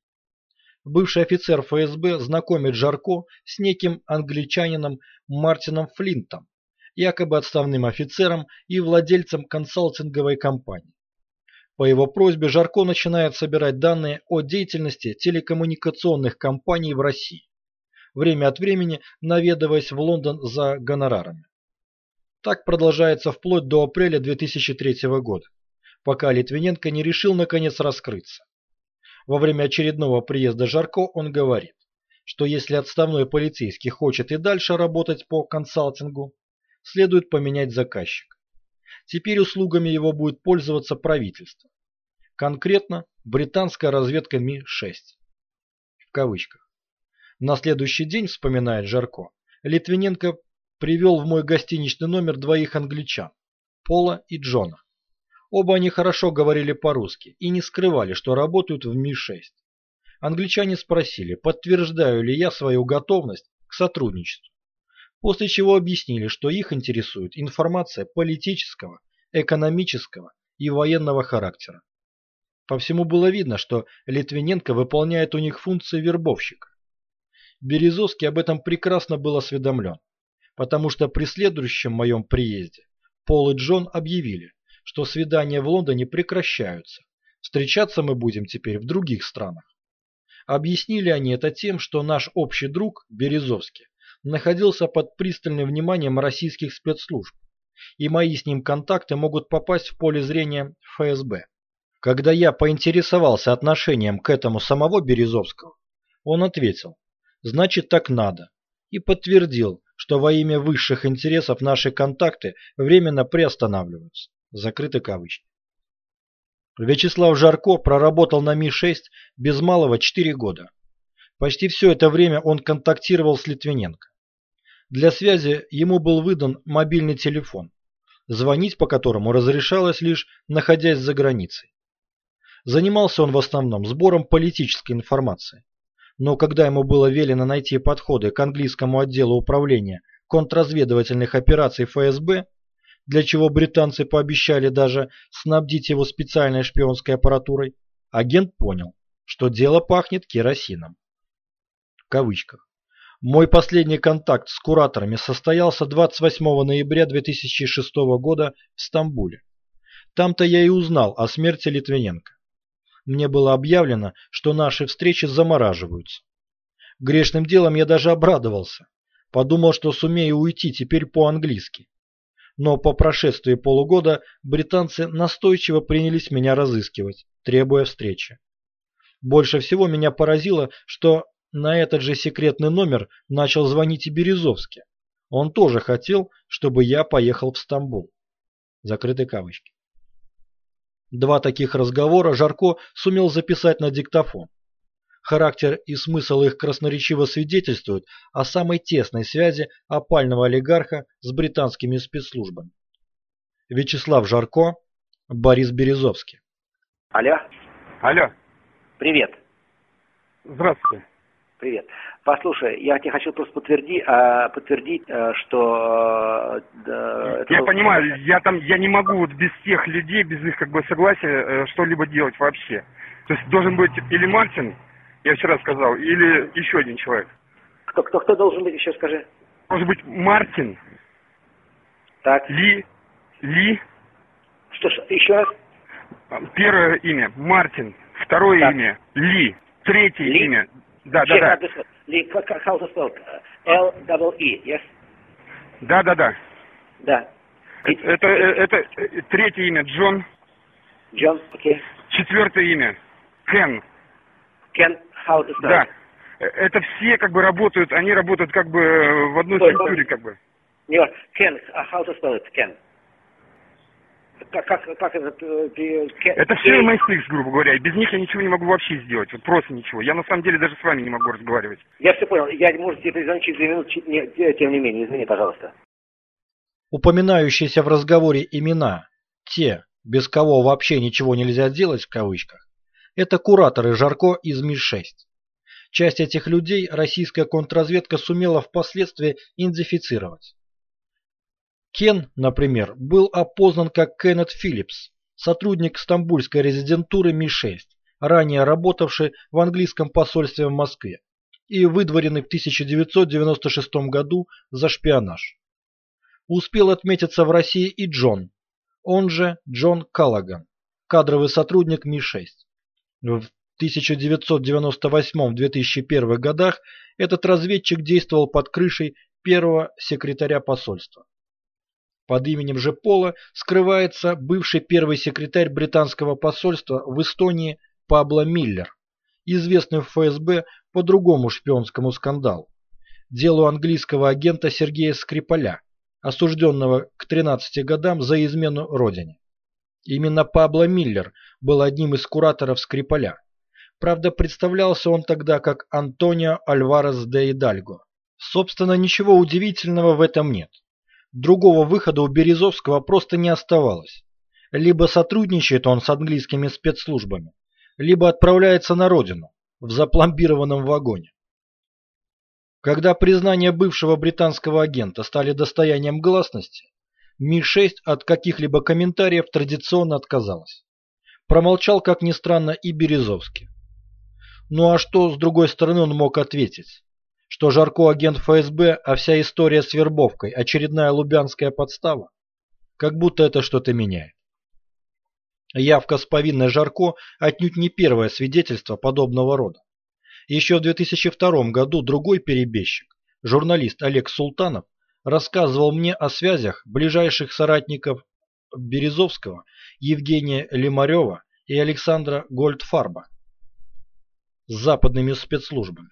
Speaker 1: Бывший офицер ФСБ знакомит Жарко с неким англичанином Мартином Флинтом, якобы отставным офицером и владельцем консалтинговой компании. По его просьбе Жарко начинает собирать данные о деятельности телекоммуникационных компаний в России, время от времени наведываясь в Лондон за гонорарами. Так продолжается вплоть до апреля 2003 года, пока Литвиненко не решил наконец раскрыться. Во время очередного приезда Жарко он говорит, что если отставной полицейский хочет и дальше работать по консалтингу, следует поменять заказчика. Теперь услугами его будет пользоваться правительство. Конкретно британская разведка Ми-6. В кавычках. На следующий день, вспоминает Жарко, Литвиненко привел в мой гостиничный номер двоих англичан, Пола и Джона. Оба они хорошо говорили по-русски и не скрывали, что работают в Ми-6. Англичане спросили, подтверждаю ли я свою готовность к сотрудничеству после чего объяснили, что их интересует информация политического, экономического и военного характера. По всему было видно, что Литвиненко выполняет у них функции вербовщика. Березовский об этом прекрасно был осведомлен, потому что при следующем моем приезде Пол и Джон объявили, что свидания в Лондоне прекращаются, встречаться мы будем теперь в других странах. Объяснили они это тем, что наш общий друг, Березовский, находился под пристальным вниманием российских спецслужб, и мои с ним контакты могут попасть в поле зрения ФСБ. Когда я поинтересовался отношением к этому самого Березовского, он ответил, значит так надо, и подтвердил, что во имя высших интересов наши контакты временно приостанавливаются. Закрыты кавычки. Вячеслав Жарко проработал на Ми-6 без малого 4 года. Почти все это время он контактировал с Литвиненко. Для связи ему был выдан мобильный телефон, звонить по которому разрешалось лишь находясь за границей. Занимался он в основном сбором политической информации. Но когда ему было велено найти подходы к английскому отделу управления контрразведывательных операций ФСБ, для чего британцы пообещали даже снабдить его специальной шпионской аппаратурой, агент понял, что дело пахнет керосином. В кавычках. Мой последний контакт с кураторами состоялся 28 ноября 2006 года в Стамбуле. Там-то я и узнал о смерти Литвиненко. Мне было объявлено, что наши встречи замораживаются. Грешным делом я даже обрадовался. Подумал, что сумею уйти теперь по-английски. Но по прошествии полугода британцы настойчиво принялись меня разыскивать, требуя встречи. Больше всего меня поразило, что на этот же секретный номер начал звонить и Березовский. Он тоже хотел, чтобы я поехал в Стамбул. Закрытые кавычки. Два таких разговора Жарко сумел записать на диктофон. Характер и смысл их красноречиво свидетельствуют о самой тесной связи опального олигарха с британскими спецслужбами. Вячеслав Жарко, Борис Березовский.
Speaker 4: Алло.
Speaker 5: Алло.
Speaker 4: Привет.
Speaker 5: Здравствуйте.
Speaker 4: Привет. Послушай, я тебе хочу просто подтвердить, а, подтвердить а, что...
Speaker 5: А, я понимаю, я там, я не могу вот без тех людей, без их как бы согласия э, что-либо делать вообще. То есть должен быть или Мартин, я вчера сказал, или еще один человек.
Speaker 4: Кто, кто, кто должен быть, еще скажи?
Speaker 5: Может быть, Мартин.
Speaker 4: Так.
Speaker 5: Ли. Ли.
Speaker 4: Что ж, еще раз?
Speaker 5: Первое имя Мартин. Второе так. имя Ли. Третье Ли? имя. Да, да, да.
Speaker 4: Ли, как, how to spell? L double E, yes?
Speaker 5: Да, да, да.
Speaker 4: Да.
Speaker 5: Это, это, это третье имя Джон.
Speaker 4: Джон, окей. Okay.
Speaker 5: Четвертое имя Кен.
Speaker 4: Кен, how to spell?
Speaker 5: Да. Это все как бы работают, они работают как бы в одной структуре как бы.
Speaker 4: Нет, Кен, how to spell it, Кен? Как, как, как это?
Speaker 5: Э, это все MSX, грубо говоря. Без них я ничего не могу вообще сделать. Вот просто ничего. Я на самом деле даже с вами не могу разговаривать.
Speaker 4: Я все понял. Я, может, тебе перезвоню через две минуты, тем не менее. Извини, пожалуйста.
Speaker 1: Упоминающиеся в разговоре имена, те, без кого вообще ничего нельзя делать в кавычках, это кураторы Жарко из МИ-6. Часть этих людей российская контрразведка сумела впоследствии идентифицировать. Кен, например, был опознан как Кеннет Филлипс, сотрудник стамбульской резидентуры Ми-6, ранее работавший в английском посольстве в Москве и выдворенный в 1996 году за шпионаж. Успел отметиться в России и Джон, он же Джон Каллаган, кадровый сотрудник Ми-6. В 1998-2001 годах этот разведчик действовал под крышей первого секретаря посольства. Под именем же Пола скрывается бывший первый секретарь британского посольства в Эстонии Пабло Миллер, известный в ФСБ по другому шпионскому скандалу, делу английского агента Сергея Скрипаля, осужденного к 13 годам за измену родине. Именно Пабло Миллер был одним из кураторов Скрипаля. Правда, представлялся он тогда как Антонио Альварес де Идальго. Собственно, ничего удивительного в этом нет. Другого выхода у Березовского просто не оставалось. Либо сотрудничает он с английскими спецслужбами, либо отправляется на родину, в запломбированном вагоне. Когда признания бывшего британского агента стали достоянием гласности, Ми-6 от каких-либо комментариев традиционно отказалась. Промолчал, как ни странно, и Березовский. Ну а что, с другой стороны, он мог ответить? Что Жарко агент ФСБ, а вся история с вербовкой – очередная лубянская подстава? Как будто это что-то меняет. Явка с повинной Жарко отнюдь не первое свидетельство подобного рода. Еще в 2002 году другой перебежчик, журналист Олег Султанов, рассказывал мне о связях ближайших соратников Березовского, Евгения Лимарева и Александра Гольдфарба с западными спецслужбами.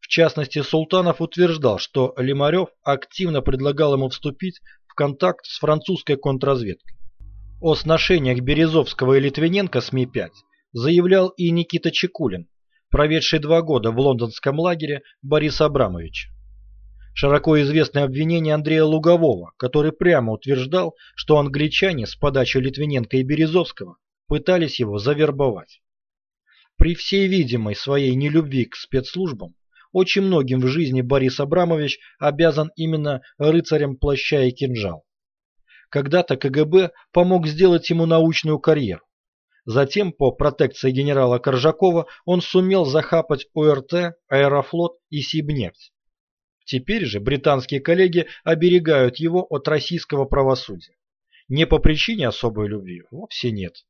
Speaker 1: В частности, Султанов утверждал, что Лимарев активно предлагал ему вступить в контакт с французской контрразведкой. О сношениях Березовского и Литвиненко с Ми-5 заявлял и Никита Чекулин, проведший два года в лондонском лагере Бориса Абрамовича. Широко известное обвинение Андрея Лугового, который прямо утверждал, что англичане с подачи Литвиненко и Березовского пытались его завербовать. При всей видимой своей нелюбви к спецслужбам, очень многим в жизни Борис Абрамович обязан именно рыцарям плаща и кинжал. Когда-то КГБ помог сделать ему научную карьеру. Затем, по протекции генерала Коржакова, он сумел захапать ОРТ, Аэрофлот и Сибнефть. Теперь же британские коллеги оберегают его от российского правосудия. Не по причине особой любви, вовсе нет.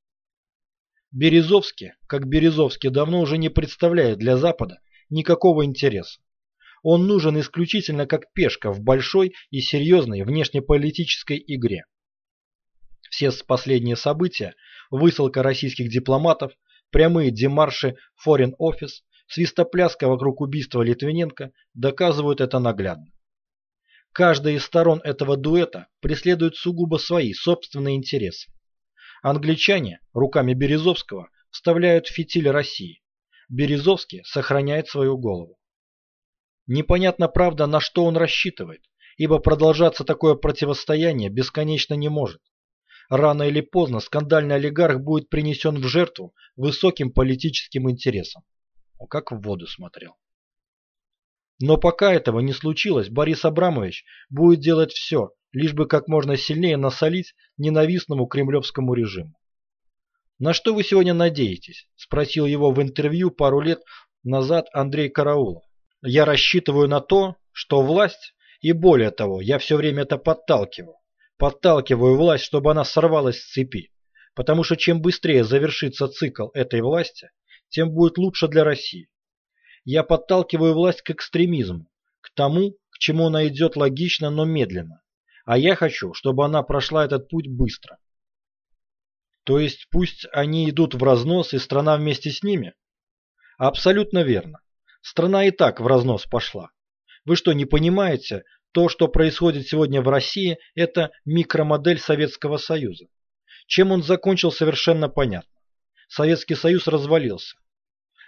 Speaker 1: Березовский, как Березовский, давно уже не представляет для Запада никакого интереса. Он нужен исключительно как пешка в большой и серьезной внешнеполитической игре. Все последние события, высылка российских дипломатов, прямые демарши Foreign Office, свистопляска вокруг убийства Литвиненко доказывают это наглядно. Каждая из сторон этого дуэта преследует сугубо свои собственные интересы. Англичане руками Березовского вставляют фитиль России. Березовский сохраняет свою голову. Непонятно, правда, на что он рассчитывает, ибо продолжаться такое противостояние бесконечно не может. Рано или поздно скандальный олигарх будет принесен в жертву высоким политическим интересам. Как в воду смотрел. Но пока этого не случилось, Борис Абрамович будет делать все, лишь бы как можно сильнее насолить ненавистному кремлевскому режиму. «На что вы сегодня надеетесь?» – спросил его в интервью пару лет назад Андрей Караулов. «Я рассчитываю на то, что власть, и более того, я все время это подталкиваю, подталкиваю власть, чтобы она сорвалась с цепи, потому что чем быстрее завершится цикл этой власти, тем будет лучше для России. Я подталкиваю власть к экстремизму, к тому, к чему она идет логично, но медленно. А я хочу, чтобы она прошла этот путь быстро. То есть пусть они идут в разнос и страна вместе с ними? Абсолютно верно. Страна и так в разнос пошла. Вы что, не понимаете, то, что происходит сегодня в России, это микромодель Советского Союза. Чем он закончил, совершенно понятно. Советский Союз развалился.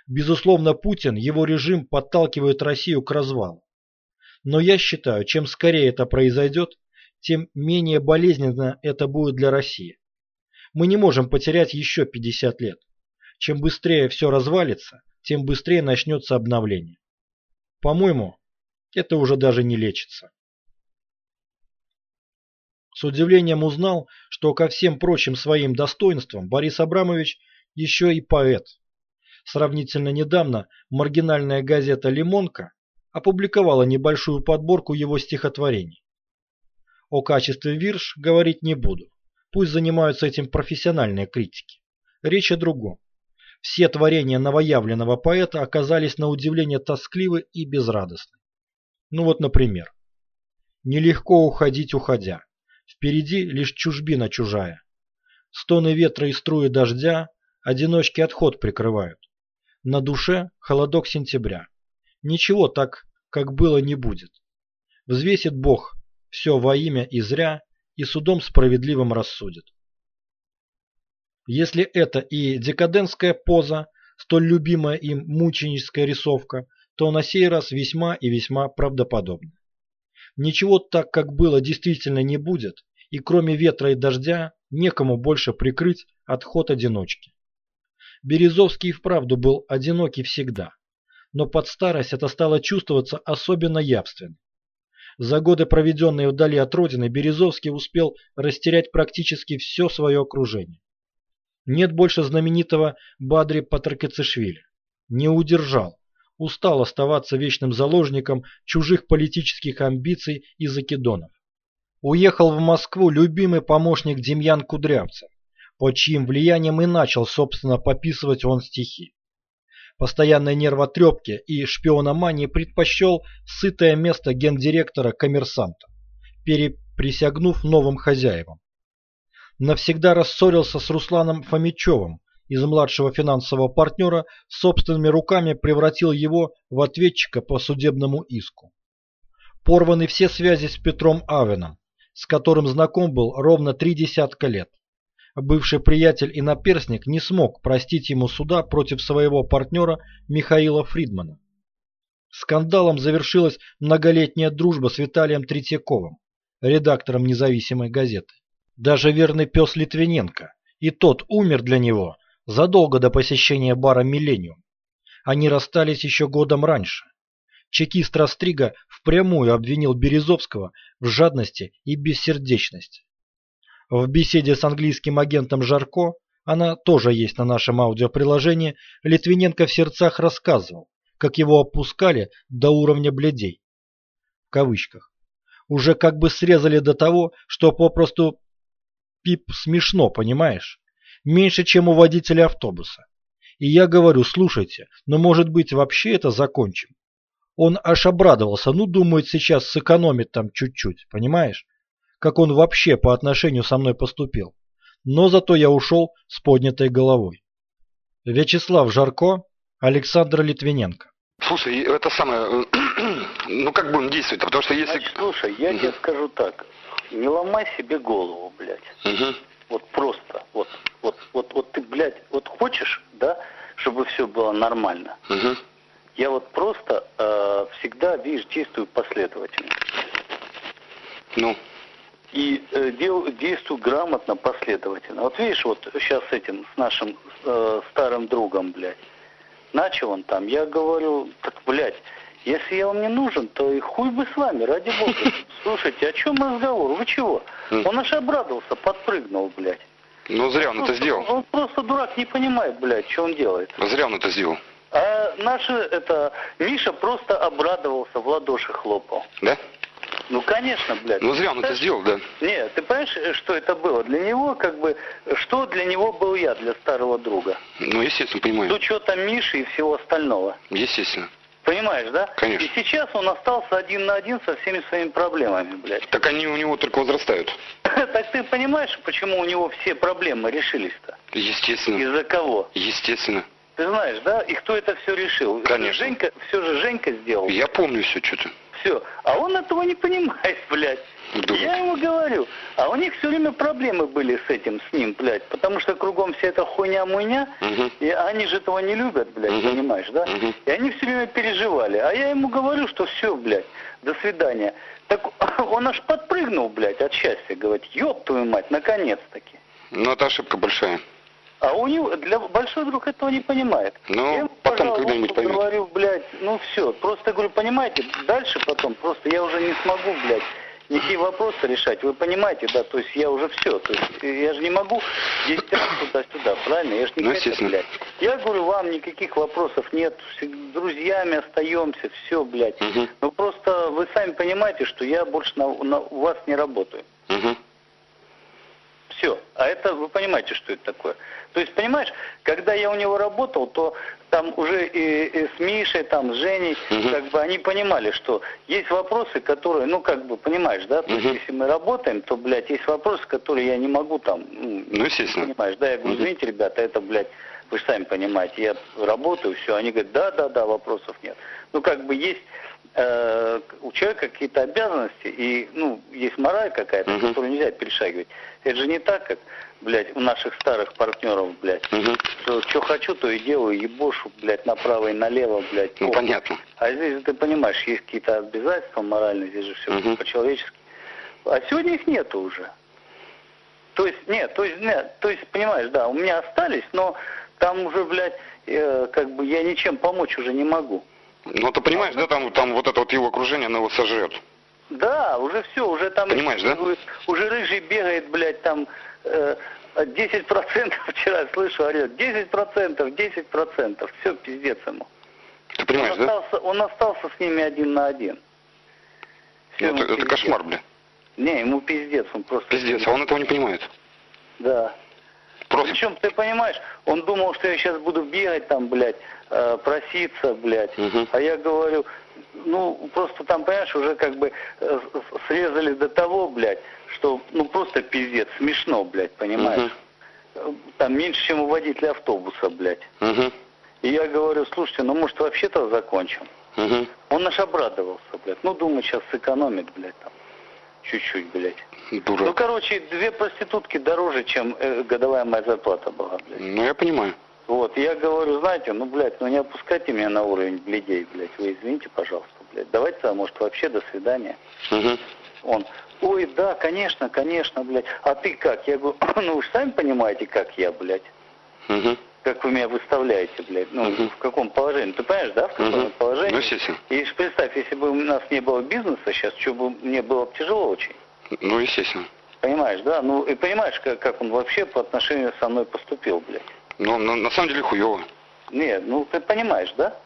Speaker 1: Безусловно, Путин, его режим подталкивает Россию к развалу. Но я считаю, чем скорее это произойдет, тем менее болезненно это будет для России. Мы не можем потерять еще 50 лет. Чем быстрее все развалится, тем быстрее начнется обновление. По-моему, это уже даже не лечится. С удивлением узнал, что ко всем прочим своим достоинствам Борис Абрамович еще и поэт. Сравнительно недавно маргинальная газета «Лимонка» опубликовала небольшую подборку его стихотворений. О качестве вирш говорить не буду. Пусть занимаются этим профессиональные критики. Речь о другом. Все творения новоявленного поэта оказались на удивление тоскливы и безрадостны. Ну вот, например. «Нелегко уходить, уходя. Впереди лишь чужбина чужая. Стоны ветра и струи дождя одиночки отход прикрывают. На душе холодок сентября. Ничего так, как было, не будет. Взвесит Бог все во имя и зря, и судом справедливым рассудит. Если это и декадентская поза, столь любимая им мученическая рисовка, то на сей раз весьма и весьма правдоподобно. Ничего так, как было, действительно не будет, и кроме ветра и дождя некому больше прикрыть отход одиночки. Березовский и вправду был одинокий всегда, но под старость это стало чувствоваться особенно явственно. За годы, проведенные вдали от родины, Березовский успел растерять практически все свое окружение. Нет больше знаменитого Бадри Патракецишвили. Не удержал, устал оставаться вечным заложником чужих политических амбиций и закидонов. Уехал в Москву любимый помощник Демьян Кудрявцев под чьим влиянием и начал, собственно, пописывать он стихи. Постоянной нервотрепке и шпиономании предпочел сытое место гендиректора коммерсанта, переприсягнув новым хозяевам. Навсегда рассорился с Русланом Фомичевым, из младшего финансового партнера собственными руками превратил его в ответчика по судебному иску. Порваны все связи с Петром Авеном, с которым знаком был ровно три десятка лет. Бывший приятель и наперсник не смог простить ему суда против своего партнера Михаила Фридмана. Скандалом завершилась многолетняя дружба с Виталием Третьяковым, редактором независимой газеты. Даже верный пес Литвиненко, и тот умер для него задолго до посещения бара «Миллениум». Они расстались еще годом раньше. Чекист Растрига впрямую обвинил Березовского в жадности и бессердечности. В беседе с английским агентом Жарко она тоже есть на нашем аудиоприложении, Литвиненко в сердцах рассказывал, как его опускали до уровня бледей. В кавычках. Уже как бы срезали до того, что попросту пип смешно, понимаешь? Меньше, чем у водителя автобуса. И я говорю, слушайте, но ну, может быть вообще это закончим? Он аж обрадовался, ну думает сейчас сэкономит там чуть-чуть, понимаешь? Как он вообще по отношению со мной поступил. Но зато я ушел с поднятой головой. Вячеслав Жарко, Александр Литвиненко.
Speaker 6: Слушай, это самое, ну как будем действовать Потому что если...
Speaker 7: Значит, слушай, я угу. тебе скажу так, не ломай себе голову, блядь. Угу. Вот просто, вот, вот, вот, вот ты, блядь, вот хочешь, да, чтобы все было нормально. Угу. Я вот просто э, всегда, видишь, действую последовательно.
Speaker 6: Ну?
Speaker 7: И э, дел, действую грамотно, последовательно. Вот видишь, вот сейчас с этим, с нашим э, старым другом, блядь, начал он там, я говорю, так, блядь, если я вам не нужен, то и хуй бы с вами, ради бога. Слушайте, о чем разговор? Вы чего? Он аж обрадовался, подпрыгнул, блядь.
Speaker 6: Ну, зря он, он это сделал.
Speaker 7: Он просто дурак не понимает, блядь, что он делает.
Speaker 6: Зря он это сделал.
Speaker 7: А наш, это, Миша просто обрадовался, в ладоши хлопал.
Speaker 6: Да?
Speaker 7: Ну, конечно, блядь.
Speaker 6: Ну, зря он это сделал, да.
Speaker 7: Нет, ты понимаешь, что это было? Для него, как бы, что для него был я, для старого друга?
Speaker 6: Ну, естественно, понимаю.
Speaker 7: С учетом Миши и всего остального.
Speaker 6: Естественно.
Speaker 7: Понимаешь, да?
Speaker 6: Конечно.
Speaker 7: И сейчас он остался один на один со всеми своими проблемами, блядь.
Speaker 6: Так они у него только возрастают.
Speaker 7: Так ты понимаешь, почему у него все проблемы решились-то?
Speaker 6: Естественно.
Speaker 7: Из-за кого?
Speaker 6: Естественно.
Speaker 7: Ты знаешь, да? И кто это все решил?
Speaker 6: Конечно.
Speaker 7: Женька, все же Женька сделал.
Speaker 6: Я помню все что-то.
Speaker 7: Все. А он этого не понимает, блядь.
Speaker 6: Думать.
Speaker 7: Я ему говорю. А у них все время проблемы были с этим, с ним, блядь. Потому что кругом вся эта хуйня-муйня.
Speaker 6: Угу.
Speaker 7: И они же этого не любят, блядь,
Speaker 6: Мгм.
Speaker 7: понимаешь, да?
Speaker 6: Мгм.
Speaker 7: И они все время переживали. А я ему говорю, что все, блядь, до свидания. Так он аж подпрыгнул, блядь, от счастья. Говорит, ёб твою мать, наконец-таки.
Speaker 6: Ну, это ошибка большая.
Speaker 7: А у него, для большой друг этого не понимает.
Speaker 6: Ну,
Speaker 7: я ему,
Speaker 6: потом когда-нибудь поймет.
Speaker 7: говорю, блядь, ну все, просто говорю, понимаете, дальше потом просто я уже не смогу, блядь, никакие вопросы решать. Вы понимаете, да, то есть я уже все, то есть я же не могу 10 раз туда-сюда, правильно? Я же не
Speaker 6: Ну,
Speaker 7: хочу, блядь. Я говорю, вам никаких вопросов нет, все, друзьями остаемся, все, блядь.
Speaker 6: Мгм.
Speaker 7: Ну просто вы сами понимаете, что я больше на, на у вас не работаю.
Speaker 6: Угу.
Speaker 7: Все. А это, вы понимаете, что это такое. То есть, понимаешь, когда я у него работал, то там уже и, и с Мишей, там, с Женей,
Speaker 6: Мгм.
Speaker 7: как бы они понимали, что есть вопросы, которые, ну, как бы, понимаешь, да, то есть,
Speaker 6: Мгм.
Speaker 7: если мы работаем, то, блядь, есть вопросы, которые я не могу там, ну,
Speaker 6: Ну, естественно.
Speaker 7: понимаешь, да, я говорю,
Speaker 6: Мгм.
Speaker 7: извините, ребята, это, блядь, вы же сами понимаете, я работаю, все, они говорят, да, да, да, вопросов нет. Ну, как бы есть э, у человека какие-то обязанности, и, ну, есть мораль какая-то,
Speaker 6: Мгм.
Speaker 7: которую нельзя перешагивать. Это же не так, как, блядь, у наших старых партнеров, блядь,
Speaker 6: Угу.
Speaker 7: что, что хочу, то и делаю, ебошу, блядь, направо и налево, блядь.
Speaker 6: Ну,
Speaker 7: О.
Speaker 6: понятно.
Speaker 7: А здесь, ты понимаешь, есть какие-то обязательства моральные, здесь же все
Speaker 6: Мгм.
Speaker 7: по-человечески. А сегодня их нету уже. То есть, нет, то есть, нет, то есть, понимаешь, да, у меня остались, но там уже, блядь, э, как бы я ничем помочь уже не могу.
Speaker 6: Ну, ты понимаешь, да, там, там вот это вот его окружение, оно его сожрет.
Speaker 7: Да, уже все, уже там...
Speaker 6: Понимаешь, да?
Speaker 7: Уже, уже рыжий бегает, блядь, там... Э, 10% вчера слышу, орет, 10%, 10%, все, пиздец ему.
Speaker 6: Ты понимаешь,
Speaker 7: он,
Speaker 6: да?
Speaker 7: остался, он остался с ними один на один. Всё
Speaker 6: Ну, это, это
Speaker 7: пиздец.
Speaker 6: кошмар, бля.
Speaker 7: Не, ему пиздец, он просто...
Speaker 6: Пиздец, а он этого не понимает.
Speaker 7: Да.
Speaker 6: Просто
Speaker 7: Причем, ты понимаешь, он думал, что я сейчас буду бегать там, блядь, э, проситься, блядь.
Speaker 6: Мгм.
Speaker 7: А я говорю, ну, просто там, понимаешь, уже как бы э, срезали до того, блядь, что, ну, просто пиздец, смешно, блядь, понимаешь? Э, Там меньше, чем у водителя автобуса, блядь.
Speaker 6: Угу.
Speaker 7: И я говорю, слушайте, ну, может, вообще-то закончим?
Speaker 6: Угу.
Speaker 7: Он аж обрадовался, блядь. Ну, думаю, сейчас сэкономит, блядь, там. Чуть-чуть, блядь. Ну,
Speaker 6: Дурак.
Speaker 7: короче, две проститутки дороже, чем э, годовая моя зарплата была, блядь.
Speaker 6: Ну, я понимаю.
Speaker 7: Вот, я говорю, знаете, ну, блядь, ну не опускайте меня на уровень бледей, блядь, вы извините, пожалуйста, блядь. Давайте, а может, вообще до свидания.
Speaker 6: Угу.
Speaker 7: Он, ой, да, конечно, конечно, блядь. А ты как? Я говорю, ну вы же сами понимаете, как я, блядь.
Speaker 6: Угу.
Speaker 7: Как вы меня выставляете, блядь. Ну,
Speaker 6: Мгм.
Speaker 7: в каком положении? Ты понимаешь, да, в каком я положении?
Speaker 6: Ну, естественно.
Speaker 7: И представь, если бы у нас не было бизнеса сейчас, что бы мне было бы тяжело очень.
Speaker 6: Ну, естественно.
Speaker 7: Понимаешь, да? Ну, и понимаешь, как, как он вообще по отношению со мной поступил, блядь.
Speaker 6: Ну, на, на самом деле хуево.
Speaker 7: Нет, ну ты понимаешь, да?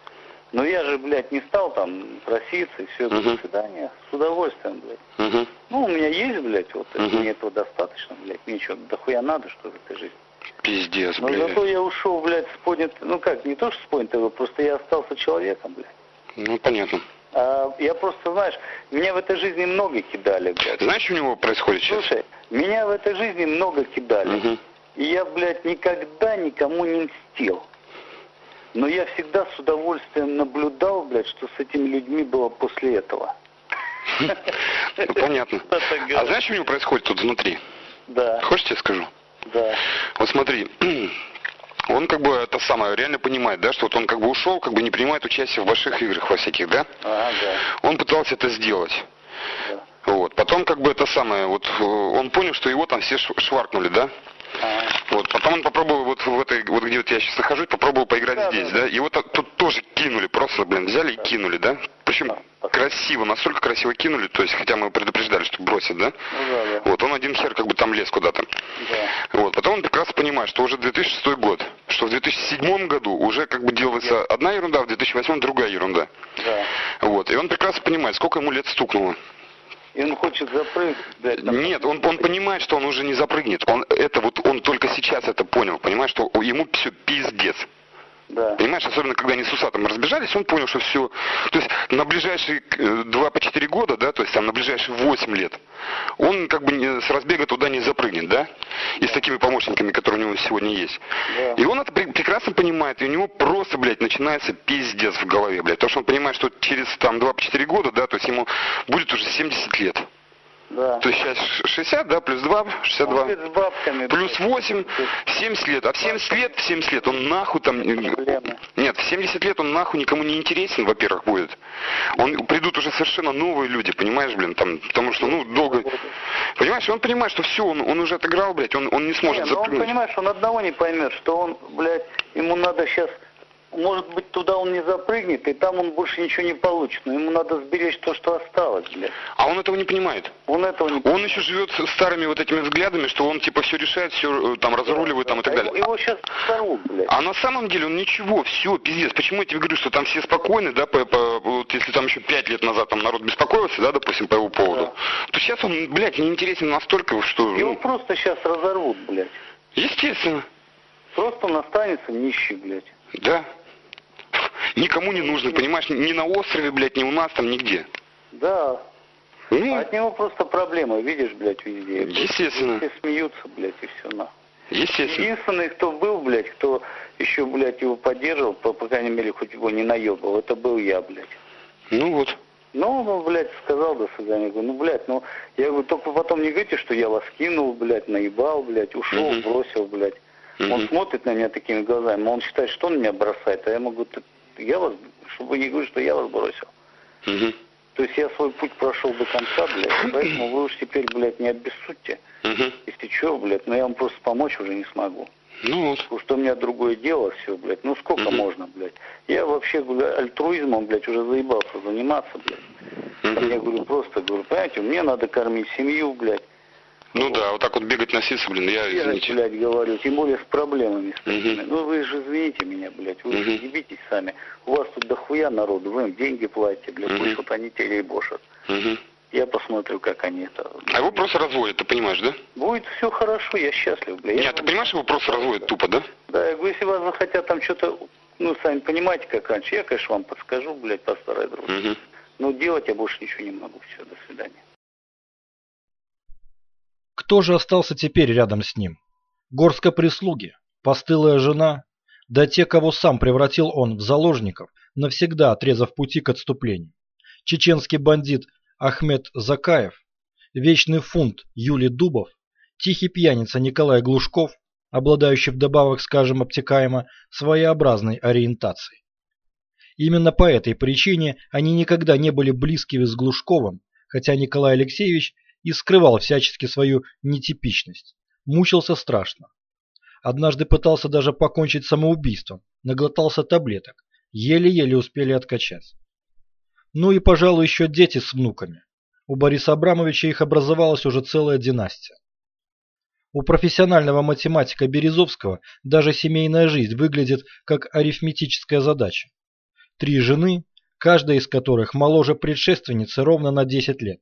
Speaker 7: Но я же, блядь, не стал там проситься и все, до свидания. С удовольствием, блядь.
Speaker 6: Угу.
Speaker 7: Ну, у меня есть, блядь, вот,
Speaker 6: Мгм.
Speaker 7: мне этого достаточно, блядь. Мне что, дохуя надо, что в этой жизни?
Speaker 6: Пиздец,
Speaker 7: Но
Speaker 6: блядь.
Speaker 7: зато я ушел, блядь, с поднят... Ну как, не то, что с поднятой, просто я остался человеком, блядь.
Speaker 6: Ну, понятно.
Speaker 7: А я просто, знаешь, меня в этой жизни много кидали, блядь.
Speaker 6: Знаешь, у него происходит сейчас?
Speaker 7: Слушай, меня в этой жизни много кидали.
Speaker 6: Мгм.
Speaker 7: И я, блядь, никогда никому не мстил. Но я всегда с удовольствием наблюдал, блядь, что с этими людьми было после этого.
Speaker 6: Ну, Понятно. А знаешь, что у него происходит тут внутри?
Speaker 7: Да,
Speaker 6: Хочешь, я тебе скажу?
Speaker 7: да.
Speaker 6: Вот смотри, он как бы это самое реально понимает, да, что вот он как бы ушел, как бы не принимает участие в больших играх во всяких, да?
Speaker 7: Ага, да.
Speaker 6: Он пытался это сделать.
Speaker 7: да.
Speaker 6: Вот. Потом как бы это самое, вот э, он понял, что его там все шваркнули, да?
Speaker 7: Ага.
Speaker 6: Вот. Потом он попробовал вот в этой, вот где вот я сейчас нахожусь, попробовал поиграть
Speaker 7: Да,
Speaker 6: здесь,
Speaker 7: да,
Speaker 6: да? Его так- тут тоже кинули, просто, блин, взяли и кинули, да? Причем
Speaker 7: Да.
Speaker 6: красиво, настолько красиво кинули, то есть, хотя мы предупреждали, что бросят, да?
Speaker 7: Ну да, да.
Speaker 6: Вот, он один хер как бы там лез куда-то.
Speaker 7: да.
Speaker 6: Вот, потом он прекрасно понимает, что уже 2006 год, что в 2007 году уже как бы делается одна ерунда, в 2008 другая ерунда.
Speaker 7: Да.
Speaker 6: Вот, и он прекрасно понимает, сколько ему лет стукнуло.
Speaker 7: И он хочет запрыгнуть,
Speaker 6: Нет, он, он понимает, что он уже не запрыгнет. Он это вот он только сейчас это понял, понимаешь, что ему все пиздец.
Speaker 7: Да.
Speaker 6: Понимаешь, особенно когда они с усатым разбежались, он понял, что все. То есть на ближайшие э, два по четыре года, да, то есть там на ближайшие восемь лет, он как бы не- с разбега туда не запрыгнет, да? И с такими помощниками, которые у него сегодня есть.
Speaker 7: Да.
Speaker 6: И он это пре- прекрасно понимает, и у него просто, блядь, начинается пиздец в голове, блядь. Потому что он понимает, что через там два по четыре года, да, то есть ему будет уже 70 лет.
Speaker 7: Да.
Speaker 6: То есть сейчас 60, да, плюс 2, 62.
Speaker 7: Он с бабками.
Speaker 6: Плюс
Speaker 7: блядь.
Speaker 6: 8, 70 лет. А в 70 лет, в 70 лет он нахуй там... Нет, в 70 лет он нахуй никому не интересен, во-первых, будет. Он, придут уже совершенно новые люди, понимаешь, блин, там, потому что, ну, долго... Понимаешь, он понимает, что все, он, он уже отыграл, блядь, он, он не сможет
Speaker 7: Не, ну он,
Speaker 6: запрыгнуть.
Speaker 7: понимаешь, он одного не поймет, что он, блядь, ему надо сейчас, может быть, туда он не запрыгнет, и там он больше ничего не получит, но ему надо сберечь то, что осталось, блядь.
Speaker 6: А он этого не понимает.
Speaker 7: Он этого не
Speaker 6: Он еще живет старыми вот этими взглядами, что он типа все решает, все там разруливает там и так
Speaker 7: А
Speaker 6: далее.
Speaker 7: Его, сейчас сорвут, блядь.
Speaker 6: А на самом деле он ничего, все, пиздец. Почему я тебе говорю, что там все спокойны, да, по, по- вот если там еще пять лет назад там народ беспокоился, да, допустим, по его поводу, то сейчас он, блядь, не интересен настолько, что,
Speaker 7: Его
Speaker 6: ну,
Speaker 7: просто сейчас разорвут, блядь.
Speaker 6: естественно,
Speaker 7: Просто он останется нищий, блядь.
Speaker 6: Да. Никому не нужно, понимаешь, ни на острове, блядь, ни у нас там, нигде.
Speaker 7: Да.
Speaker 6: Ну,
Speaker 7: А от него просто проблемы, видишь, блядь, везде.
Speaker 6: Естественно.
Speaker 7: Все смеются, блядь, и все на.
Speaker 6: естественно.
Speaker 7: Единственный, кто был, блядь, кто еще, блядь, его поддерживал, по, по крайней мере, хоть его не наебал, это был я, блядь.
Speaker 6: Ну вот.
Speaker 7: Ну, ну, блядь, сказал до свидания. Я говорю, ну, блядь, ну, я говорю, только потом не говорите, что я вас кинул, блядь, наебал, блядь, ушел,
Speaker 6: Мгм.
Speaker 7: бросил, блядь. Он
Speaker 6: Мгм.
Speaker 7: смотрит на меня такими глазами, он считает, что он меня бросает, а я могу, «Ты- я вас, чтобы не говорить, что я вас бросил.
Speaker 6: Мгм.
Speaker 7: То есть я свой путь прошел до конца, блядь, поэтому вы уж теперь, блядь, не обессудьте.
Speaker 6: Мгм.
Speaker 7: Если что, блядь, но я вам просто помочь уже не смогу.
Speaker 6: Ну вот.
Speaker 7: Потому что у меня другое дело все, блядь. Ну сколько
Speaker 6: Мгм.
Speaker 7: можно, блядь? Я вообще, говорю, альтруизмом, блядь, уже заебался заниматься, блядь.
Speaker 6: Мгм.
Speaker 7: Я говорю, просто, говорю, понимаете, мне надо кормить семью, блядь.
Speaker 6: Ну да, вот так вот бегать, носиться, блин, я,
Speaker 7: Бегать,
Speaker 6: извините.
Speaker 7: блядь, говорю, тем более с проблемами с.
Speaker 6: Мгм.
Speaker 7: Ну вы же извините меня, блядь, вы
Speaker 6: Мгм.
Speaker 7: же ебитесь сами. У вас тут дохуя народу, вы им деньги платите, блядь, пусть вот они телебошат.
Speaker 6: Мгм.
Speaker 7: Я посмотрю, как они это...
Speaker 6: А его просто разводят, ты понимаешь, да?
Speaker 7: Будет все хорошо, я счастлив, блядь. Я
Speaker 6: Нет, ты понимаешь, его просто разводят тупо, да?
Speaker 7: Да, я говорю, если вас захотят там что-то, ну, сами понимаете, как раньше, я, конечно, вам подскажу, блядь, по старой дружбе.
Speaker 6: Мгм.
Speaker 7: Но делать я больше ничего не могу. Все, до свидания.
Speaker 1: Кто же остался теперь рядом с ним? Горстка прислуги, постылая жена, да те, кого сам превратил он в заложников, навсегда отрезав пути к отступлению. Чеченский бандит Ахмед Закаев, вечный фунт Юлий Дубов, тихий пьяница Николай Глушков, обладающий вдобавок, скажем, обтекаемо, своеобразной ориентацией. Именно по этой причине они никогда не были близкими с Глушковым, хотя Николай Алексеевич и скрывал всячески свою нетипичность. Мучился страшно. Однажды пытался даже покончить самоубийством, наглотался таблеток, еле-еле успели откачать. Ну и, пожалуй, еще дети с внуками. У Бориса Абрамовича их образовалась уже целая династия. У профессионального математика Березовского даже семейная жизнь выглядит как арифметическая задача. Три жены, каждая из которых моложе предшественницы ровно на 10 лет,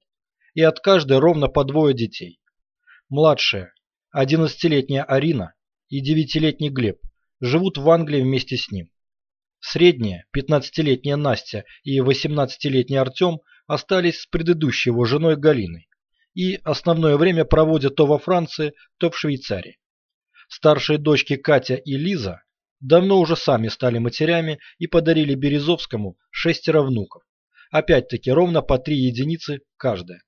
Speaker 1: и от каждой ровно по двое детей. Младшая, 11-летняя Арина и 9-летний Глеб живут в Англии вместе с ним. Средняя, 15-летняя Настя и 18-летний Артем остались с предыдущей его женой Галиной и основное время проводят то во Франции, то в Швейцарии. Старшие дочки Катя и Лиза давно уже сами стали матерями и подарили Березовскому шестеро внуков, опять-таки ровно по три единицы каждая.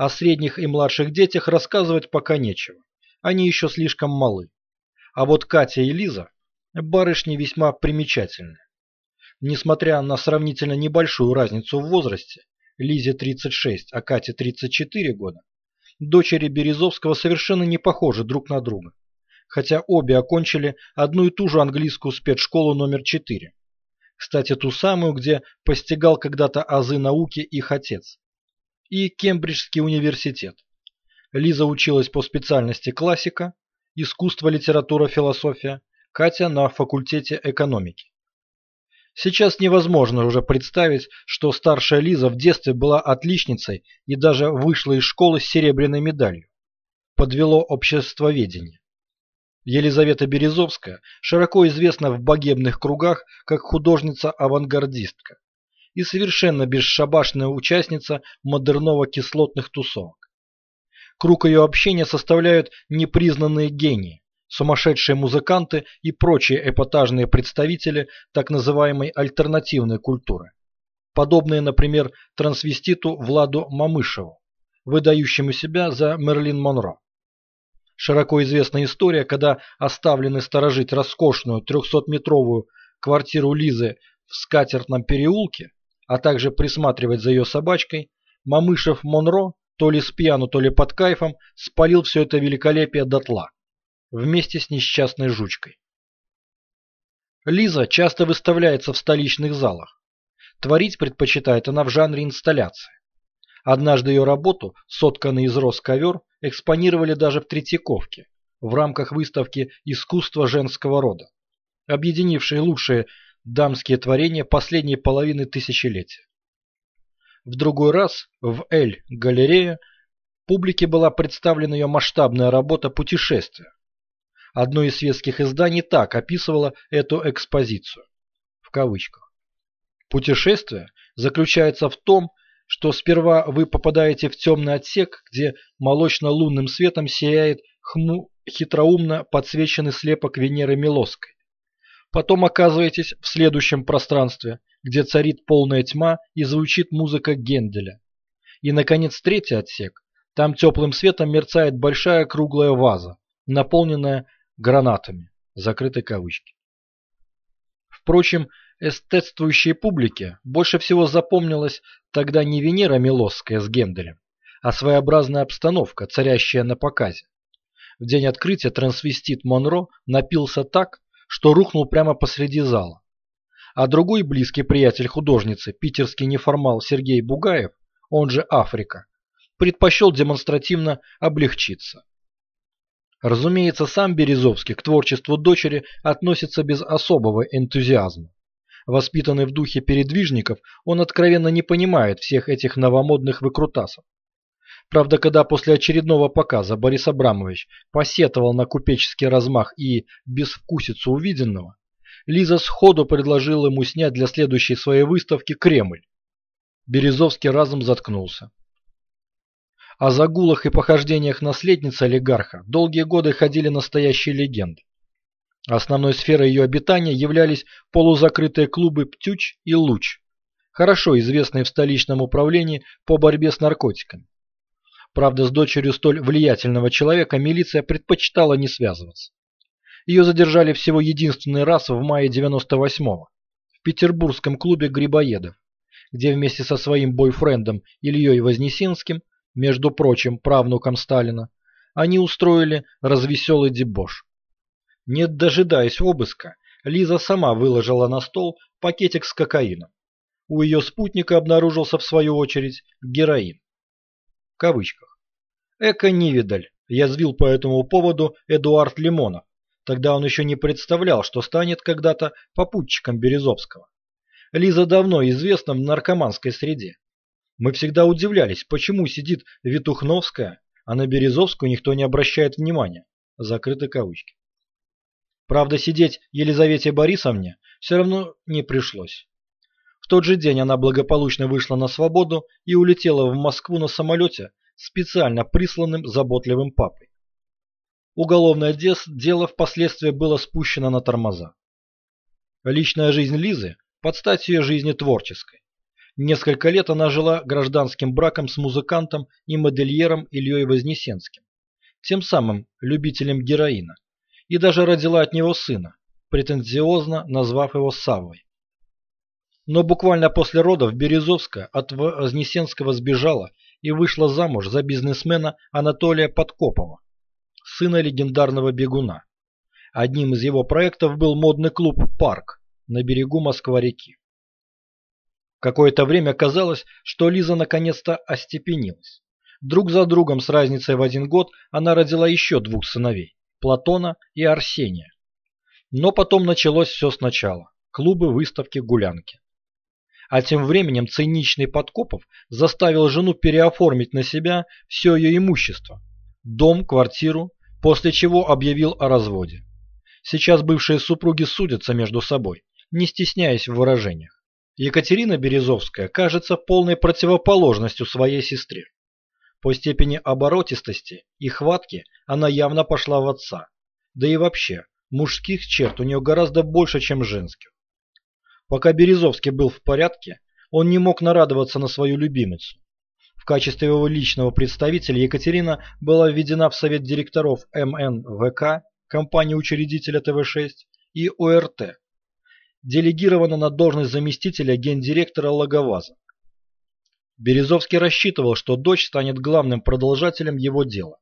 Speaker 1: О средних и младших детях рассказывать пока нечего, они еще слишком малы. А вот Катя и Лиза – барышни весьма примечательные. Несмотря на сравнительно небольшую разницу в возрасте, Лизе 36, а Кате 34 года, дочери Березовского совершенно не похожи друг на друга, хотя обе окончили одну и ту же английскую спецшколу номер 4. Кстати, ту самую, где постигал когда-то азы науки их отец. И Кембриджский университет. Лиза училась по специальности классика, искусство, литература, философия, Катя на факультете экономики. Сейчас невозможно уже представить, что старшая Лиза в детстве была отличницей и даже вышла из школы с серебряной медалью. Подвело обществоведение. Елизавета Березовская широко известна в богемных кругах как художница-авангардистка и совершенно бесшабашная участница модерново-кислотных тусовок. Круг ее общения составляют непризнанные гении, сумасшедшие музыканты и прочие эпатажные представители так называемой альтернативной культуры. Подобные, например, трансвеститу Владу Мамышеву, выдающему себя за Мерлин Монро. Широко известна история, когда оставленный сторожить роскошную 300-метровую квартиру Лизы в скатертном переулке, а также присматривать за ее собачкой, Мамышев Монро то ли с пьяну, то ли под кайфом, спалил все это великолепие дотла, вместе с несчастной жучкой. Лиза часто выставляется в столичных залах. Творить предпочитает она в жанре инсталляции. Однажды ее работу, сотканный из роз ковер, экспонировали даже в Третьяковке, в рамках выставки «Искусство женского рода», объединившей лучшие дамские творения последней половины тысячелетия. В другой раз в Эль-галерее публике была представлена ее масштабная работа «Путешествие». Одно из светских изданий так описывало эту экспозицию. В кавычках. Путешествие заключается в том, что сперва вы попадаете в темный отсек, где молочно-лунным светом сияет хму хитроумно подсвеченный слепок Венеры Милосской. Потом оказываетесь в следующем пространстве, где царит полная тьма и звучит музыка Генделя. И, наконец, третий отсек. Там теплым светом мерцает большая круглая ваза, наполненная гранатами, закрытой кавычки. Впрочем, эстетствующей публике больше всего запомнилась тогда не Венера Милосская с Генделем, а своеобразная обстановка, царящая на показе. В день открытия трансвестит Монро напился так, что рухнул прямо посреди зала. А другой близкий приятель художницы, питерский неформал Сергей Бугаев, он же Африка, предпочел демонстративно облегчиться. Разумеется, сам Березовский к творчеству дочери относится без особого энтузиазма. Воспитанный в духе передвижников, он откровенно не понимает всех этих новомодных выкрутасов. Правда, когда после очередного показа Борис Абрамович посетовал на купеческий размах и безвкусицу увиденного, Лиза сходу предложила ему снять для следующей своей выставки Кремль. Березовский разом заткнулся. О загулах и похождениях наследницы олигарха долгие годы ходили настоящие легенды. Основной сферой ее обитания являлись полузакрытые клубы «Птюч» и «Луч», хорошо известные в столичном управлении по борьбе с наркотиками. Правда, с дочерью столь влиятельного человека милиция предпочитала не связываться. Ее задержали всего единственный раз в мае 98-го в петербургском клубе «Грибоедов», где вместе со своим бойфрендом Ильей Вознесенским, между прочим, правнуком Сталина, они устроили развеселый дебош. Не дожидаясь обыска, Лиза сама выложила на стол пакетик с кокаином. У ее спутника обнаружился в свою очередь героин. Кавычках. Эко-невидаль, Язвил по этому поводу Эдуард Лимонов. Тогда он еще не представлял, что станет когда-то попутчиком Березовского. Лиза давно известна в наркоманской среде. Мы всегда удивлялись, почему сидит Витухновская, а на Березовскую никто не обращает внимания. Закрыты кавычки. Правда, сидеть Елизавете Борисовне все равно не пришлось. Тот же день она благополучно вышла на свободу и улетела в Москву на самолете, специально присланным заботливым папой. Уголовное дело впоследствии было спущено на тормоза. Личная жизнь Лизы под стать ее жизни творческой. Несколько лет она жила гражданским браком с музыкантом и модельером Ильей Вознесенским, тем самым любителем героина, и даже родила от него сына, претензиозно назвав его Саввой. Но буквально после родов Березовская от Вознесенского сбежала и вышла замуж за бизнесмена Анатолия Подкопова, сына легендарного бегуна. Одним из его проектов был модный клуб «Парк» на берегу Москва-реки. Какое-то время казалось, что Лиза наконец-то остепенилась. Друг за другом с разницей в один год она родила еще двух сыновей – Платона и Арсения. Но потом началось все сначала – клубы, выставки, гулянки. А тем временем циничный Подкопов заставил жену переоформить на себя все ее имущество – дом, квартиру, после чего объявил о разводе. Сейчас бывшие супруги судятся между собой, не стесняясь в выражениях. Екатерина Березовская кажется полной противоположностью своей сестре. По степени оборотистости и хватки она явно пошла в отца. Да и вообще, мужских черт у нее гораздо больше, чем женских. Пока Березовский был в порядке, он не мог нарадоваться на свою любимицу. В качестве его личного представителя Екатерина была введена в совет директоров МНВК, компании-учредителя ТВ-6, и ОРТ, делегирована на должность заместителя гендиректора Логоваза. Березовский рассчитывал, что дочь станет главным продолжателем его дела,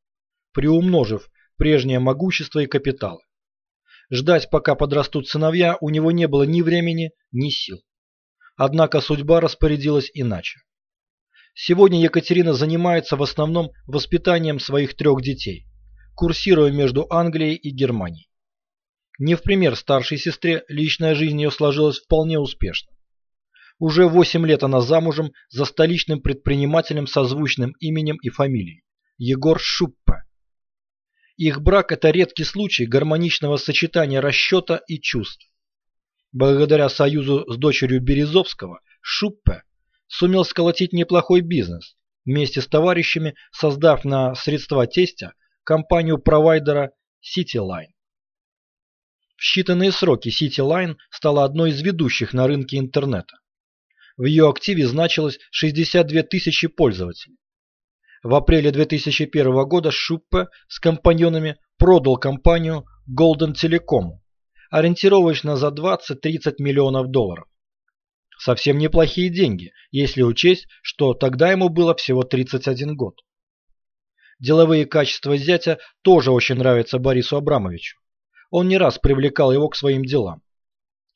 Speaker 1: приумножив прежнее могущество и капиталы. Ждать, пока подрастут сыновья, у него не было ни времени, ни сил. Однако судьба распорядилась иначе. Сегодня Екатерина занимается в основном воспитанием своих трех детей, курсируя между Англией и Германией. Не в пример старшей сестре, личная жизнь ее сложилась вполне успешно. Уже 8 лет она замужем за столичным предпринимателем со звучным именем и фамилией – Егор Шуппе. Их брак – это редкий случай гармоничного сочетания расчета и чувств. Благодаря союзу с дочерью Березовского, Шуппе сумел сколотить неплохой бизнес, вместе с товарищами создав на средства тестя компанию провайдера CityLine. В считанные сроки CityLine стала одной из ведущих на рынке интернета. В ее активе значилось 62 тысячи пользователей. В апреле 2001 года Шуппе с компаньонами продал компанию Golden Telecom, ориентировочно за 20-30 миллионов долларов. Совсем неплохие деньги, если учесть, что тогда ему было всего 31 год. Деловые качества зятя тоже очень нравятся Борису Абрамовичу. Он не раз привлекал его к своим делам.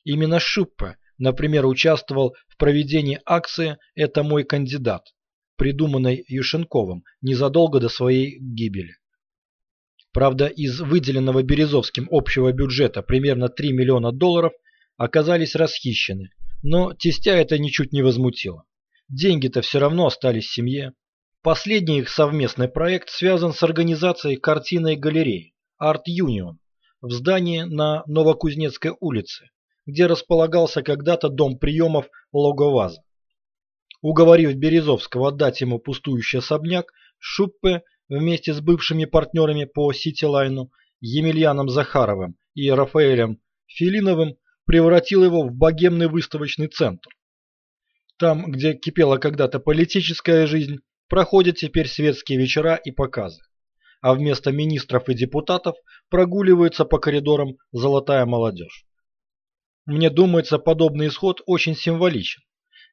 Speaker 1: Именно Шуппе, например, участвовал в проведении акции «Это мой кандидат», придуманной Юшенковым незадолго до своей гибели. Правда, из выделенного Березовским общего бюджета примерно 3 миллиона долларов оказались расхищены, но тестя это ничуть не возмутило. Деньги-то все равно остались в семье. Последний их совместный проект связан с организацией картинной галереи Art Union в здании на Новокузнецкой улице, где располагался когда-то дом приемов Логоваза. Уговорив Березовского отдать ему пустующий особняк, Шуппе вместе с бывшими партнерами по Ситилайну Емельяном Захаровым и Рафаэлем Филиновым превратил его в богемный выставочный центр. Там, где кипела когда-то политическая жизнь, проходят теперь светские вечера и показы. А вместо министров и депутатов прогуливается по коридорам золотая молодежь. Мне думается, подобный исход очень символичен.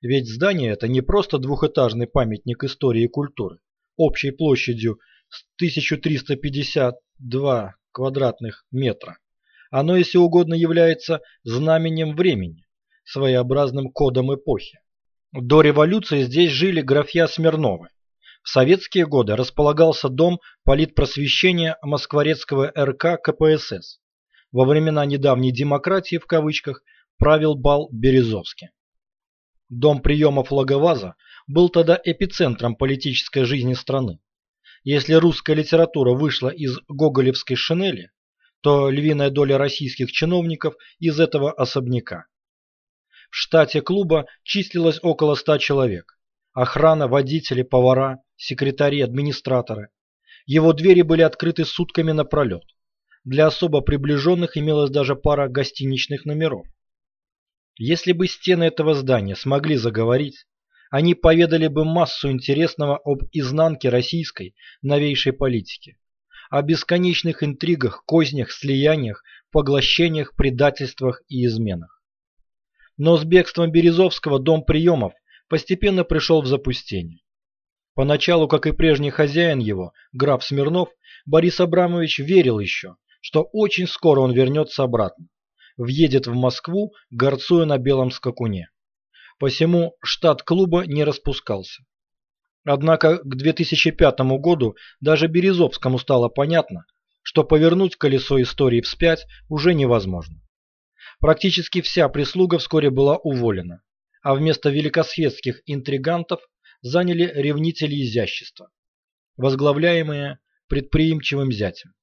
Speaker 1: Ведь здание это не просто двухэтажный памятник истории и культуры, общей площадью 1352 квадратных метра. Оно, если угодно, является знаменем времени, своеобразным кодом эпохи. До революции здесь жили графья Смирновы. В советские годы располагался дом политпросвещения Москворецкого РК КПСС. Во времена недавней «демократии» в кавычках правил бал Березовский. Дом приемов Логоваза был тогда эпицентром политической жизни страны. Если русская литература вышла из гоголевской шинели, то львиная доля российских чиновников из этого особняка. В штате клуба числилось около ста человек. Охрана, водители, повара, секретари, администраторы. Его двери были открыты сутками напролет. Для особо приближенных имелась даже пара гостиничных номеров. Если бы стены этого здания смогли заговорить, они поведали бы массу интересного об изнанке российской новейшей политики, о бесконечных интригах, кознях, слияниях, поглощениях, предательствах и изменах. Но с бегством Березовского дом приемов постепенно пришел в запустение. Поначалу, как и прежний хозяин его, граф Смирнов, Борис Абрамович верил еще, что очень скоро он вернется обратно въедет в Москву, горцуя на белом скакуне. Посему штат клуба не распускался. Однако к 2005 году даже Березовскому стало понятно, что повернуть колесо истории вспять уже невозможно. Практически вся прислуга вскоре была уволена, а вместо великосветских интригантов заняли ревнители изящества, возглавляемые предприимчивым зятем.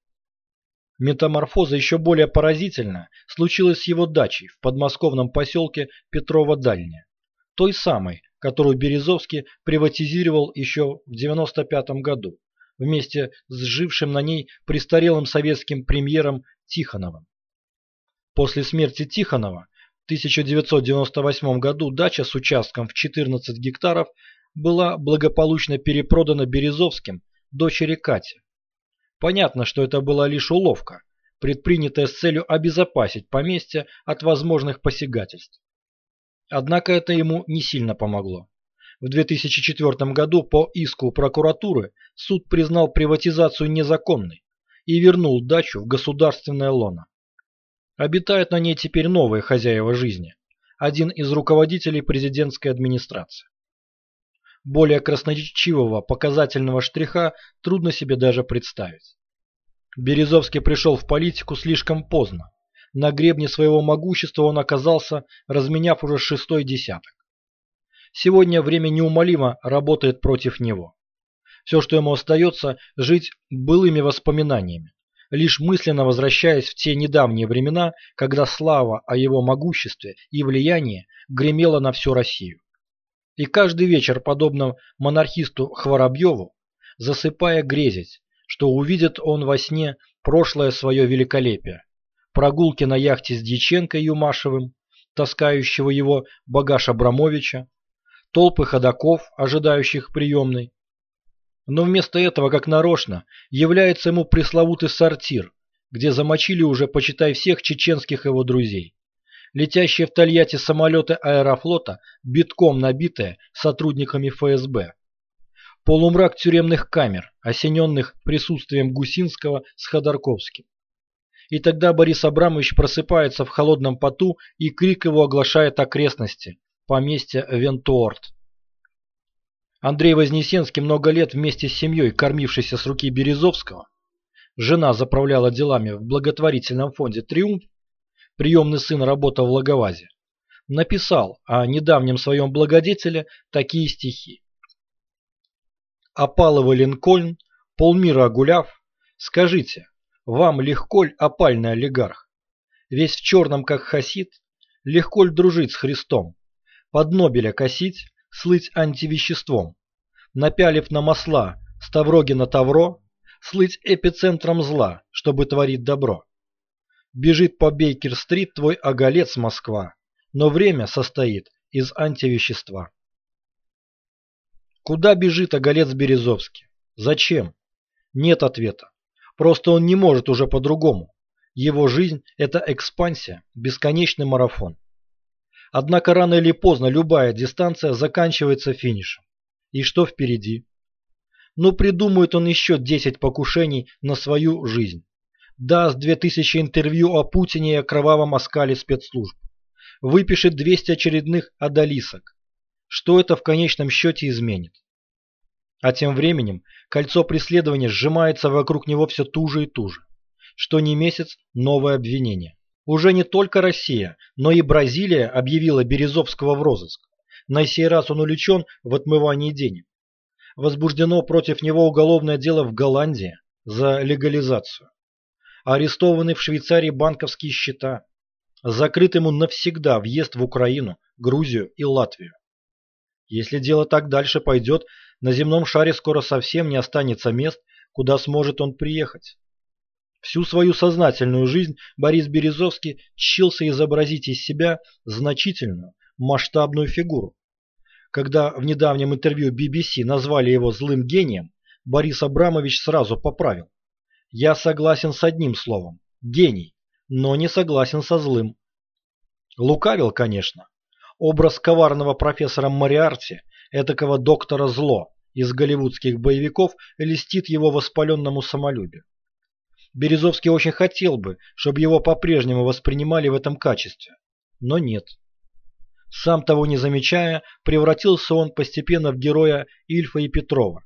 Speaker 1: Метаморфоза еще более поразительна случилась с его дачей в подмосковном поселке Петрова-Дальняя, той самой, которую Березовский приватизировал еще в 95 году вместе с жившим на ней престарелым советским премьером Тихоновым. После смерти Тихонова в 1998 году дача с участком в 14 гектаров была благополучно перепродана Березовским дочери Кате Понятно, что это была лишь уловка, предпринятая с целью обезопасить поместье от возможных посягательств. Однако это ему не сильно помогло. В 2004 году по иску прокуратуры суд признал приватизацию незаконной и вернул дачу в государственное лоно. Обитают на ней теперь новые хозяева жизни, один из руководителей президентской администрации. Более красноречивого показательного штриха трудно себе даже представить. Березовский пришел в политику слишком поздно. На гребне своего могущества он оказался, разменяв уже шестой десяток. Сегодня время неумолимо работает против него. Все, что ему остается, жить былыми воспоминаниями, лишь мысленно возвращаясь в те недавние времена, когда слава о его могуществе и влиянии гремела на всю Россию. И каждый вечер, подобно монархисту Хворобьеву, засыпая грезить, что увидит он во сне прошлое свое великолепие. Прогулки на яхте с Дьяченко Юмашевым, таскающего его багаж Абрамовича, толпы ходаков, ожидающих приемной. Но вместо этого, как нарочно, является ему пресловутый сортир, где замочили уже, почитай, всех чеченских его друзей летящие в Тольятти самолеты аэрофлота, битком набитые сотрудниками ФСБ. Полумрак тюремных камер, осененных присутствием Гусинского с Ходорковским. И тогда Борис Абрамович просыпается в холодном поту, и крик его оглашает окрестности, поместья Вентуорт. Андрей Вознесенский, много лет вместе с семьей, кормившийся с руки Березовского, жена заправляла делами в благотворительном фонде «Триумф», приемный сын работал в Лаговазе, написал о недавнем своем благодетеле такие стихи. Опаловый Линкольн, полмира огуляв, скажите, вам легко ль опальный олигарх? Весь в черном, как хасид, легко ль дружить с Христом? Под Нобеля косить, слыть антивеществом, напялив на масла ставроги на тавро, слыть эпицентром зла, чтобы творить добро. Бежит по Бейкер-стрит твой оголец Москва, но время состоит из антивещества. Куда бежит оголец Березовский? Зачем? Нет ответа. Просто он не может уже по-другому. Его жизнь – это экспансия, бесконечный марафон. Однако рано или поздно любая дистанция заканчивается финишем. И что впереди? Ну придумает он еще 10 покушений на свою жизнь даст 2000 интервью о Путине и о кровавом оскале спецслужб, выпишет 200 очередных одолисок. Что это в конечном счете изменит? А тем временем кольцо преследования сжимается вокруг него все туже и туже. Что не месяц – новое обвинение. Уже не только Россия, но и Бразилия объявила Березовского в розыск. На сей раз он увлечен в отмывании денег. Возбуждено против него уголовное дело в Голландии за легализацию. Арестованы в Швейцарии банковские счета. Закрыт ему навсегда въезд в Украину, Грузию и Латвию. Если дело так дальше пойдет, на земном шаре скоро совсем не останется мест, куда сможет он приехать. Всю свою сознательную жизнь Борис Березовский чился изобразить из себя значительную, масштабную фигуру. Когда в недавнем интервью BBC назвали его злым гением, Борис Абрамович сразу поправил. Я согласен с одним словом – гений, но не согласен со злым. Лукавил, конечно. Образ коварного профессора Мариарти, этакого доктора зло из голливудских боевиков, листит его воспаленному самолюбию. Березовский очень хотел бы, чтобы его по-прежнему воспринимали в этом качестве, но нет. Сам того не замечая, превратился он постепенно в героя Ильфа и Петрова.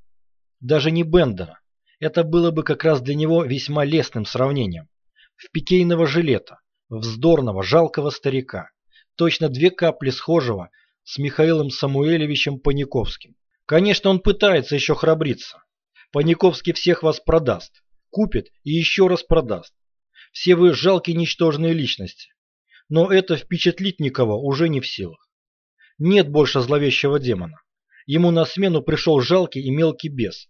Speaker 1: Даже не Бендера. Это было бы как раз для него весьма лестным сравнением. В пикейного жилета, вздорного, жалкого старика. Точно две капли схожего с Михаилом Самуэлевичем Паниковским. Конечно, он пытается еще храбриться. Паниковский всех вас продаст, купит и еще раз продаст. Все вы жалкие ничтожные личности но это впечатлить никого уже не в силах. Нет больше зловещего демона. Ему на смену пришел жалкий и мелкий бес.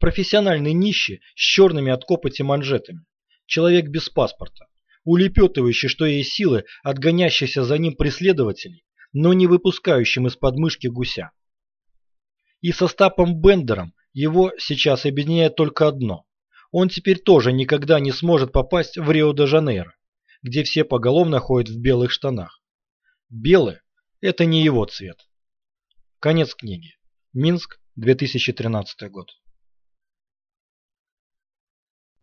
Speaker 1: Профессиональный нищий с черными от копоти манжетами. Человек без паспорта. Улепетывающий, что есть силы, отгонящийся за ним преследователей, но не выпускающим из подмышки гуся. И со Стапом Бендером его сейчас объединяет только одно. Он теперь тоже никогда не сможет попасть в Рио-де-Жанейро где все поголовно ходят в белых штанах. Белый – это не его цвет. Конец книги. Минск, 2013 год.